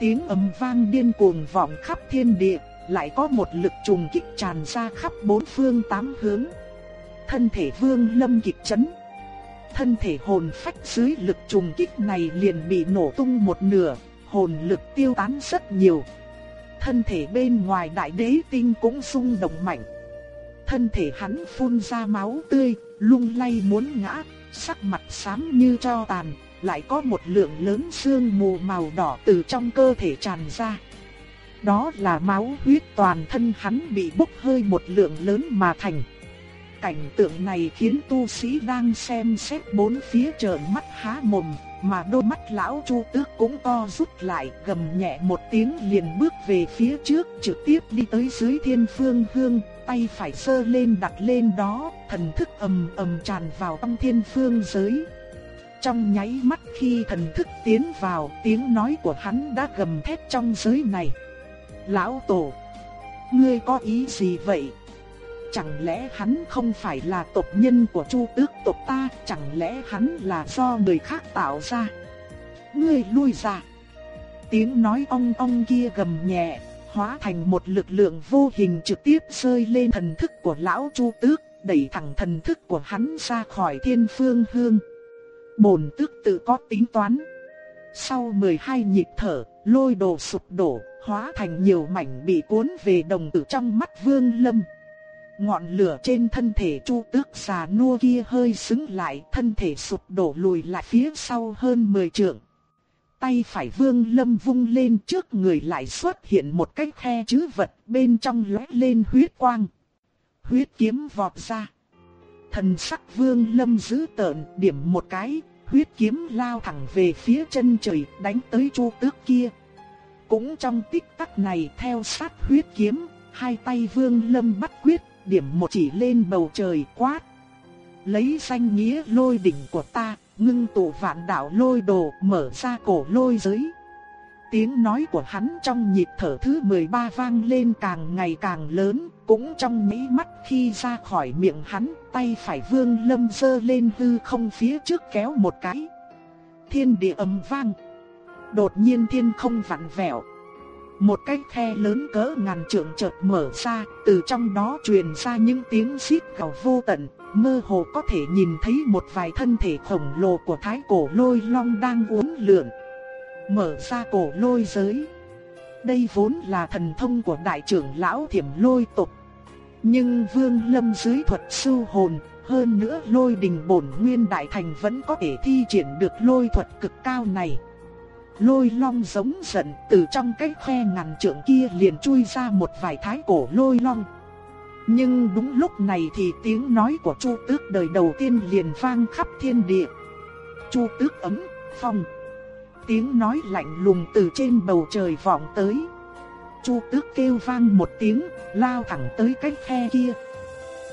Tiếng ầm vang điên cuồng vọng khắp thiên địa, lại có một lực trùng kích tràn ra khắp bốn phương tám hướng. Thân thể Vương Lâm kịch chấn. Thân thể hồn phách dưới lực trùng kích này liền bị nổ tung một nửa, hồn lực tiêu tán rất nhiều. Thân thể bên ngoài đại đế tinh cũng rung động mạnh. Thân thể hắn phun ra máu tươi, lung lay muốn ngã, sắc mặt xám như tro tàn, lại có một lượng lớn xương mù màu đỏ từ trong cơ thể tràn ra. Đó là máu huyết toàn thân hắn bị bốc hơi một lượng lớn mà thành. Cảnh tượng này khiến tu sĩ đang xem xét bốn phía trợn mắt há mồm, mà đôi mắt lão Chu Tước cũng co rút lại, gầm nhẹ một tiếng liền bước về phía trước, trực tiếp đi tới dưới Thiên Phương Hương, tay phải sơ lên đặt lên đó, thần thức ầm ầm tràn vào trong Thiên Phương giới. Trong nháy mắt khi thần thức tiến vào, tiếng nói của hắn đã gầm thét trong giới này. Lão Tổ, ngươi có ý gì vậy? Chẳng lẽ hắn không phải là tộc nhân của Chu Tước tộc ta, chẳng lẽ hắn là do người khác tạo ra? Ngươi lui ra. Tiếng nói ong ong kia gầm nhẹ, hóa thành một lực lượng vô hình trực tiếp rơi lên thần thức của lão Chu Tước, đẩy thẳng thần thức của hắn ra khỏi thiên phương hương. Bổn tước tự có tính toán. Sau 12 nhịp thở, lôi đồ sụp đổ, hóa thành nhiều mảnh bị cuốn về đồng tử trong mắt Vương Lâm. Ngọn lửa trên thân thể Chu Tước xà nua kia hơi sững lại, thân thể sụp đổ lùi lại phía sau hơn 10 trượng. Tay phải Vương Lâm vung lên trước người lại xuất hiện một cái khe chữ vật, bên trong lóe lên huyết quang. Huyết kiếm vọt ra. Thần sắc Vương Lâm giữ tợn, điểm một cái, huyết kiếm lao thẳng về phía chân trời, đánh tới Chu Tước kia. Cũng trong tích tắc này theo sát huyết kiếm, hai tay Vương Lâm bắt quyết, điểm một chỉ lên bầu trời quát. Lấy danh nghĩa lôi đỉnh của ta, ngưng tụ vạn đạo lôi đồ, mở ra cổ lôi giới. Tiếng nói của hắn trong nhịp thở thứ 13 vang lên càng ngày càng lớn, cũng trong mỹ mắt khi ra khỏi miệng hắn, tay phải vương lâm dơ lên hư không phía trước kéo một cái. Thiên địa ầm vang. Đột nhiên thiên không vặn vẹo. Một cái khe lớn cỡ ngàn trượng chợt mở ra, từ trong đó truyền ra những tiếng xít gào vô tận, mơ hồ có thể nhìn thấy một vài thân thể khổng lồ của thái cổ lôi long đang uốn lượn. Mở ra cổ lôi giới. Đây vốn là thần thông của đại trưởng lão thiểm lôi tộc. Nhưng vương lâm dưới thuật sư hồn, hơn nữa lôi đình bổn nguyên đại thành vẫn có thể thi triển được lôi thuật cực cao này. Lôi long giống giận từ trong cái khe ngàn trượng kia liền chui ra một vài thái cổ lôi long. Nhưng đúng lúc này thì tiếng nói của Chu Tước đời đầu tiên liền vang khắp thiên địa. Chu Tước ấm, phong. Tiếng nói lạnh lùng từ trên bầu trời vọng tới. Chu Tước kêu vang một tiếng, lao thẳng tới cái khe kia.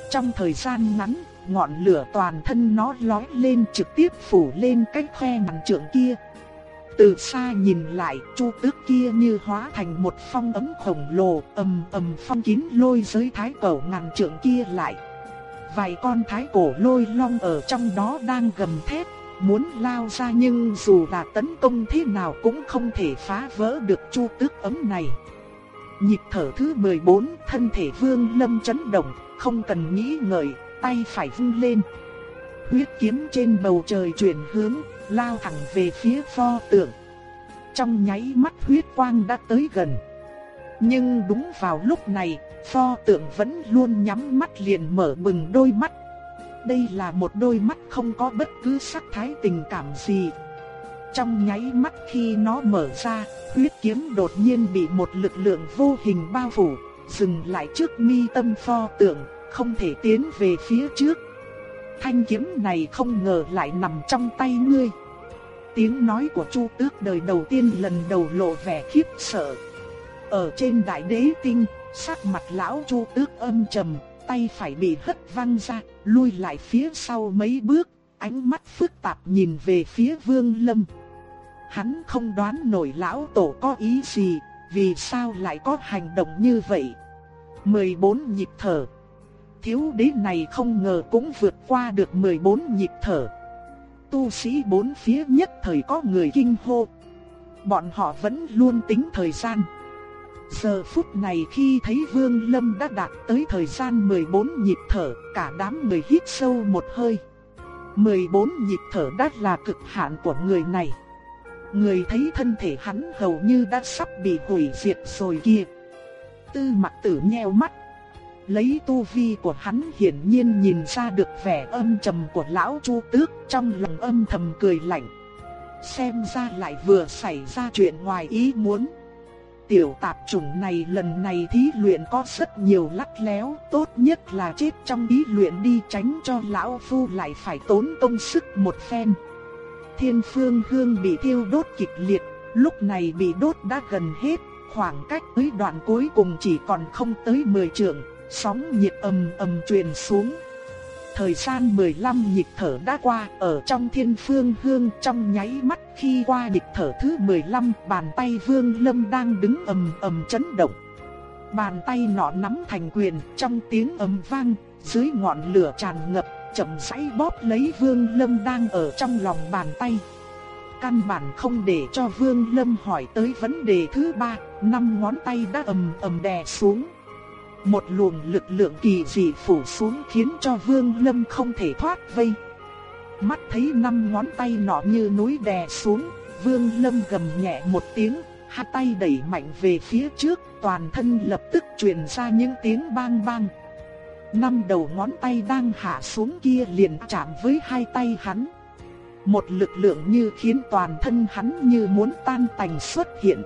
Trong thời gian ngắn, ngọn lửa toàn thân nó lói lên trực tiếp phủ lên cái khe ngàn trượng kia. Từ xa nhìn lại, chu tước kia như hóa thành một phong ấm khổng lồ, ầm ầm phong kín lôi giới thái cổ ngàn trượng kia lại. Vài con thái cổ lôi long ở trong đó đang gầm thét, muốn lao ra nhưng dù là tấn công thế nào cũng không thể phá vỡ được chu tước ấm này. Nhịp thở thứ 14, thân thể vương lâm chấn động, không cần nghĩ ngợi, tay phải vung lên. Huyết kiếm trên bầu trời chuyển hướng, lao thẳng về phía pho tượng. Trong nháy mắt huyết quang đã tới gần. Nhưng đúng vào lúc này, pho tượng vẫn luôn nhắm mắt liền mở bừng đôi mắt. Đây là một đôi mắt không có bất cứ sắc thái tình cảm gì. Trong nháy mắt khi nó mở ra, huyết kiếm đột nhiên bị một lực lượng vô hình bao phủ, dừng lại trước mi tâm pho tượng, không thể tiến về phía trước. Thanh kiếm này không ngờ lại nằm trong tay ngươi. Tiếng nói của Chu Tước đời đầu tiên lần đầu lộ vẻ khiếp sợ. Ở trên đại đế tinh, sắc mặt lão Chu Tước âm trầm, tay phải bị hất văng ra, lui lại phía sau mấy bước, ánh mắt phức tạp nhìn về phía Vương Lâm. Hắn không đoán nổi lão tổ có ý gì, vì sao lại có hành động như vậy. 14 nhịp thở. Thiếu đế này không ngờ cũng vượt qua được 14 nhịp thở tu sĩ bốn phía nhất thời có người kinh hô. Bọn họ vẫn luôn tính thời gian. Giờ phút này khi thấy Vương Lâm đã đạt tới thời gian 14 nhịp thở, cả đám người hít sâu một hơi. 14 nhịp thở đã là cực hạn của người này. Người thấy thân thể hắn hầu như đã sắp bị hủy diệt rồi kia. Tư mặt tử nheo mắt. Lấy tu vi của hắn hiển nhiên nhìn ra được vẻ âm trầm của lão Chu Tước, trong lòng âm thầm cười lạnh. Xem ra lại vừa xảy ra chuyện ngoài ý muốn. tiểu tạp chủng này lần này thí luyện có rất nhiều lắc léo, tốt nhất là chết trong thí luyện đi tránh cho lão phu lại phải tốn công sức một phen. Thiên phương hương bị thiêu đốt kịch liệt, lúc này bị đốt đã gần hết, khoảng cách tới đoạn cuối cùng chỉ còn không tới 10 trượng, sóng nhiệt ầm ầm truyền xuống. Thời gian 15 nhịp thở đã qua, ở trong thiên phương hương trong nháy mắt khi qua nhịp thở thứ 15, bàn tay Vương Lâm đang đứng ầm ầm chấn động. Bàn tay nọ nắm thành quyền, trong tiếng ầm vang, dưới ngọn lửa tràn ngập, chậm rãi bóp lấy Vương Lâm đang ở trong lòng bàn tay. Căn bản không để cho Vương Lâm hỏi tới vấn đề thứ ba, năm ngón tay đã ầm ầm đè xuống. Một luồng lực lượng kỳ dị phủ xuống khiến cho Vương Lâm không thể thoát vây. Mắt thấy năm ngón tay nọ như núi đè xuống, Vương Lâm gầm nhẹ một tiếng, hai tay đẩy mạnh về phía trước, toàn thân lập tức truyền ra những tiếng bang bang. Năm đầu ngón tay đang hạ xuống kia liền chạm với hai tay hắn. Một lực lượng như khiến toàn thân hắn như muốn tan tành xuất hiện.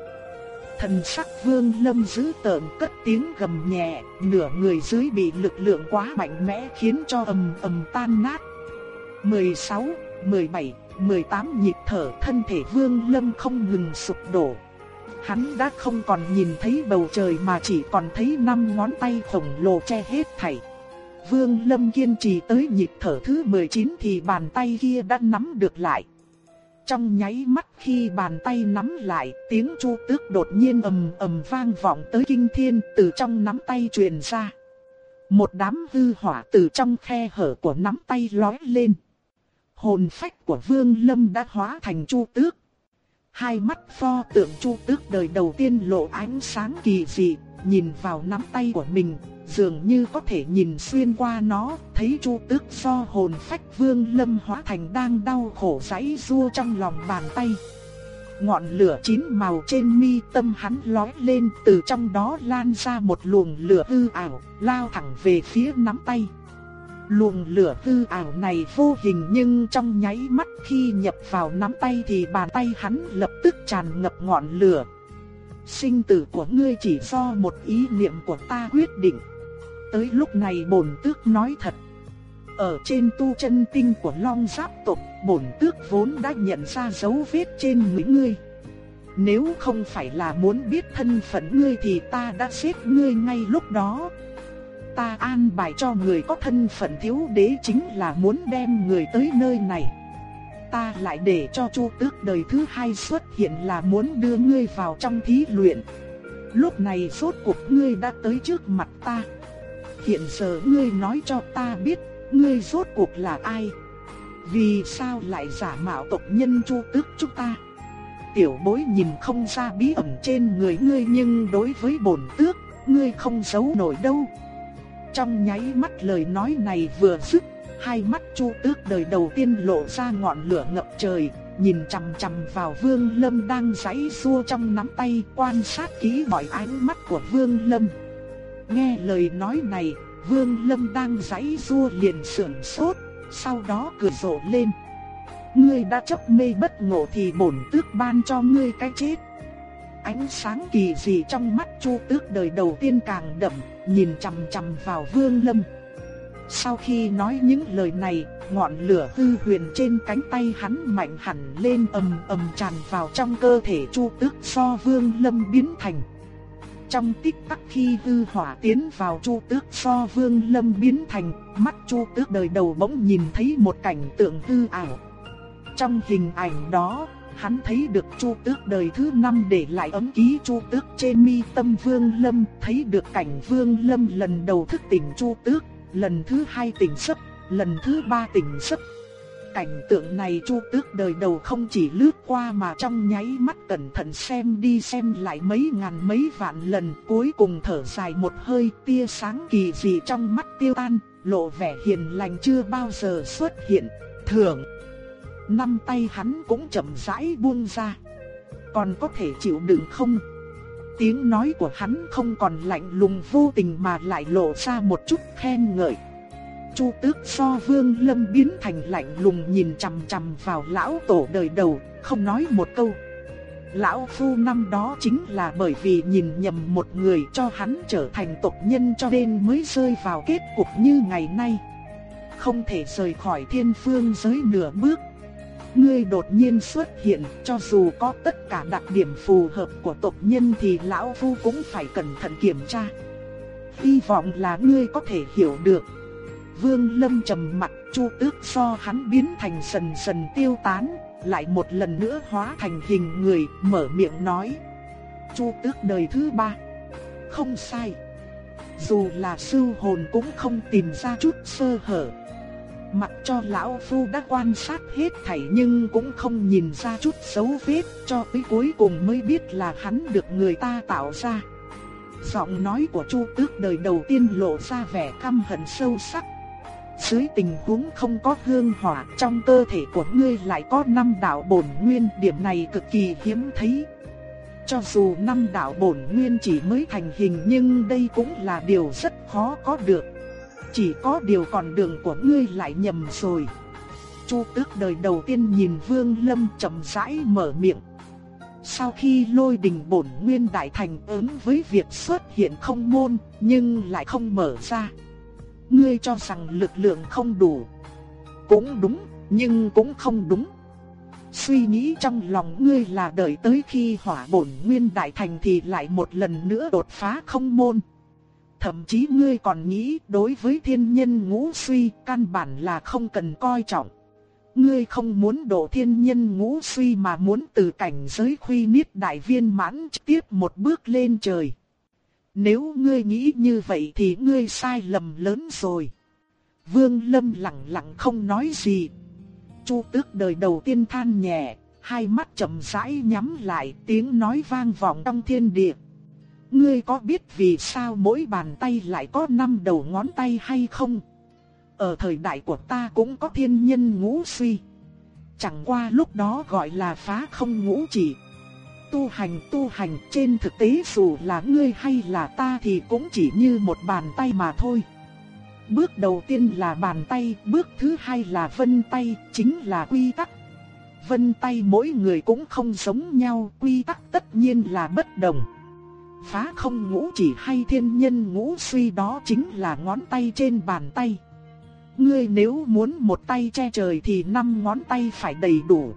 Thần sắc vương lâm giữ tợn cất tiếng gầm nhẹ, nửa người dưới bị lực lượng quá mạnh mẽ khiến cho ầm ầm tan nát. 16, 17, 18 nhịp thở thân thể vương lâm không ngừng sụp đổ. Hắn đã không còn nhìn thấy bầu trời mà chỉ còn thấy năm ngón tay khổng lồ che hết thảy. Vương Lâm kiên trì tới nhịp thở thứ 19 thì bàn tay kia đã nắm được lại. Trong nháy mắt khi bàn tay nắm lại, tiếng chu tước đột nhiên ầm ầm vang vọng tới kinh thiên từ trong nắm tay truyền ra. Một đám hư hỏa từ trong khe hở của nắm tay lói lên. Hồn phách của Vương Lâm đã hóa thành chu tước. Hai mắt pho tượng chu tước đời đầu tiên lộ ánh sáng kỳ dị, nhìn vào nắm tay của mình, dường như có thể nhìn xuyên qua nó, thấy Chu Tước do hồn phách Vương Lâm hóa thành đang đau khổ giãy giụa trong lòng bàn tay. Ngọn lửa chín màu trên mi tâm hắn lói lên, từ trong đó lan ra một luồng lửa hư ảo, lao thẳng về phía nắm tay. Luồng lửa hư ảo này vô hình nhưng trong nháy mắt khi nhập vào nắm tay thì bàn tay hắn lập tức tràn ngập ngọn lửa. Sinh tử của ngươi chỉ do một ý niệm của ta quyết định. Tới lúc này bổn tước nói thật. Ở trên tu chân tinh của Long Giáp tộc, bổn tước vốn đã nhận ra dấu vết trên người ngươi. Nếu không phải là muốn biết thân phận ngươi thì ta đã giết ngươi ngay lúc đó. Ta an bài cho người có thân phận thiếu đế chính là muốn đem người tới nơi này. Ta lại để cho Chu Tước đời thứ hai xuất hiện là muốn đưa ngươi vào trong thí luyện. Lúc này rốt cuộc ngươi đã tới trước mặt ta. Hiện giờ ngươi nói cho ta biết, ngươi rốt cuộc là ai? Vì sao lại giả mạo tộc nhân Chu Tước chúng ta? Tiểu bối nhìn không ra bí ẩn trên người ngươi nhưng đối với bổn tước, ngươi không giấu nổi đâu. Trong nháy mắt lời nói này vừa dứt, hai mắt Chu Tước đời đầu tiên lộ ra ngọn lửa ngập trời, nhìn chằm chằm vào Vương Lâm đang giãy xua trong nắm tay, quan sát kỹ mọi ánh mắt của Vương Lâm. Nghe lời nói này, Vương Lâm đang giãy xua liền sườn sốt, sau đó cười rộ lên. Ngươi đã chấp mê bất ngộ thì bổn tước ban cho ngươi cái chết. Ánh sáng kỳ dị trong mắt Chu Tước đời đầu tiên càng đậm, nhìn chằm chằm vào Vương Lâm. Sau khi nói những lời này, ngọn lửa hư huyền trên cánh tay hắn mạnh hẳn lên ầm ầm tràn vào trong cơ thể Chu Tước so Vương Lâm biến thành. Trong tích tắc khi hư hỏa tiến vào Chu Tước so Vương Lâm biến thành, mắt Chu Tước đời đầu bỗng nhìn thấy một cảnh tượng hư ảo. Trong hình ảnh đó, hắn thấy được Chu Tước đời thứ năm để lại ấm ký Chu Tước trên mi tâm Vương Lâm, thấy được cảnh Vương Lâm lần đầu thức tỉnh Chu Tước, lần thứ hai tỉnh giấc, lần thứ ba tỉnh giấc, cảnh tượng này Chu Tước đời đầu không chỉ lướt qua mà trong nháy mắt cẩn thận xem đi xem lại mấy ngàn mấy vạn lần, cuối cùng thở dài một hơi, tia sáng kỳ dị trong mắt tiêu tan, lộ vẻ hiền lành chưa bao giờ xuất hiện. Thưởng, năm tay hắn cũng chậm rãi buông ra. Còn có thể chịu đựng không? Tiếng nói của hắn không còn lạnh lùng vô tình mà lại lộ ra một chút khen ngợi. Chu Tước so Vương Lâm biến thành lạnh lùng nhìn chằm chằm vào lão tổ đời đầu, không nói một câu. Lão Phu năm đó chính là bởi vì nhìn nhầm một người cho hắn trở thành tộc nhân cho nên mới rơi vào kết cục như ngày nay. Không thể rời khỏi thiên phương giới nửa bước. Ngươi đột nhiên xuất hiện, cho dù có tất cả đặc điểm phù hợp của tộc nhân thì Lão Phu cũng phải cẩn thận kiểm tra. Hy vọng là ngươi có thể hiểu được. Vương Lâm trầm mặt, Chu Tước so hắn biến thành sần sần tiêu tán, lại một lần nữa hóa thành hình người, mở miệng nói. Chu Tước đời thứ ba. Không sai. Dù là sư hồn cũng không tìm ra chút sơ hở. Mặc cho lão phu đã quan sát hết thảy nhưng cũng không nhìn ra chút dấu vết, cho tới cuối cùng mới biết là hắn được người ta tạo ra. Giọng nói của Chu Tước đời đầu tiên lộ ra vẻ căm hận sâu sắc. Dưới tình huống không có hương hỏa, trong cơ thể của ngươi lại có năm đạo bổn nguyên, điểm này cực kỳ hiếm thấy. Cho dù năm đạo bổn nguyên chỉ mới thành hình nhưng đây cũng là điều rất khó có được. Chỉ có điều còn đường của ngươi lại nhầm rồi. Chu Tước đời đầu tiên nhìn Vương Lâm chậm rãi mở miệng. Sau khi lôi đình bổn nguyên đại thành ứng với việc xuất hiện không môn, nhưng lại không mở ra. Ngươi cho rằng lực lượng không đủ. Cũng đúng, nhưng cũng không đúng. Suy nghĩ trong lòng ngươi là đợi tới khi hỏa bổn nguyên đại thành thì lại một lần nữa đột phá không môn. Thậm chí ngươi còn nghĩ đối với thiên nhân ngũ suy căn bản là không cần coi trọng. Ngươi không muốn độ thiên nhân ngũ suy mà muốn từ cảnh giới khuy niết đại viên mãn tiếp một bước lên trời. Nếu ngươi nghĩ như vậy thì ngươi sai lầm lớn rồi. Vương Lâm lặng lặng không nói gì. Chu tước đời đầu tiên than nhẹ, hai mắt chậm rãi nhắm lại tiếng nói vang vọng trong thiên địa. Ngươi có biết vì sao mỗi bàn tay lại có năm đầu ngón tay hay không? Ở thời đại của ta cũng có thiên nhân ngũ suy. Chẳng qua lúc đó gọi là phá không ngũ chỉ. Tu hành tu hành trên thực tế dù là ngươi hay là ta thì cũng chỉ như một bàn tay mà thôi. Bước đầu tiên là bàn tay, bước thứ hai là vân tay, chính là quy tắc. Vân tay mỗi người cũng không giống nhau, quy tắc tất nhiên là bất đồng. Phá không ngũ chỉ hay thiên nhân ngũ suy đó chính là ngón tay trên bàn tay. Ngươi nếu muốn một tay che trời thì năm ngón tay phải đầy đủ.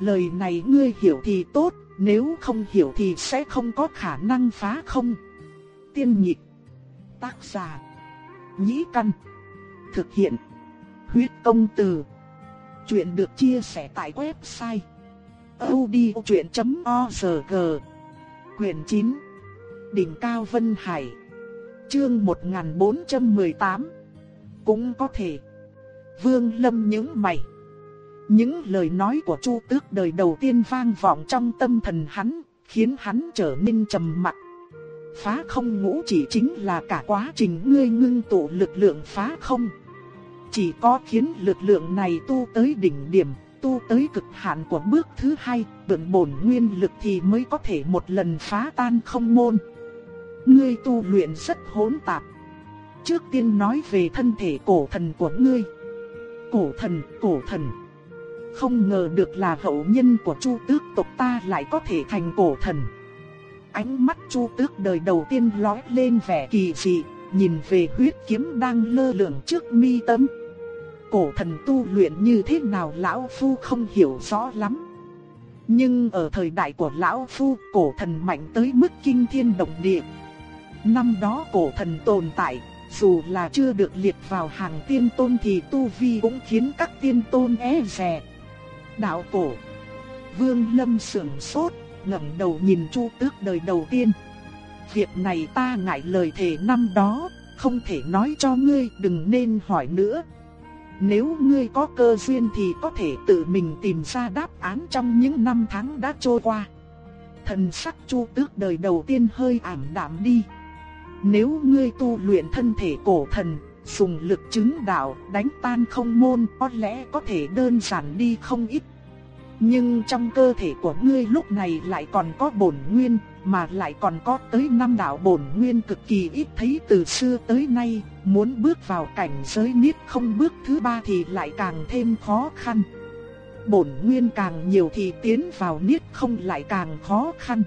Lời này ngươi hiểu thì tốt, nếu không hiểu thì sẽ không có khả năng phá không. Tiên nhịp. Tác giả. Nhĩ căn. Thực hiện. Huyết công từ. Chuyện được chia sẻ tại website. odchuyện.org Quyền 9 Đỉnh Cao Vân Hải. Chương 1418 Cũng có thể. Vương Lâm những mày. Những lời nói của Chu Tước đời đầu tiên vang vọng trong tâm thần hắn, Khiến hắn trở nên trầm mặc. Phá không ngũ chỉ chính là cả quá trình ngươi ngưng tụ lực lượng phá không. Chỉ có khiến lực lượng này tu tới đỉnh điểm, Tu tới cực hạn của bước thứ hai Bận bổn nguyên lực thì mới có thể một lần phá tan không môn. Ngươi tu luyện rất hỗn tạp. Trước tiên nói về thân thể cổ thần của ngươi. Cổ thần, cổ thần. Không ngờ được là hậu nhân của Chu Tước tộc ta lại có thể thành cổ thần. Ánh mắt Chu Tước đời đầu tiên lóe lên vẻ kỳ dị, nhìn về huyết kiếm đang lơ lửng trước mi tâm. Cổ thần tu luyện như thế nào lão phu không hiểu rõ lắm. Nhưng ở thời đại của lão phu, cổ thần mạnh tới mức kinh thiên động địa. Năm đó cổ thần tồn tại, dù là chưa được liệt vào hàng tiên tôn thì tu vi cũng khiến các tiên tôn e rè. Đạo cổ Vương Lâm sững sốt, ngẩng đầu nhìn Chu Tước đời đầu tiên. Việc này ta ngại lời thề năm đó, không thể nói cho ngươi, đừng nên hỏi nữa. Nếu ngươi có cơ duyên thì có thể tự mình tìm ra đáp án trong những năm tháng đã trôi qua. Thần sắc Chu Tước đời đầu tiên hơi ảm đạm đi. Nếu ngươi tu luyện thân thể cổ thần, dùng lực chứng đạo, đánh tan không môn, có lẽ có thể đơn giản đi không ít. Nhưng trong cơ thể của ngươi lúc này lại còn có bổn nguyên, mà lại còn có tới năm đạo bổn nguyên cực kỳ ít thấy từ xưa tới nay, muốn bước vào cảnh giới niết không bước thứ ba thì lại càng thêm khó khăn. bổn nguyên càng nhiều thì tiến vào niết không lại càng khó khăn.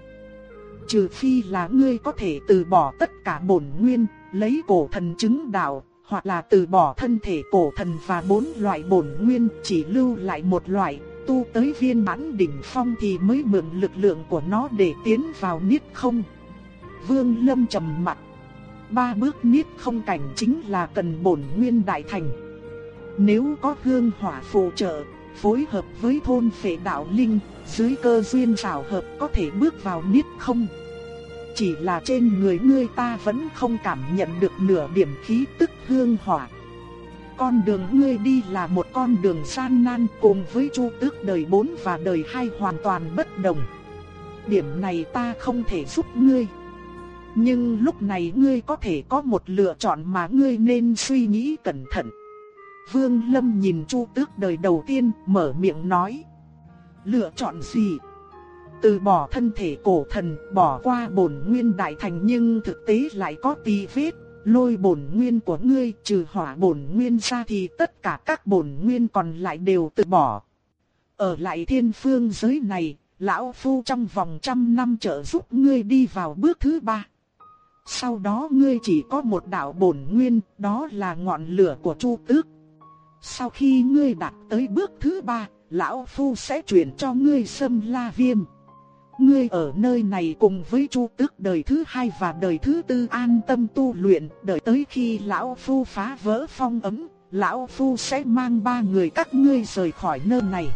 Trừ phi là ngươi có thể từ bỏ tất cả bổn nguyên, lấy cổ thần chứng đạo, hoặc là từ bỏ thân thể cổ thần và bốn loại bổn nguyên, chỉ lưu lại một loại, tu tới viên mãn đỉnh phong thì mới mượn lực lượng của nó để tiến vào niết không. Vương Lâm trầm mặt. Ba bước niết không cảnh chính là cần bổn nguyên đại thành. Nếu có hương hỏa phù trợ, phối hợp với thôn phệ đạo linh, dưới cơ duyên xảo hợp có thể bước vào niết không. Chỉ là trên người ngươi ta vẫn không cảm nhận được nửa điểm khí tức hương hỏa. Con đường ngươi đi là một con đường gian nan cùng với chu tước đời 4 và đời 2 hoàn toàn bất đồng. Điểm này ta không thể giúp ngươi. Nhưng lúc này ngươi có thể có một lựa chọn mà ngươi nên suy nghĩ cẩn thận. Vương Lâm nhìn Chu Tước đời đầu tiên, mở miệng nói: "Lựa chọn gì?" Từ bỏ thân thể cổ thần, bỏ qua bổn nguyên đại thành nhưng thực tế lại có tí vết, lôi bổn nguyên của ngươi trừ hỏa bổn nguyên ra thì tất cả các bổn nguyên còn lại đều từ bỏ. Ở lại thiên phương giới này, lão phu trong vòng trăm năm trợ giúp ngươi đi vào bước thứ ba. Sau đó ngươi chỉ có một đạo bổn nguyên, đó là ngọn lửa của Chu Tước. Sau khi ngươi đạt tới bước thứ ba, lão phu sẽ chuyển cho ngươi sâm la viêm. Ngươi ở nơi này cùng với Chu Tước đời thứ hai và đời thứ tư an tâm tu luyện, đợi tới khi lão phu phá vỡ phong ấm, lão phu sẽ mang ba người các ngươi rời khỏi nơi này.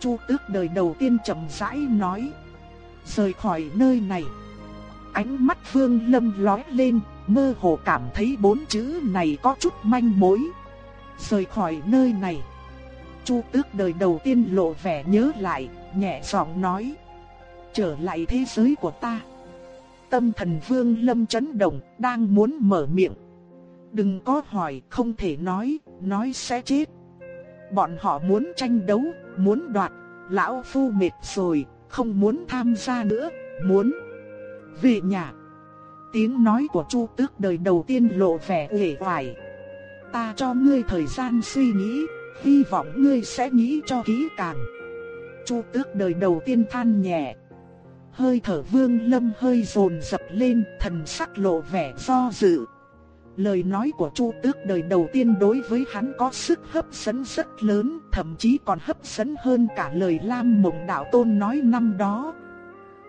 Chu Tước đời đầu tiên chậm rãi nói, rời khỏi nơi này. Ánh mắt Vương Lâm lóe lên, mơ hồ cảm thấy bốn chữ này có chút manh mối. Rời khỏi nơi này. Chu Tước đời đầu tiên lộ vẻ nhớ lại, nhẹ giọng nói: "Trở lại thế giới của ta." Tâm thần Vương Lâm chấn động, đang muốn mở miệng. "Đừng có hỏi, không thể nói, nói sẽ chết." Bọn họ muốn tranh đấu, muốn đoạt, lão phu mệt rồi, không muốn tham gia nữa, muốn về nhà. Tiếng nói của Chu Tước đời đầu tiên lộ vẻ uể oải. Ta cho ngươi thời gian suy nghĩ, hy vọng ngươi sẽ nghĩ cho kỹ càng. Chu Tước đời đầu tiên than nhẹ. Hơi thở Vương Lâm hơi dồn dập lên, thần sắc lộ vẻ do dự. Lời nói của Chu Tước đời đầu tiên đối với hắn có sức hấp dẫn rất lớn, thậm chí còn hấp dẫn hơn cả lời Lam Mộng Đạo Tôn nói năm đó.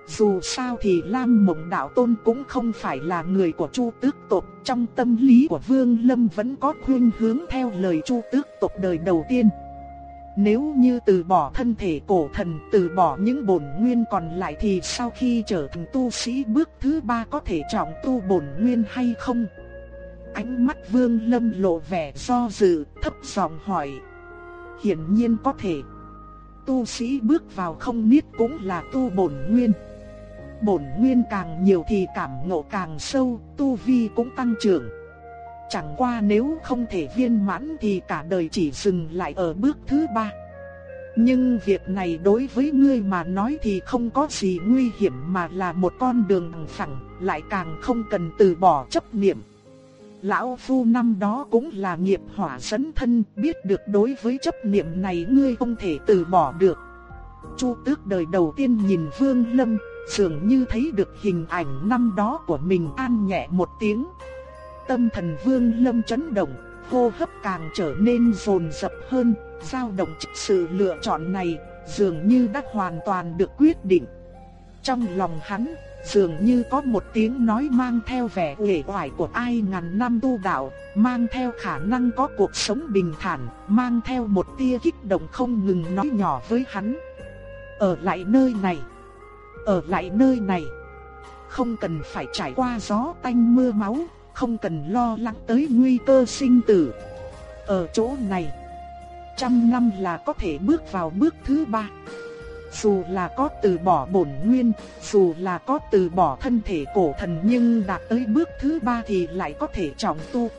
Dù sao thì Lam Mộng Đạo Tôn cũng không phải là người của Chu Tước tộc, trong tâm lý của Vương Lâm vẫn có khuynh hướng theo lời Chu Tước tộc đời đầu tiên. Nếu như từ bỏ thân thể cổ thần, từ bỏ những bổn nguyên còn lại thì sau khi trở thành tu sĩ bước thứ ba có thể trọng tu bổn nguyên hay không? Ánh mắt Vương Lâm lộ vẻ do dự, thấp giọng hỏi. Hiển nhiên có thể. Tu sĩ bước vào không niết cũng là tu bổn nguyên bổn nguyên càng nhiều thì cảm ngộ càng sâu, tu vi cũng tăng trưởng. Chẳng qua nếu không thể viên mãn thì cả đời chỉ dừng lại ở bước thứ ba. Nhưng việc này đối với ngươi mà nói thì không có gì nguy hiểm mà là một con đường bằng phẳng, lại càng không cần từ bỏ chấp niệm. Lão Phu năm đó cũng là nghiệp hỏa dẫn thân, biết được đối với chấp niệm này ngươi không thể từ bỏ được. Chu tước đời đầu tiên nhìn Vương Lâm, dường như thấy được hình ảnh năm đó của mình an nhẹ một tiếng. Tâm thần vương lâm chấn động, hô hấp càng trở nên rồn rập hơn, dao động sự lựa chọn này dường như đã hoàn toàn được quyết định. Trong lòng hắn, dường như có một tiếng nói mang theo vẻ uể oải của ai ngàn năm tu đạo, mang theo khả năng có cuộc sống bình thản, mang theo một tia kích động không ngừng nói nhỏ với hắn. Ở lại nơi này ở lại nơi này. Không cần phải trải qua gió tanh mưa máu, không cần lo lắng tới nguy cơ sinh tử. Ở chỗ này, trăm năm là có thể bước vào bước thứ ba. Dù là có từ bỏ bổn nguyên, dù là có từ bỏ thân thể cổ thần nhưng đạt tới bước thứ ba thì lại có thể trọng tu.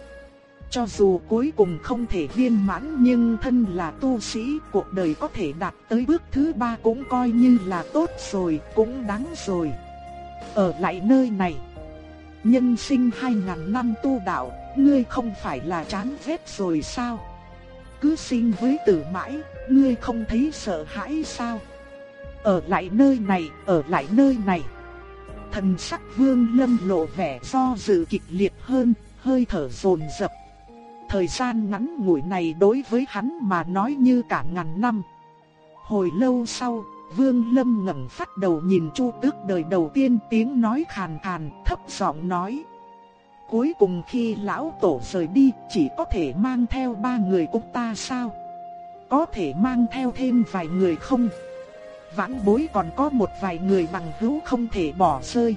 Cho dù cuối cùng không thể viên mãn nhưng thân là tu sĩ cuộc đời có thể đạt tới bước thứ ba cũng coi như là tốt rồi, cũng đáng rồi. Ở lại nơi này, nhân sinh hai ngàn năm tu đạo, ngươi không phải là chán ghét rồi sao? Cứ sinh với tử mãi, ngươi không thấy sợ hãi sao? Ở lại nơi này, ở lại nơi này. Thần sắc vương lâm lộ vẻ do dự kịch liệt hơn, hơi thở rồn rập Thời gian ngắn ngủi này đối với hắn mà nói như cả ngàn năm. Hồi lâu sau, Vương Lâm ngẩng phát đầu nhìn Chu Tước đời đầu tiên tiếng nói khàn khàn, thấp giọng nói: Cuối cùng khi lão tổ rời đi, chỉ có thể mang theo ba người của ta sao? Có thể mang theo thêm vài người không? Vãn bối còn có một vài người bằng hữu không thể bỏ rơi.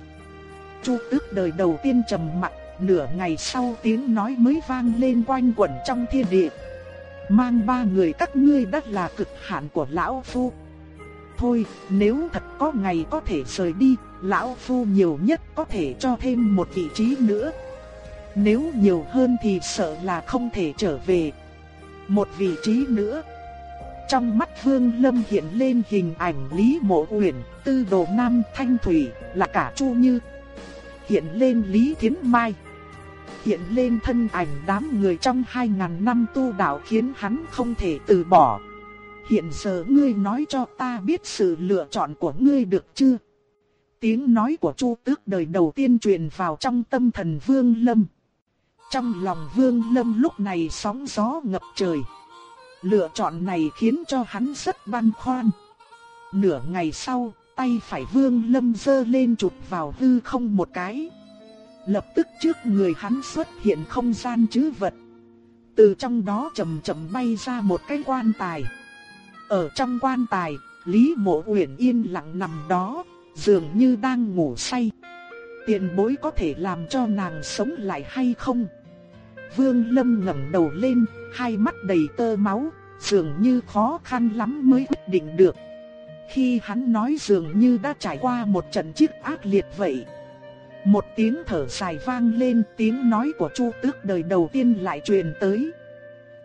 Chu Tước đời đầu tiên trầm mặt, nửa ngày sau tiếng nói mới vang lên quanh quẩn trong thiên địa. Mang ba người các ngươi đắt là cực hạn của lão phu. Thôi, nếu thật có ngày có thể rời đi, lão phu nhiều nhất có thể cho thêm một vị trí nữa. Nếu nhiều hơn thì sợ là không thể trở về. Một vị trí nữa. Trong mắt Vương Lâm hiện lên hình ảnh Lý Mộ Uyển, Tư Đồ Nam Thanh Thủy, là cả Chu Như. Hiện lên Lý Thiến Mai hiện lên thân ảnh đám người trong hai ngàn năm tu đạo khiến hắn không thể từ bỏ. Hiện giờ ngươi nói cho ta biết sự lựa chọn của ngươi được chưa? Tiếng nói của Chu Tước đời đầu tiên truyền vào trong tâm thần Vương Lâm. Trong lòng Vương Lâm lúc này sóng gió ngập trời. Lựa chọn này khiến cho hắn rất băn khoăn. Nửa ngày sau, tay phải Vương Lâm giơ lên chụp vào hư không một cái. Lập tức trước người hắn xuất hiện không gian chứ vật. Từ trong đó chậm chậm bay ra một cái quan tài. Ở trong quan tài, Lý Mộ Uyển yên lặng nằm đó, dường như đang ngủ say. Tiền bối có thể làm cho nàng sống lại hay không? Vương Lâm ngẩng đầu lên, hai mắt đầy tơ máu, dường như khó khăn lắm mới quyết định được. Khi hắn nói dường như đã trải qua một trận chiếc ác liệt vậy, một tiếng thở dài vang lên, tiếng nói của Chu Tước đời đầu tiên lại truyền tới.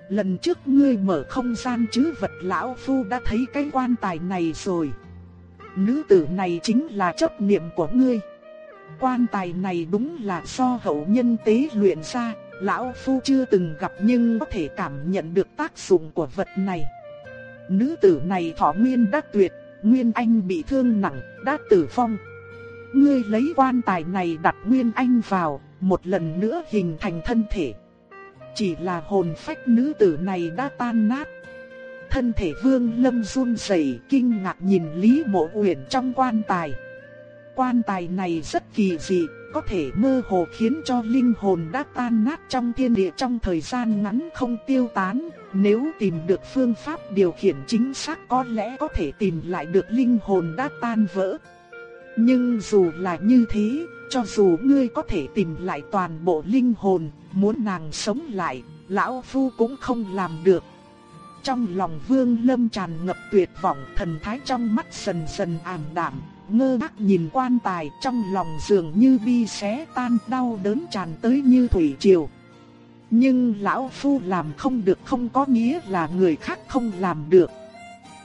Lần trước ngươi mở không gian chứ vật lão phu đã thấy cái quan tài này rồi. Nữ tử này chính là chấp niệm của ngươi. Quan tài này đúng là do hậu nhân tế luyện ra, lão phu chưa từng gặp nhưng có thể cảm nhận được tác dụng của vật này. Nữ tử này thọ nguyên đã tuyệt, nguyên anh bị thương nặng, đã tử vong. Ngươi lấy quan tài này đặt Nguyên Anh vào, một lần nữa hình thành thân thể. Chỉ là hồn phách nữ tử này đã tan nát. Thân thể Vương Lâm run rẩy, kinh ngạc nhìn Lý Mộ Uyển trong quan tài. Quan tài này rất kỳ dị, có thể mơ hồ khiến cho linh hồn đã tan nát trong thiên địa trong thời gian ngắn không tiêu tán. Nếu tìm được phương pháp điều khiển chính xác có lẽ có thể tìm lại được linh hồn đã tan vỡ. Nhưng dù là như thế, cho dù ngươi có thể tìm lại toàn bộ linh hồn, muốn nàng sống lại, lão phu cũng không làm được. Trong lòng Vương Lâm tràn ngập tuyệt vọng, thần thái trong mắt dần dần ảm đạm, ngơ ngác nhìn quan tài, trong lòng dường như bi xé tan, đau đớn tràn tới như thủy triều. Nhưng lão phu làm không được không có nghĩa là người khác không làm được.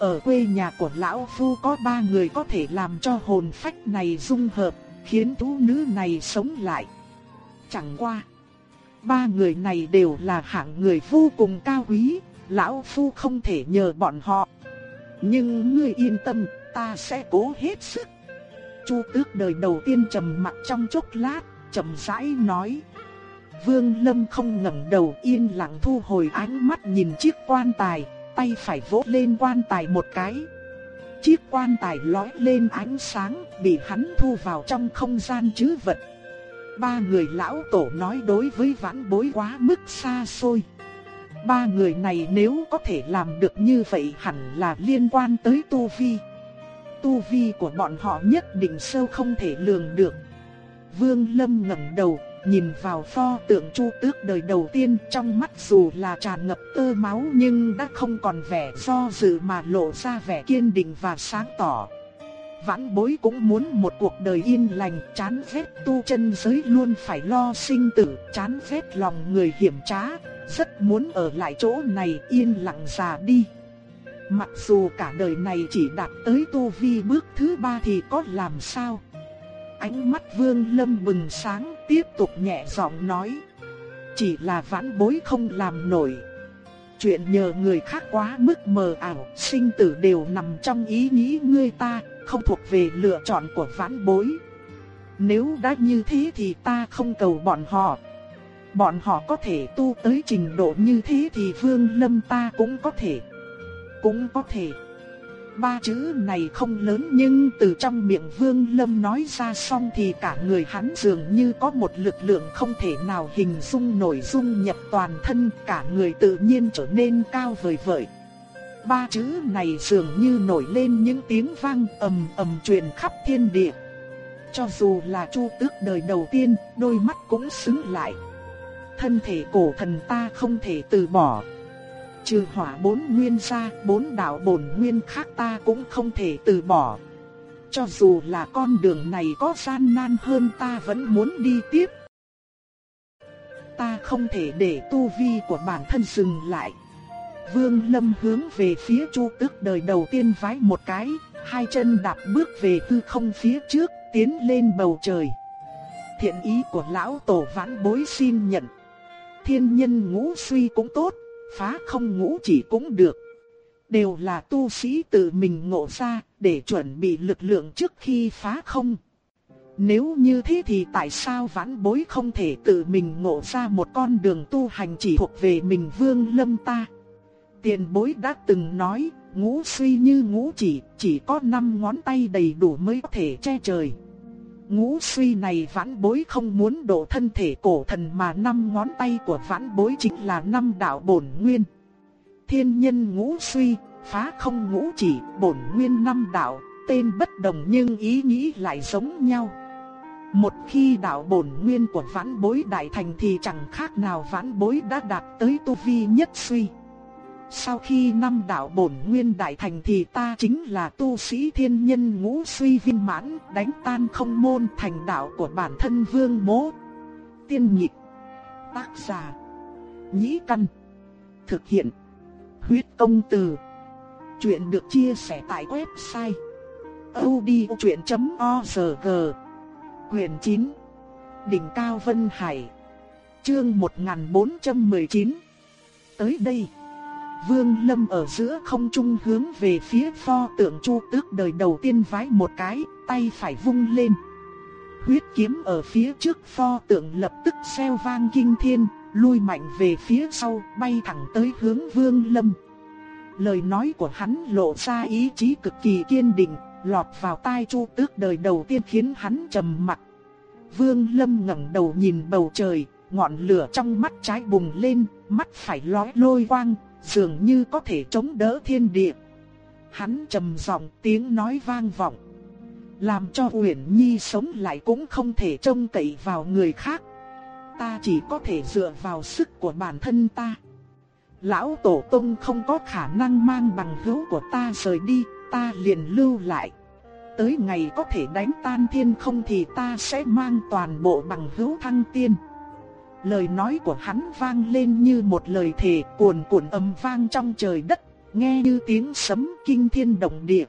Ở quê nhà của lão phu có ba người có thể làm cho hồn phách này dung hợp, khiến thú nữ này sống lại. Chẳng qua, ba người này đều là hạng người vô cùng cao quý, lão phu không thể nhờ bọn họ. Nhưng ngươi yên tâm, ta sẽ cố hết sức. Chu Tước đời đầu tiên trầm mặt trong chốc lát, chậm rãi nói: Vương Lâm không ngẩng đầu yên lặng thu hồi ánh mắt nhìn chiếc quan tài, tay phải vỗ lên quan tài một cái. Chiếc quan tài lóe lên ánh sáng, bị hắn thu vào trong không gian chứ vật. Ba người lão tổ nói đối với vãn bối quá mức xa xôi. Ba người này nếu có thể làm được như vậy hẳn là liên quan tới Tu Vi. Tu Vi của bọn họ nhất định sâu không thể lường được. Vương Lâm ngẩng đầu, nhìn vào pho tượng Chu Tước đời đầu tiên trong mắt dù là tràn ngập tơ máu nhưng đã không còn vẻ do dự mà lộ ra vẻ kiên định và sáng tỏ. Vãn bối cũng muốn một cuộc đời yên lành, chán ghét tu chân giới luôn phải lo sinh tử, chán ghét lòng người hiểm trá, rất muốn ở lại chỗ này yên lặng già đi. Mặc dù cả đời này chỉ đạt tới tu vi bước thứ ba thì có làm sao? Ánh mắt Vương Lâm bừng sáng, tiếp tục nhẹ giọng nói. Chỉ là vãn bối không làm nổi. chuyện nhờ người khác quá mức mờ ảo, sinh tử đều nằm trong ý nghĩ ngươi ta, không thuộc về lựa chọn của vãn bối. Nếu đã như thế thì ta không cầu bọn họ. Bọn họ có thể tu tới trình độ như thế thì Vương Lâm ta cũng có thể. Cũng có thể. Ba chữ này không lớn nhưng từ trong miệng Vương Lâm nói ra xong thì cả người hắn dường như có một lực lượng không thể nào hình dung nổi dung nhập toàn thân, cả người tự nhiên trở nên cao vời vợi. Ba chữ này dường như nổi lên những tiếng vang ầm ầm truyền khắp thiên địa. Cho dù là Chu Tước đời đầu tiên, đôi mắt cũng sững lại. Thân thể cổ thần ta không thể từ bỏ. Trừ hỏa bốn nguyên ra, bốn đạo bổn nguyên khác ta cũng không thể từ bỏ. Cho dù là con đường này có gian nan hơn ta vẫn muốn đi tiếp. Ta không thể để tu vi của bản thân dừng lại. Vương Lâm hướng về phía Chu Tước đời đầu tiên vái một cái, hai chân đạp bước về hư không phía trước, tiến lên bầu trời. Thiện ý của lão tổ vãn bối xin nhận. Thiên nhân ngũ suy cũng tốt, phá không ngũ chỉ cũng được. Đều là tu sĩ tự mình ngộ ra để chuẩn bị lực lượng trước khi phá không. Nếu như thế thì tại sao vãn bối không thể tự mình ngộ ra một con đường tu hành chỉ thuộc về mình vương lâm ta? Tiền bối đã từng nói, ngũ suy như ngũ chỉ, chỉ có năm ngón tay đầy đủ mới có thể che trời. Ngũ suy này vãn bối không muốn độ thân thể cổ thần mà năm ngón tay của vãn bối chính là năm đạo bổn nguyên. Thiên nhân ngũ suy, phá không ngũ chỉ, bổn nguyên năm đạo, tên bất đồng nhưng ý nghĩ lại giống nhau. Một khi đạo bổn nguyên của vãn bối đại thành thì chẳng khác nào vãn bối đã đạt tới tu vi nhất suy. Sau khi năm đạo bổn nguyên đại thành thì ta chính là tu sĩ thiên nhân ngũ suy viên mãn, đánh tan không môn thành đạo của bản thân vương mố. Tiên nhịp, tác giả, nhĩ căn, thực hiện, huyết công từ. Chuyện được chia sẻ tại website odchuyện.org Quyền 9 Đỉnh Cao Vân Hải Chương 1419 Tới đây Vương Lâm ở giữa không trung hướng về phía pho tượng Chu Tước đời đầu tiên vái một cái, tay phải vung lên. Huyết kiếm ở phía trước pho tượng lập tức xeo vang kinh thiên, lui mạnh về phía sau, bay thẳng tới hướng Vương Lâm. Lời nói của hắn lộ ra ý chí cực kỳ kiên định, lọt vào tai Chu Tước đời đầu tiên khiến hắn trầm mặc. Vương Lâm ngẩng đầu nhìn bầu trời, ngọn lửa trong mắt trái bùng lên, mắt phải lóe lôi quang, dường như có thể chống đỡ thiên địa. Hắn trầm giọng tiếng nói vang vọng. Làm cho Uyển Nhi sống lại cũng không thể trông cậy vào người khác. Ta chỉ có thể dựa vào sức của bản thân ta. Lão Tổ Tông không có khả năng mang bằng hữu của ta rời đi, ta liền lưu lại. Tới ngày có thể đánh tan thiên không thì ta sẽ mang toàn bộ bằng hữu thăng tiên. Lời nói của hắn vang lên như một lời thề cuồn cuộn âm vang trong trời đất, nghe như tiếng sấm kinh thiên động địa.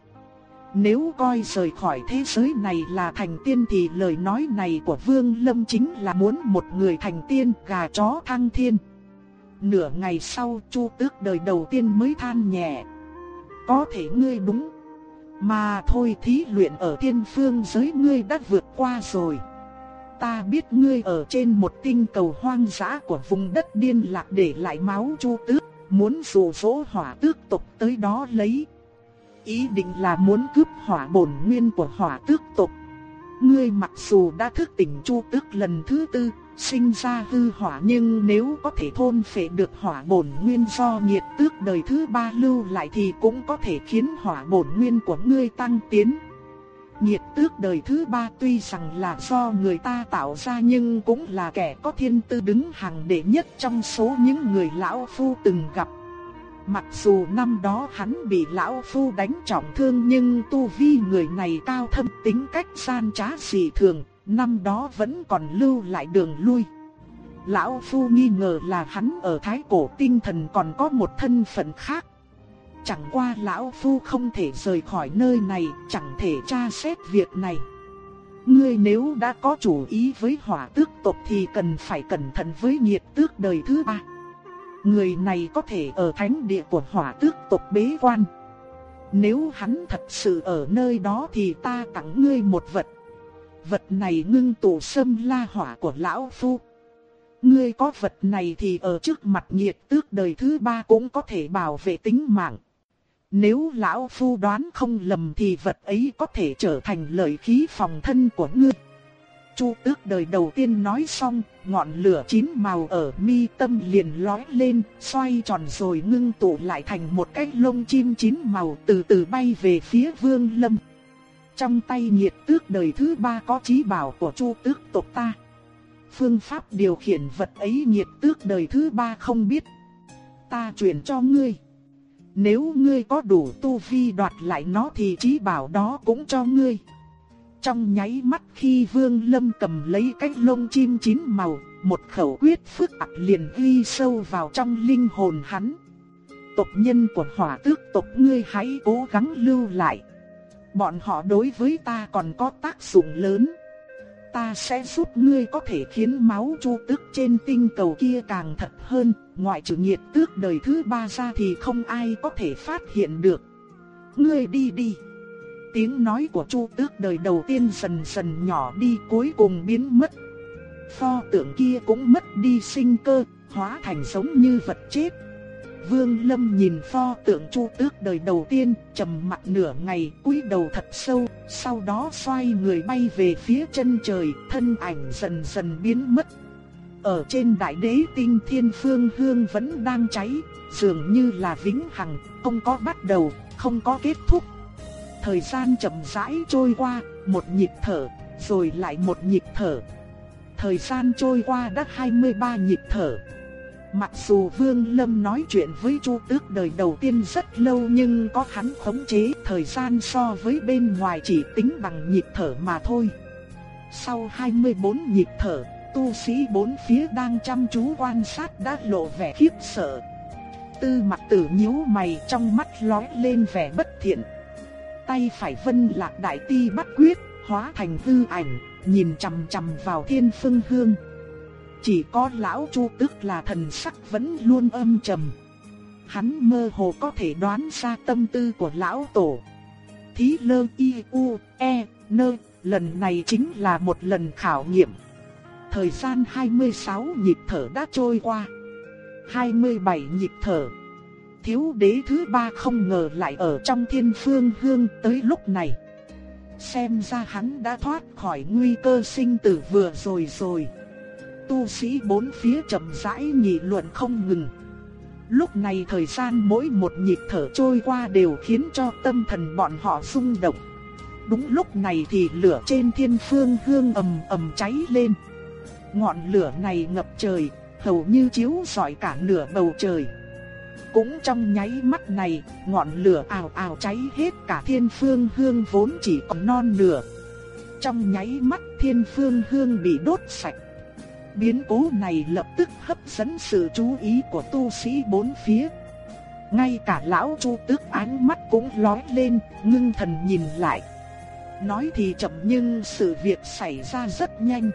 Nếu coi rời khỏi thế giới này là thành tiên thì lời nói này của Vương Lâm chính là muốn một người thành tiên gà chó thăng thiên. Nửa ngày sau Chu Tước đời đầu tiên mới than nhẹ. Có thể ngươi đúng. Mà thôi thí luyện ở thiên phương giới ngươi đã vượt qua rồi ta biết ngươi ở trên một tinh cầu hoang dã của vùng đất điên lạc để lại máu chu tước, muốn dụ dỗ hỏa tước tộc tới đó lấy. Ý định là muốn cướp hỏa bổn nguyên của hỏa tước tộc. Ngươi mặc dù đã thức tỉnh chu tước lần thứ tư, sinh ra hư hỏa nhưng nếu có thể thôn phệ được hỏa bổn nguyên do nhiệt tước đời thứ ba lưu lại thì cũng có thể khiến hỏa bổn nguyên của ngươi tăng tiến. Nhiệt tước đời thứ ba tuy rằng là do người ta tạo ra nhưng cũng là kẻ có thiên tư đứng hàng đệ nhất trong số những người lão phu từng gặp. Mặc dù năm đó hắn bị lão phu đánh trọng thương nhưng tu vi người này cao thâm tính cách gian trá dị thường, năm đó vẫn còn lưu lại đường lui. Lão phu nghi ngờ là hắn ở thái cổ tinh thần còn có một thân phận khác Chẳng qua lão phu không thể rời khỏi nơi này, chẳng thể tra xét việc này. Ngươi nếu đã có chủ ý với hỏa tước tộc thì cần phải cẩn thận với nhiệt tước đời thứ ba. Người này có thể ở thánh địa của hỏa tước tộc bế quan. Nếu hắn thật sự ở nơi đó thì ta tặng ngươi một vật. Vật này ngưng tụ sâm la hỏa của lão phu. Ngươi có vật này thì ở trước mặt nhiệt tước đời thứ ba cũng có thể bảo vệ tính mạng. Nếu lão phu đoán không lầm thì vật ấy có thể trở thành lợi khí phòng thân của ngươi. Chu tước đời đầu tiên nói xong, ngọn lửa chín màu ở mi tâm liền lói lên, xoay tròn rồi ngưng tụ lại thành một cái lông chim chín màu từ từ bay về phía vương lâm. Trong tay nhiệt tước đời thứ ba có trí bảo của chu tước tộc ta. Phương pháp điều khiển vật ấy nhiệt tước đời thứ ba không biết. Ta truyền cho ngươi. Nếu ngươi có đủ tu vi đoạt lại nó thì trí bảo đó cũng cho ngươi. Trong nháy mắt khi Vương Lâm cầm lấy cái lông chim chín màu, một khẩu quyết phức ạc liền ghi sâu vào trong linh hồn hắn. Tộc nhân của hỏa tước tộc ngươi hãy cố gắng lưu lại. Bọn họ đối với ta còn có tác dụng lớn. Ta sẽ giúp ngươi có thể khiến máu chu tước trên tinh cầu kia càng thật hơn, ngoại trừ nhiệt tước đời thứ ba ra thì không ai có thể phát hiện được. Ngươi đi đi. Tiếng nói của Chu Tước đời đầu tiên dần dần nhỏ đi cuối cùng biến mất. Pho tượng kia cũng mất đi sinh cơ, hóa thành giống như vật chết. Vương Lâm nhìn pho tượng Chu Tước đời đầu tiên, trầm mặt nửa ngày, cúi đầu thật sâu, sau đó xoay người bay về phía chân trời, thân ảnh dần dần biến mất. Ở trên đại đế tinh thiên phương hương vẫn đang cháy, dường như là vĩnh hằng, không có bắt đầu, không có kết thúc. Thời gian chậm rãi trôi qua, một nhịp thở, rồi lại một nhịp thở. Thời gian trôi qua đã 23 nhịp thở. Mặc dù Vương Lâm nói chuyện với Chu Tước đời đầu tiên rất lâu nhưng có hắn khống chế thời gian so với bên ngoài chỉ tính bằng nhịp thở mà thôi. Sau 24 nhịp thở, tu sĩ bốn phía đang chăm chú quan sát đã lộ vẻ khiếp sợ. Tư mặt tử nhíu mày trong mắt lóe lên vẻ bất thiện tay phải vân lạc đại ti bắt quyết, hóa thành hư ảnh, nhìn chằm chằm vào thiên phương hương. Chỉ có lão chu tức là thần sắc vẫn luôn âm trầm. Hắn mơ hồ có thể đoán ra tâm tư của lão tổ. Thí lơ y u e nơ, lần này chính là một lần khảo nghiệm. Thời gian 26 nhịp thở đã trôi qua. 27 nhịp thở thiếu đế thứ ba không ngờ lại ở trong thiên phương hương tới lúc này. Xem ra hắn đã thoát khỏi nguy cơ sinh tử vừa rồi rồi. Tu sĩ bốn phía chậm rãi nghị luận không ngừng. Lúc này thời gian mỗi một nhịp thở trôi qua đều khiến cho tâm thần bọn họ rung động. Đúng lúc này thì lửa trên thiên phương hương ầm ầm cháy lên. Ngọn lửa này ngập trời, hầu như chiếu rọi cả nửa bầu trời. Cũng trong nháy mắt này, ngọn lửa ào ào cháy hết cả thiên phương hương vốn chỉ còn non nửa. Trong nháy mắt thiên phương hương bị đốt sạch. Biến cố này lập tức hấp dẫn sự chú ý của tu sĩ bốn phía. Ngay cả lão chu tước ánh mắt cũng lóe lên, ngưng thần nhìn lại. Nói thì chậm nhưng sự việc xảy ra rất nhanh.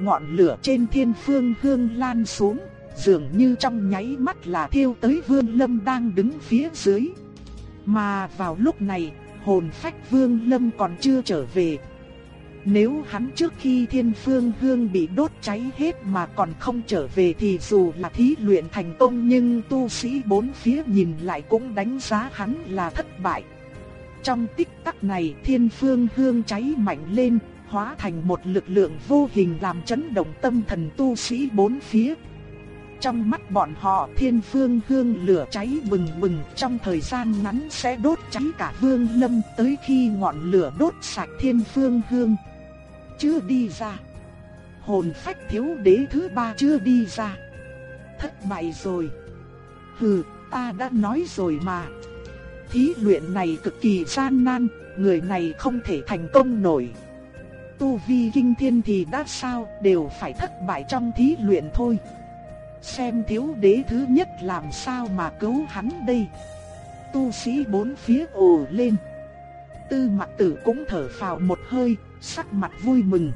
Ngọn lửa trên thiên phương hương lan xuống, dường như trong nháy mắt là thiêu tới Vương Lâm đang đứng phía dưới. Mà vào lúc này, hồn phách Vương Lâm còn chưa trở về. Nếu hắn trước khi thiên phương hương bị đốt cháy hết mà còn không trở về thì dù là thí luyện thành công nhưng tu sĩ bốn phía nhìn lại cũng đánh giá hắn là thất bại. Trong tích tắc này thiên phương hương cháy mạnh lên, hóa thành một lực lượng vô hình làm chấn động tâm thần tu sĩ bốn phía. Trong mắt bọn họ thiên phương hương lửa cháy bừng bừng trong thời gian ngắn sẽ đốt cháy cả vương lâm tới khi ngọn lửa đốt sạch thiên phương hương. Chưa đi ra. Hồn phách thiếu đế thứ ba chưa đi ra. Thất bại rồi. Hừ, ta đã nói rồi mà. Thí luyện này cực kỳ gian nan, người này không thể thành công nổi. Tu vi kinh thiên thì đã sao, đều phải thất bại trong thí luyện thôi. Xem thiếu đế thứ nhất làm sao mà cứu hắn đây. Tu sĩ bốn phía ồ lên. Tư mặt tử cũng thở phào một hơi, sắc mặt vui mừng.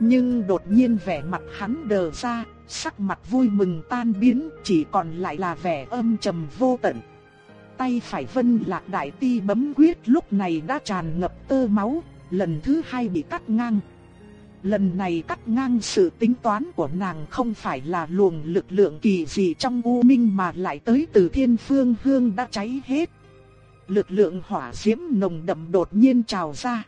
Nhưng đột nhiên vẻ mặt hắn đờ ra, sắc mặt vui mừng tan biến, chỉ còn lại là vẻ âm trầm vô tận. Tay phải vân lạc đại ti bấm quyết lúc này đã tràn ngập tơ máu, lần thứ hai bị cắt ngang. Lần này cắt ngang sự tính toán của nàng không phải là luồng lực lượng kỳ dị trong u minh mà lại tới từ thiên phương hương đã cháy hết. Lực lượng hỏa diễm nồng đậm đột nhiên trào ra.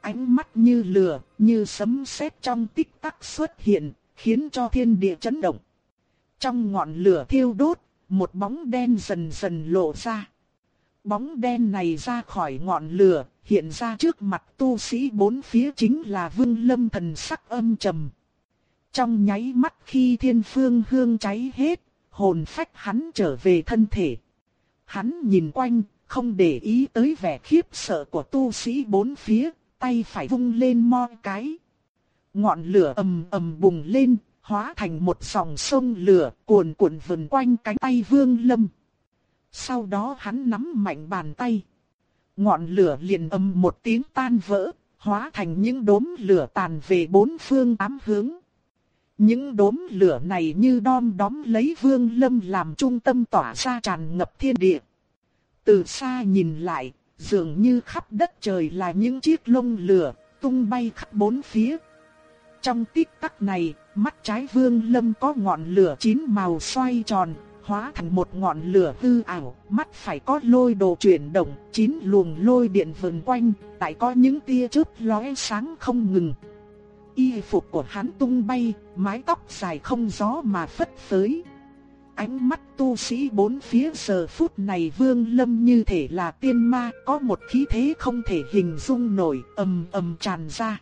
Ánh mắt như lửa, như sấm sét trong tích tắc xuất hiện, khiến cho thiên địa chấn động. Trong ngọn lửa thiêu đốt, một bóng đen dần dần lộ ra. Bóng đen này ra khỏi ngọn lửa, hiện ra trước mặt tu sĩ bốn phía chính là Vương Lâm thần sắc âm trầm. Trong nháy mắt khi thiên phương hương cháy hết, hồn phách hắn trở về thân thể. Hắn nhìn quanh, không để ý tới vẻ khiếp sợ của tu sĩ bốn phía, tay phải vung lên mo cái. Ngọn lửa ầm ầm bùng lên, hóa thành một dòng sông lửa cuồn cuộn vần quanh cánh tay Vương Lâm. Sau đó hắn nắm mạnh bàn tay. Ngọn lửa liền ầm một tiếng tan vỡ, hóa thành những đốm lửa tàn về bốn phương tám hướng. Những đốm lửa này như đom đóm lấy Vương Lâm làm trung tâm tỏa ra tràn ngập thiên địa. Từ xa nhìn lại, dường như khắp đất trời là những chiếc lông lửa, tung bay khắp bốn phía. Trong tích tắc này, mắt trái vương lâm có ngọn lửa chín màu xoay tròn, hóa thành một ngọn lửa hư ảo, mắt phải có lôi đồ chuyển động, chín luồng lôi điện vần quanh, tại có những tia chớp lóe sáng không ngừng. Y phục của hắn tung bay, mái tóc dài không gió mà phất phới. Ánh mắt tu sĩ bốn phía giờ phút này vương lâm như thể là tiên ma, có một khí thế không thể hình dung nổi, ầm ầm tràn ra.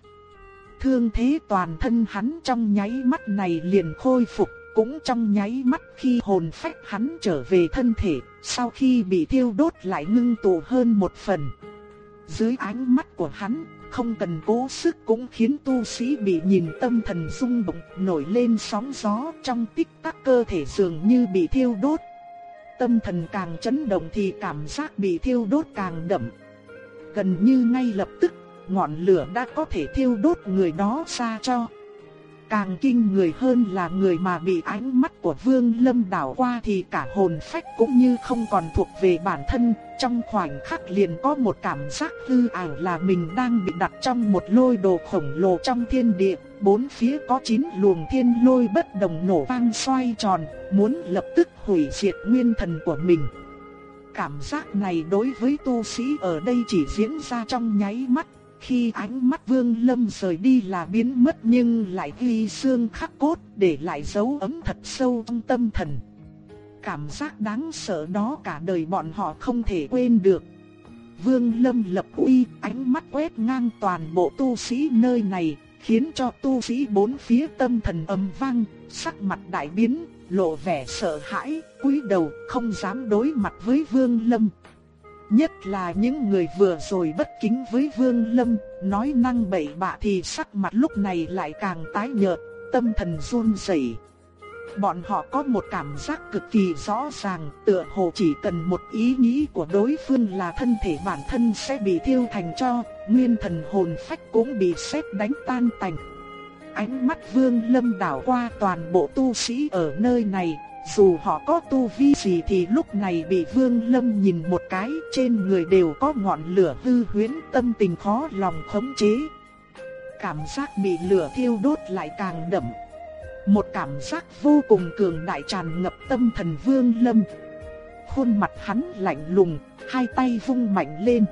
Thương thế toàn thân hắn trong nháy mắt này liền khôi phục, cũng trong nháy mắt khi hồn phách hắn trở về thân thể, sau khi bị thiêu đốt lại ngưng tụ hơn một phần. Dưới ánh mắt của hắn, không cần cố sức cũng khiến tu sĩ bị nhìn tâm thần rung động, nổi lên sóng gió trong tích tắc cơ thể dường như bị thiêu đốt. Tâm thần càng chấn động thì cảm giác bị thiêu đốt càng đậm. Gần như ngay lập tức, ngọn lửa đã có thể thiêu đốt người đó xa cho. Càng kinh người hơn là người mà bị ánh mắt của Vương Lâm đảo qua thì cả hồn phách cũng như không còn thuộc về bản thân, trong khoảnh khắc liền có một cảm giác hư ảo là mình đang bị đặt trong một lôi đồ khổng lồ trong thiên địa, bốn phía có chín luồng thiên lôi bất đồng nổ vang xoay tròn, muốn lập tức hủy diệt nguyên thần của mình. Cảm giác này đối với tu sĩ ở đây chỉ diễn ra trong nháy mắt, khi ánh mắt Vương Lâm rời đi là biến mất nhưng lại ghi xương khắc cốt để lại dấu ấm thật sâu trong tâm thần. Cảm giác đáng sợ đó cả đời bọn họ không thể quên được. Vương Lâm lập uy, ánh mắt quét ngang toàn bộ tu sĩ nơi này, khiến cho tu sĩ bốn phía tâm thần âm vang, sắc mặt đại biến, lộ vẻ sợ hãi, cúi đầu không dám đối mặt với Vương Lâm. Nhất là những người vừa rồi bất kính với Vương Lâm, nói năng bậy bạ thì sắc mặt lúc này lại càng tái nhợt, tâm thần run rẩy. Bọn họ có một cảm giác cực kỳ rõ ràng, tựa hồ chỉ cần một ý nghĩ của đối phương là thân thể bản thân sẽ bị thiêu thành cho, nguyên thần hồn phách cũng bị sét đánh tan tành. Ánh mắt Vương Lâm đảo qua toàn bộ tu sĩ ở nơi này, dù họ có tu vi gì thì lúc này bị Vương Lâm nhìn một cái trên người đều có ngọn lửa hư huyễn tâm tình khó lòng khống chế. Cảm giác bị lửa thiêu đốt lại càng đậm. Một cảm giác vô cùng cường đại tràn ngập tâm thần Vương Lâm. Khuôn mặt hắn lạnh lùng, hai tay vung mạnh lên.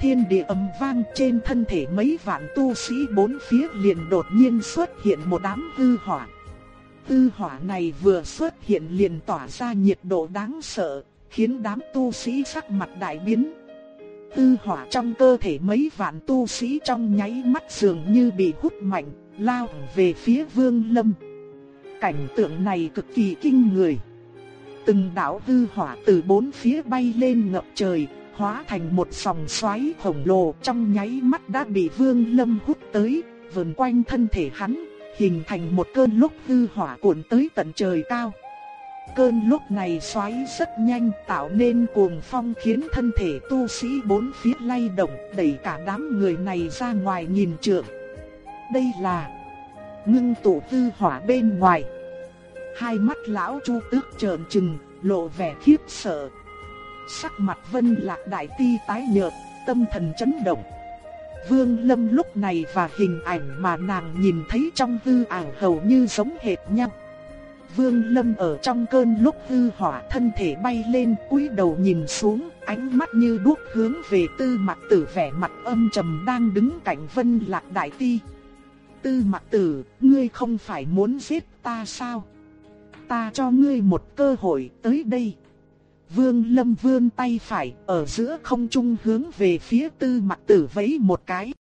Thiên địa ầm vang trên thân thể mấy vạn tu sĩ bốn phía liền đột nhiên xuất hiện một đám hư hỏa. Tư hỏa này vừa xuất hiện liền tỏa ra nhiệt độ đáng sợ, khiến đám tu sĩ sắc mặt đại biến. Tư hỏa trong cơ thể mấy vạn tu sĩ trong nháy mắt dường như bị hút mạnh, lao về phía vương lâm. Cảnh tượng này cực kỳ kinh người. Từng đạo tư hỏa từ bốn phía bay lên ngập trời, hóa thành một sòng xoáy khổng lồ trong nháy mắt đã bị vương lâm hút tới, vần quanh thân thể hắn hình thành một cơn lốc hư hỏa cuộn tới tận trời cao. Cơn lốc này xoáy rất nhanh tạo nên cuồng phong khiến thân thể tu sĩ bốn phía lay động đẩy cả đám người này ra ngoài nhìn trượng. Đây là ngưng tụ tư hỏa bên ngoài. Hai mắt lão Chu Tước trợn trừng, lộ vẻ khiếp sợ. Sắc mặt Vân Lạc Đại Ti tái nhợt, tâm thần chấn động. Vương Lâm lúc này và hình ảnh mà nàng nhìn thấy trong hư ảo hầu như giống hệt nhau. Vương Lâm ở trong cơn lúc hư hỏa thân thể bay lên cúi đầu nhìn xuống, ánh mắt như đuốc hướng về tư mặt tử vẻ mặt âm trầm đang đứng cạnh Vân Lạc Đại Ti. Tư mặt tử, ngươi không phải muốn giết ta sao? Ta cho ngươi một cơ hội tới đây. Vương Lâm vươn tay phải, ở giữa không trung hướng về phía tư mặt tử vẫy một cái.